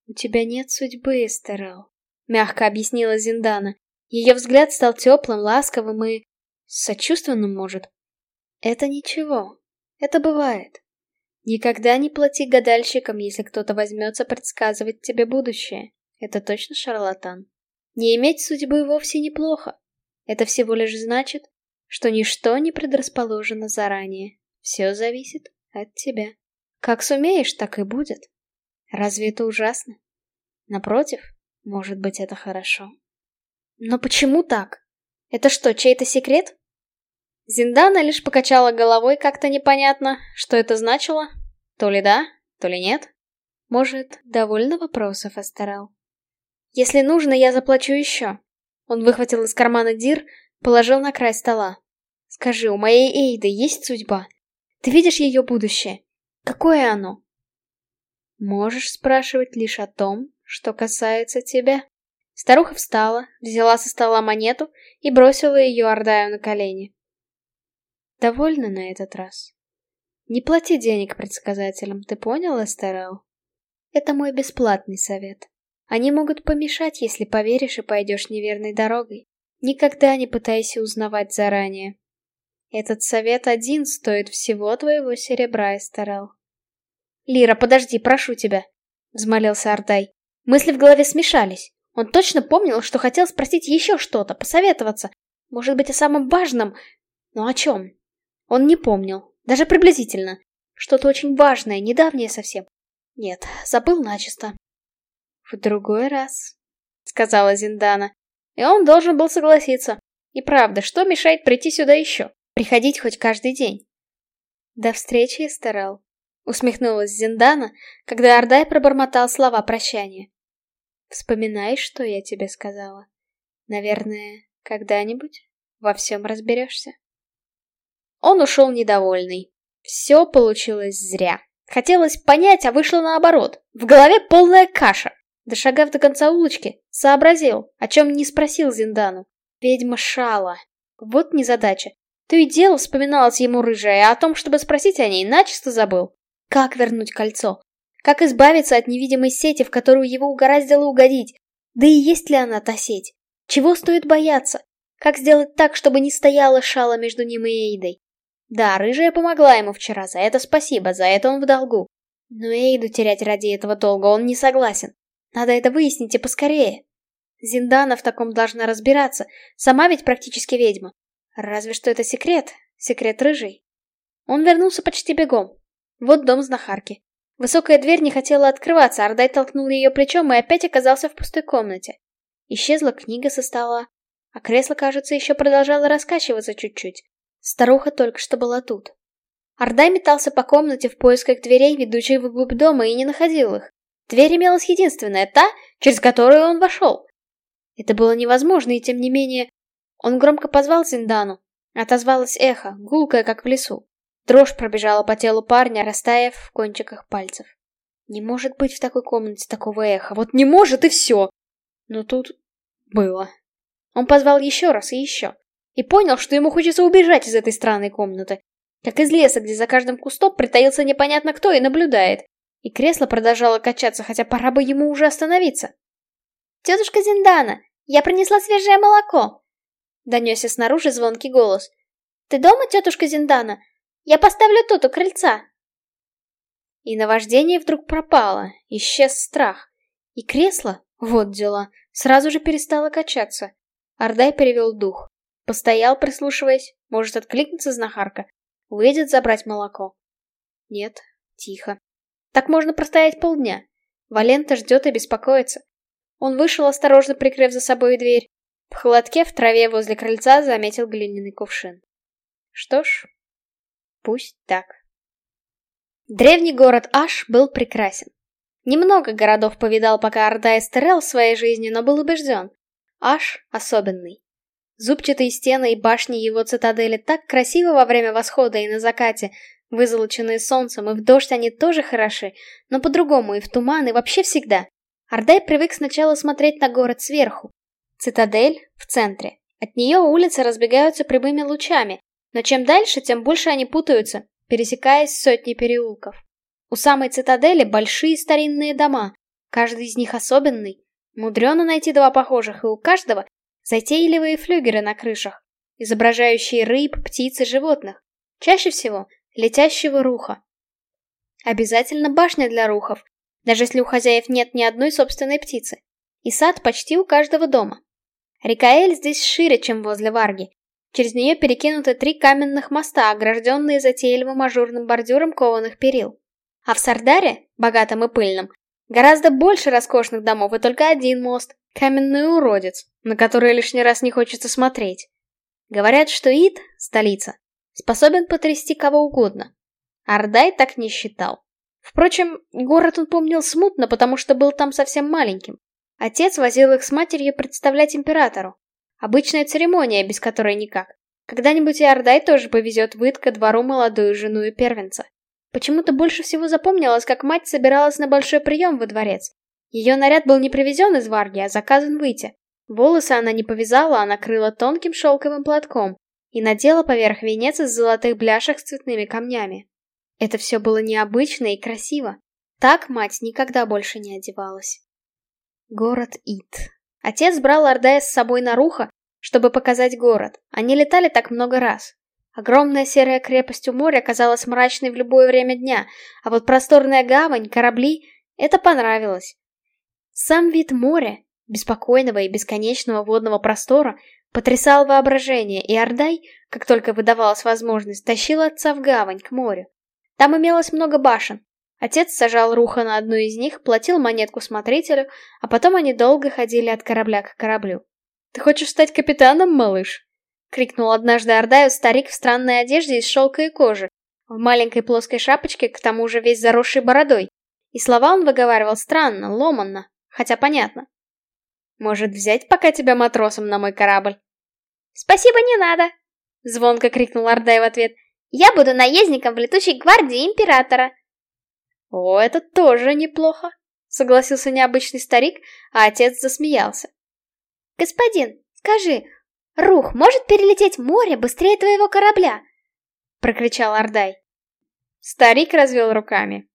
У тебя нет судьбы, Эстерел, мягко объяснила Зиндана. Ее взгляд стал теплым, ласковым и... сочувственным, может. Это ничего. Это бывает. Никогда не плати гадальщикам, если кто-то возьмется предсказывать тебе будущее. Это точно шарлатан. Не иметь судьбы вовсе неплохо. Это всего лишь значит, что ничто не предрасположено заранее. Все зависит от тебя. Как сумеешь, так и будет. Разве это ужасно? Напротив, Может быть, это хорошо. Но почему так? Это что, чей-то секрет? Зиндана лишь покачала головой как-то непонятно, что это значило. То ли да, то ли нет. Может, довольно вопросов остарал. Если нужно, я заплачу еще. Он выхватил из кармана дир, положил на край стола. Скажи, у моей Эйды есть судьба? Ты видишь ее будущее? Какое оно? Можешь спрашивать лишь о том, что касается тебя. Старуха встала, взяла со стола монету и бросила ее Ордаю на колени. Довольно на этот раз. Не плати денег предсказателям, ты понял, Эстерел? Это мой бесплатный совет. Они могут помешать, если поверишь и пойдешь неверной дорогой. Никогда не пытайся узнавать заранее. Этот совет один стоит всего твоего серебра, Эстерел. «Лира, подожди, прошу тебя!» — взмолился Ардай. Мысли в голове смешались. Он точно помнил, что хотел спросить еще что-то, посоветоваться. Может быть, о самом важном. Но о чем? Он не помнил. Даже приблизительно. Что-то очень важное, недавнее совсем. Нет, забыл начисто. «В другой раз», — сказала Зиндана. И он должен был согласиться. И правда, что мешает прийти сюда еще? Приходить хоть каждый день. До встречи, Эстерел. Усмехнулась Зиндана, когда Ардай пробормотал слова прощания. Вспоминай, что я тебе сказала. Наверное, когда-нибудь во всем разберешься. Он ушел недовольный. Все получилось зря. Хотелось понять, а вышло наоборот. В голове полная каша. Дошагав до конца улочки, сообразил, о чем не спросил Зиндану. Ведьма Шала. Вот незадача. То и дело вспоминалось ему рыжая, а о том, чтобы спросить о ней, начисто забыл. Как вернуть кольцо? Как избавиться от невидимой сети, в которую его угораздило угодить? Да и есть ли она, та сеть? Чего стоит бояться? Как сделать так, чтобы не стояла шала между ним и Эйдой? Да, рыжая помогла ему вчера, за это спасибо, за это он в долгу. Но Эйду терять ради этого долга он не согласен. Надо это выяснить и поскорее. Зиндана в таком должна разбираться, сама ведь практически ведьма. Разве что это секрет, секрет рыжий. Он вернулся почти бегом. Вот дом знахарки. Высокая дверь не хотела открываться, Ардай толкнул ее плечом и опять оказался в пустой комнате. Исчезла книга со стола, а кресло, кажется, еще продолжало раскачиваться чуть-чуть. Старуха только что была тут. Ардай метался по комнате в поисках дверей, ведущих вглубь дома, и не находил их. Дверь имелась единственная, та, через которую он вошел. Это было невозможно, и тем не менее... Он громко позвал Зиндану. Отозвалось эхо, гулкое, как в лесу. Дрожь пробежала по телу парня, растаяв в кончиках пальцев. Не может быть в такой комнате такого эха. Вот не может и все. Но тут было. Он позвал еще раз и еще. И понял, что ему хочется убежать из этой странной комнаты. Как из леса, где за каждым кустом притаился непонятно кто и наблюдает. И кресло продолжало качаться, хотя пора бы ему уже остановиться. «Тетушка Зиндана, я принесла свежее молоко!» Донесся снаружи звонкий голос. «Ты дома, тетушка Зиндана? Я поставлю тут у крыльца. И наваждение вдруг пропало, исчез страх. И кресло, вот дела, сразу же перестало качаться. Ардай перевел дух. Постоял, прислушиваясь, может откликнется знахарка. Выйдет забрать молоко. Нет, тихо. Так можно простоять полдня. Валента ждет и беспокоится. Он вышел, осторожно прикрыв за собой дверь. В холодке в траве возле крыльца заметил глиняный кувшин. Что ж, Пусть так. Древний город Аш был прекрасен. Немного городов повидал пока Орда Эстерел в своей жизни, но был убежден. Аш особенный. Зубчатые стены и башни его цитадели так красивы во время восхода и на закате, вызолоченные солнцем, и в дождь они тоже хороши, но по-другому и в туман, и вообще всегда. Ордай привык сначала смотреть на город сверху. Цитадель в центре. От нее улицы разбегаются прямыми лучами, но чем дальше, тем больше они путаются, пересекаясь сотни переулков. У самой цитадели большие старинные дома, каждый из них особенный. Мудрено найти два похожих, и у каждого затейливые флюгеры на крышах, изображающие рыб, птиц и животных. Чаще всего летящего руха. Обязательно башня для рухов, даже если у хозяев нет ни одной собственной птицы. И сад почти у каждого дома. Река Эль здесь шире, чем возле Варги, Через нее перекинуты три каменных моста, огражденные затейливым ажурным бордюром кованых перил. А в Сардаре, богатом и пыльном, гораздо больше роскошных домов и только один мост, Каменный уродец, на который лишний раз не хочется смотреть. Говорят, что Ид, столица, способен потрясти кого угодно. Ардай так не считал. Впрочем, город он помнил смутно, потому что был там совсем маленьким. Отец возил их с матерью представлять императору. Обычная церемония, без которой никак. Когда-нибудь и Ардай тоже повезет в Итка двору молодую жену и первенца. Почему-то больше всего запомнилось, как мать собиралась на большой прием во дворец. Ее наряд был не привезен из Варги, а заказан выйти. Волосы она не повязала, а накрыла тонким шелковым платком и надела поверх венец из золотых бляшек с цветными камнями. Это все было необычно и красиво. Так мать никогда больше не одевалась. Город Ит. Отец брал Ордая с собой на Руха, чтобы показать город. Они летали так много раз. Огромная серая крепость у моря казалась мрачной в любое время дня, а вот просторная гавань, корабли — это понравилось. Сам вид моря, беспокойного и бесконечного водного простора, потрясал воображение, и Ордай, как только выдавалась возможность, тащил отца в гавань, к морю. Там имелось много башен. Отец сажал Руха на одну из них, платил монетку смотрителю, а потом они долго ходили от корабля к кораблю. «Ты хочешь стать капитаном, малыш?» — крикнул однажды Ордаю старик в странной одежде из шелка и кожи, в маленькой плоской шапочке, к тому же весь заросший бородой. И слова он выговаривал странно, ломанно, хотя понятно. «Может, взять пока тебя матросом на мой корабль?» «Спасибо, не надо!» — звонко крикнул Ордай в ответ. Я буду наездником в летучей гвардии императора. О, это тоже неплохо, согласился необычный старик, а отец засмеялся. Господин, скажи, Рух может перелететь море быстрее твоего корабля? Прокричал Ардай. Старик развел руками.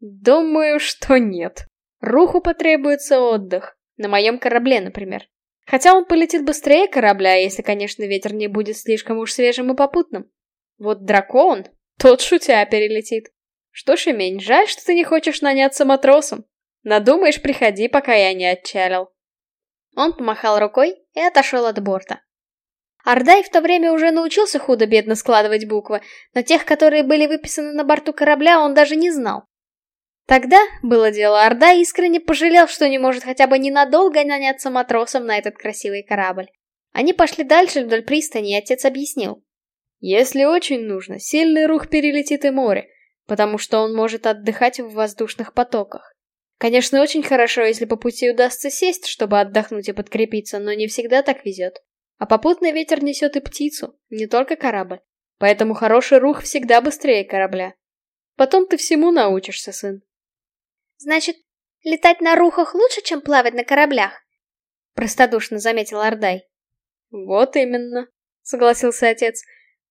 Думаю, что нет. Руху потребуется отдых. На моем корабле, например. Хотя он полетит быстрее корабля, если, конечно, ветер не будет слишком уж свежим и попутным. Вот дракон, тот шутя перелетит. Что ж, Эмень, жаль, что ты не хочешь наняться матросом. Надумаешь, приходи, пока я не отчалил. Он помахал рукой и отошел от борта. Ардай в то время уже научился худо-бедно складывать буквы, но тех, которые были выписаны на борту корабля, он даже не знал. Тогда, было дело, Ардай искренне пожалел, что не может хотя бы ненадолго наняться матросом на этот красивый корабль. Они пошли дальше вдоль пристани, и отец объяснил. Если очень нужно, сильный рух перелетит и море, потому что он может отдыхать в воздушных потоках. Конечно, очень хорошо, если по пути удастся сесть, чтобы отдохнуть и подкрепиться, но не всегда так везет. А попутный ветер несет и птицу, не только корабль. Поэтому хороший рух всегда быстрее корабля. Потом ты всему научишься, сын. Значит, летать на рухах лучше, чем плавать на кораблях? Простодушно заметил Ардай. Вот именно, согласился отец.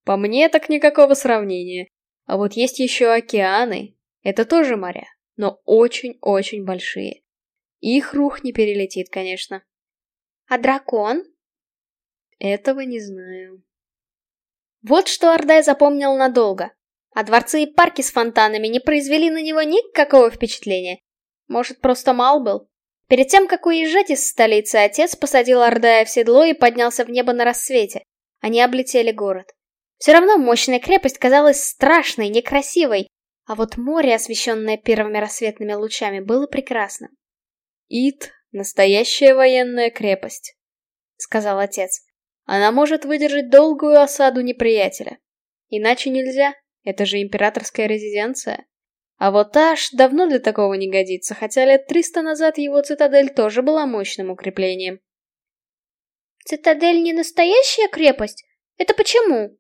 По мне так никакого сравнения. А вот есть еще океаны. Это тоже моря, но очень-очень большие. Их рух не перелетит, конечно. А дракон? Этого не знаю. Вот что Ордай запомнил надолго. А дворцы и парки с фонтанами не произвели на него никакого впечатления. Может, просто мал был? Перед тем, как уезжать из столицы, отец посадил Ордая в седло и поднялся в небо на рассвете. Они облетели город. Все равно мощная крепость казалась страшной, некрасивой, а вот море, освещенное первыми рассветными лучами, было прекрасным. «Ит — настоящая военная крепость», — сказал отец. «Она может выдержать долгую осаду неприятеля. Иначе нельзя, это же императорская резиденция. А вот Аш давно для такого не годится, хотя лет триста назад его цитадель тоже была мощным укреплением». «Цитадель не настоящая крепость? Это почему?»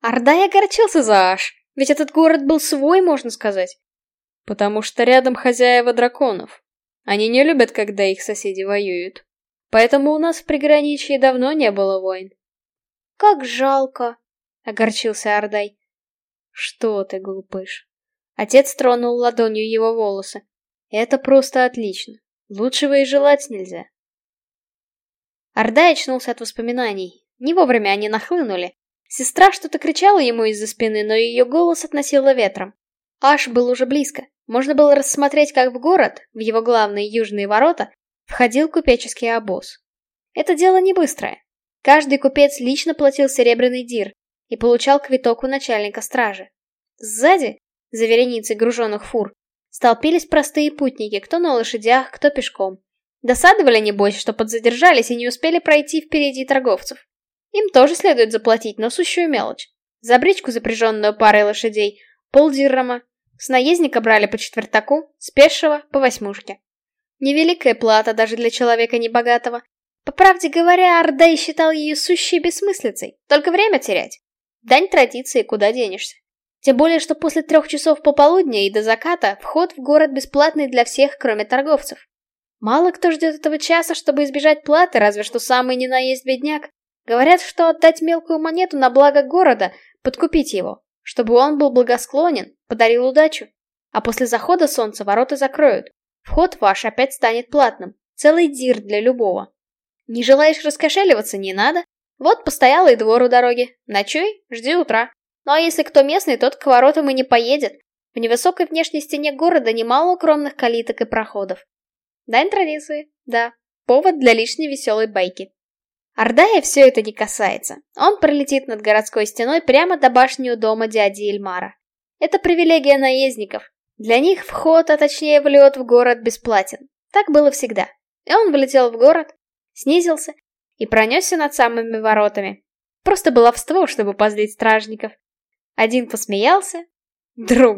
Ордай огорчился за Аш, ведь этот город был свой, можно сказать. Потому что рядом хозяева драконов. Они не любят, когда их соседи воюют. Поэтому у нас в приграничье давно не было войн. Как жалко, огорчился Ордай. Что ты, глупыш? Отец тронул ладонью его волосы. Это просто отлично. Лучшего и желать нельзя. Ордай очнулся от воспоминаний. Не вовремя они нахлынули, Сестра что-то кричала ему из-за спины, но ее голос относило ветром. Аш был уже близко. Можно было рассмотреть, как в город, в его главные южные ворота, входил купеческий обоз. Это дело не быстрое. Каждый купец лично платил серебряный дир и получал квиток у начальника стражи. Сзади, за вереницей груженных фур, столпились простые путники, кто на лошадях, кто пешком. Досадовали, небось, что подзадержались и не успели пройти впереди торговцев. Им тоже следует заплатить, но сущую мелочь. За бричку, запряженную парой лошадей, полдиррама. С наездника брали по четвертаку, с пешего по восьмушке. Невеликая плата даже для человека небогатого. По правде говоря, Ардай считал ее сущей бессмыслицей. Только время терять. Дань традиции, куда денешься. Тем более, что после трех часов пополудня и до заката вход в город бесплатный для всех, кроме торговцев. Мало кто ждет этого часа, чтобы избежать платы, разве что самый не наесть бедняк. Говорят, что отдать мелкую монету на благо города, подкупить его, чтобы он был благосклонен, подарил удачу. А после захода солнца ворота закроют. Вход ваш опять станет платным. Целый дир для любого. Не желаешь раскошеливаться, не надо. Вот постоялый двор у дороги. Ночуй, жди утра. Ну а если кто местный, тот к воротам и не поедет. В невысокой внешней стене города немало укромных калиток и проходов. Дань традиции, да. Повод для лишней веселой байки. Ардая все это не касается. Он пролетит над городской стеной прямо до башни у дома дяди Эльмара. Это привилегия наездников. Для них вход, а точнее влет в город бесплатен. Так было всегда. И он влетел в город, снизился и пронесся над самыми воротами. Просто баловство, чтобы позлить стражников. Один посмеялся, другой